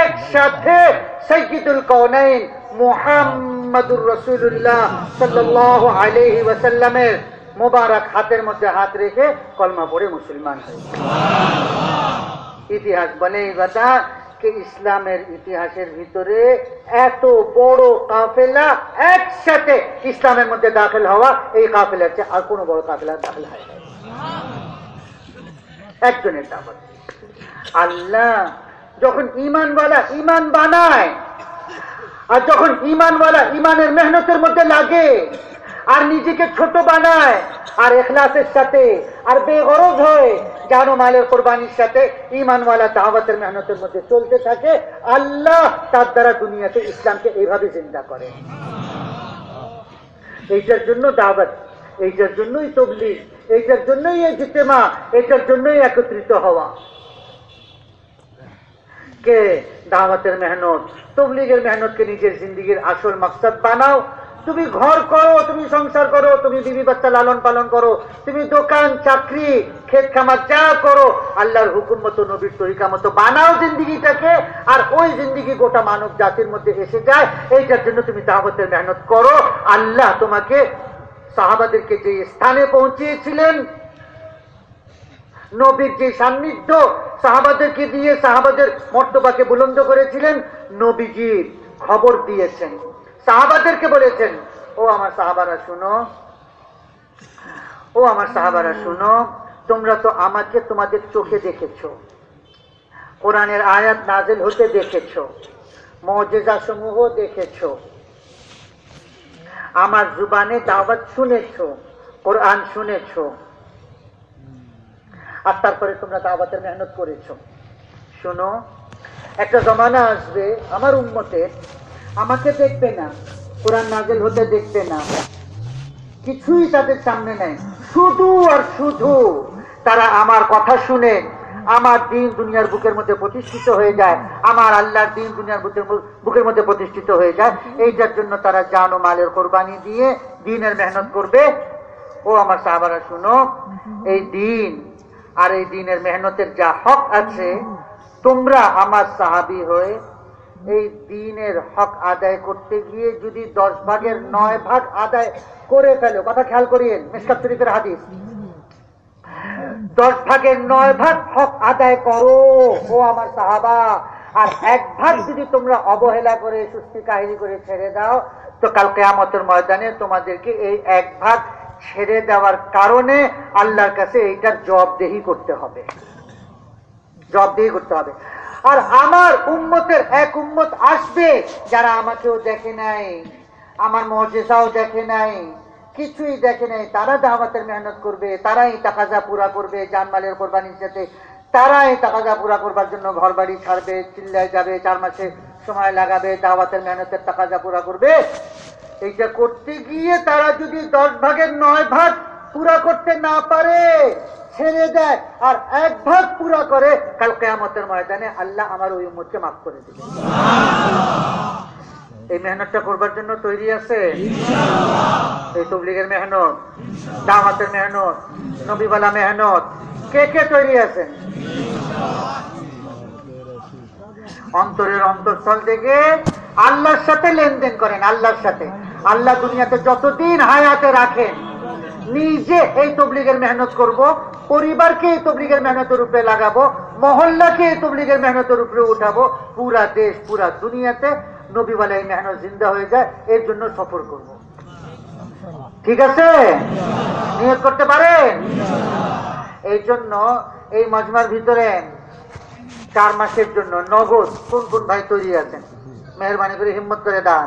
S2: একসাথে সৈয়দুল কৌনাইন মুহাম্মাদুর রসুল্লাহ সাল্লাহ আলহি ওয়াসাল্লামের মোবারক হাতের মধ্যে হাত রেখে কলমা পড়ে মুসলমান ইতিহাস বলে এই যে ইসলামের ইতিহাসের ভিতরে এত বড় কাফেলা একসাথে ইসলামের মধ্যে দাখিল হওয়া, এই কাফেলার চেয়ে আর কোনো বড় কাফেলা দাখিল হয়। একজনের দাবত আল্লাহ যখন ইমানওয়ালা ইমান বানায়, আর যখন ইমানওয়ালা ইমানের মেহনতের মধ্যে লাগে আর নিজেকে ছোট বানায়, আর এখলাসের সাথে, আর বেগরজ হয়ে জানো মালের কোরবানির সাথে ইমানওয়ালা দাওয়াতের মেহনতের মধ্যে চলতে থাকে। আল্লাহ তার দ্বারা দুনিয়াতে ইসলামকে এইভাবে চিন্তা করে। এইটার জন্য দাওয়াত, এইটার জন্যই তবলি এইটার জন্যই এই জিতেমা এইটার জন্যই একত্রিত হওয়া। কে? দাওয়াতের মেহনত, তবলিগের মেহনতকে নিজের জিন্দিগির আসল মাকসাদ বানাও তুমি ঘর করো, তুমি সংসার করো, তুমি বিবি বাচ্চা লালন পালন করো, তুমি দোকান, চাকরি, ক্ষেত খামার যা করো, আল্লাহর হুকুম মতো, নবীর তরিকা মতো বানাও জিন্দিগিটাকে, আর ওই জিন্দিগি গোটা মানব জাতির মধ্যে এসে যায়। এইটার জন্য তুমি দাওয়াতের মেহনত করো। আল্লাহ তোমাকে সাহাবাদেরকে যে স্থানে পৌঁছিয়েছিলেন, নবীর যে সান্নিধ্য, সাহাবাদেরকে দিয়ে সাহাবাদের মর্তবাকে বুলন্দ করেছিলেন নবীজি খবর দিয়েছেন। সাহাবাদেরকে বলেছেন, ও আমার সাহাবারা শুনো, ও আমার সাহাবারা শুনো, তোমরা তো আমাকে তোমাদের চোখে দেখেছ, কোরআনের আয়াত নাজেল হতে দেখেছ মজেজা সমূহ দেখেছ, আমার জুবানে দাওয়াত শুনেছো, কোরআন শুনেছো, আর তারপরে তোমরা দাওয়াতের মেহনত করেছ। শোনো, একটা জমানা আসবে আমার উন্মতের আমাকে দেখবে না। কোরআন নাজেল হতে দেখবে না। কিছুই তাদের সামনে নেই। শুধু আর শুধু তারা আমার কথা শুনে আমার দিন দুনিয়ার বুকের মধ্যে প্রতিষ্ঠিত হয়ে যায়। আমার আল্লাহর দিন দুনিয়ার বুকের বুকের মধ্যে প্রতিষ্ঠিত হয়ে যায়। এইটার জন্য তারা জান ও মালের কোরবানি দিয়ে দিনের মেহনত করবে। ও আমার সাহাবারা, শুনো, এই দিন আর এই দিনের মেহনতের যা হক আছে, তোমরা আমার সাহাবি হয়ে এই দিনের হক আদায় করতে গিয়ে যদি দশ ভাগের নয় ভাগ আদায় করে ফেলো, কথা খেয়াল করিয়েন, মিসকাত শরীফের হাদিস। দশ ভাগের নয় ভাগ হক আদায় করো, ও আমার সাহাবা। আর এক ভাগ যদি তোমরা অবহেলা করে, সুস্থি কাহিনী করে ছেড়ে দাও, তো কাল কেয়ামতের ময়দানে তোমাদেরকে এই এক ভাগ ছেড়ে দেওয়ার কারণে আল্লাহর কাছে এইটার জবাবদেহি করতে হবে। জবাবদেহি করতে হবে। আর আমার উম্মতের এক উম্মত আসবে যারা আমাকেও দেখে নাই, আমার মজেসাও দেখে নাই, কিছুই দেখে নাই। তারা দাওয়াতের মেহনত করবে, তারাই তাকাজা পুরা করবে, জানমালের কোরবানির সাথে। তারাই তাকাজা পুরা করবার জন্য ঘর বাড়ি ছাড়বে, চিল্লায় যাবে, চার মাসে সময় লাগাবে, দাওয়াতের মেহনতের তাকাজা পুরা করবে। এইটা করতে গিয়ে তারা যদি দশ ভাগের নয় ভাগ পুরা করতে না পারে ছেড়ে দেয় আর এক ভাগ পুরা করে কাল কেয়ামতের ময়দানে আল্লাহ আমার ওই উম্মতকে মাফ করে দিবে এই মেহনতটা করবার জন্য তৈরি আছে? এই তবলিগের মেহনত দামাতের মেহনত নবীবালা মেহনত কে কে তৈরি আছেন? অন্তরের অন্তঃস্থল থেকে আল্লাহর সাথে লেনদেন করেন আল্লাহর সাথে। আল্লাহ দুনিয়াতে যতদিন হায়াতে রাখেন নিজে এই তবলিগের মেহনত করব, পরিবারকে এই তবলিগের মেহনতের উপরে লাগাবো, মহল্লাকে এই তবলিগের মেহনতের উপরে উঠাবো, পুরা দেশ, পুরা দুনিয়াতে নবীওয়ালা এই মেহনত জিন্দা হয়ে যায়, এর জন্য সফর করব। ঠিক আছে? নিয়োগ করতে পারেন? এই জন্য এই মজমার ভিতরে চার মাসের জন্য নগদ কোন কোন ভাই তৈরি আছেন? মেহরবানি করে হিম্মত করে দান।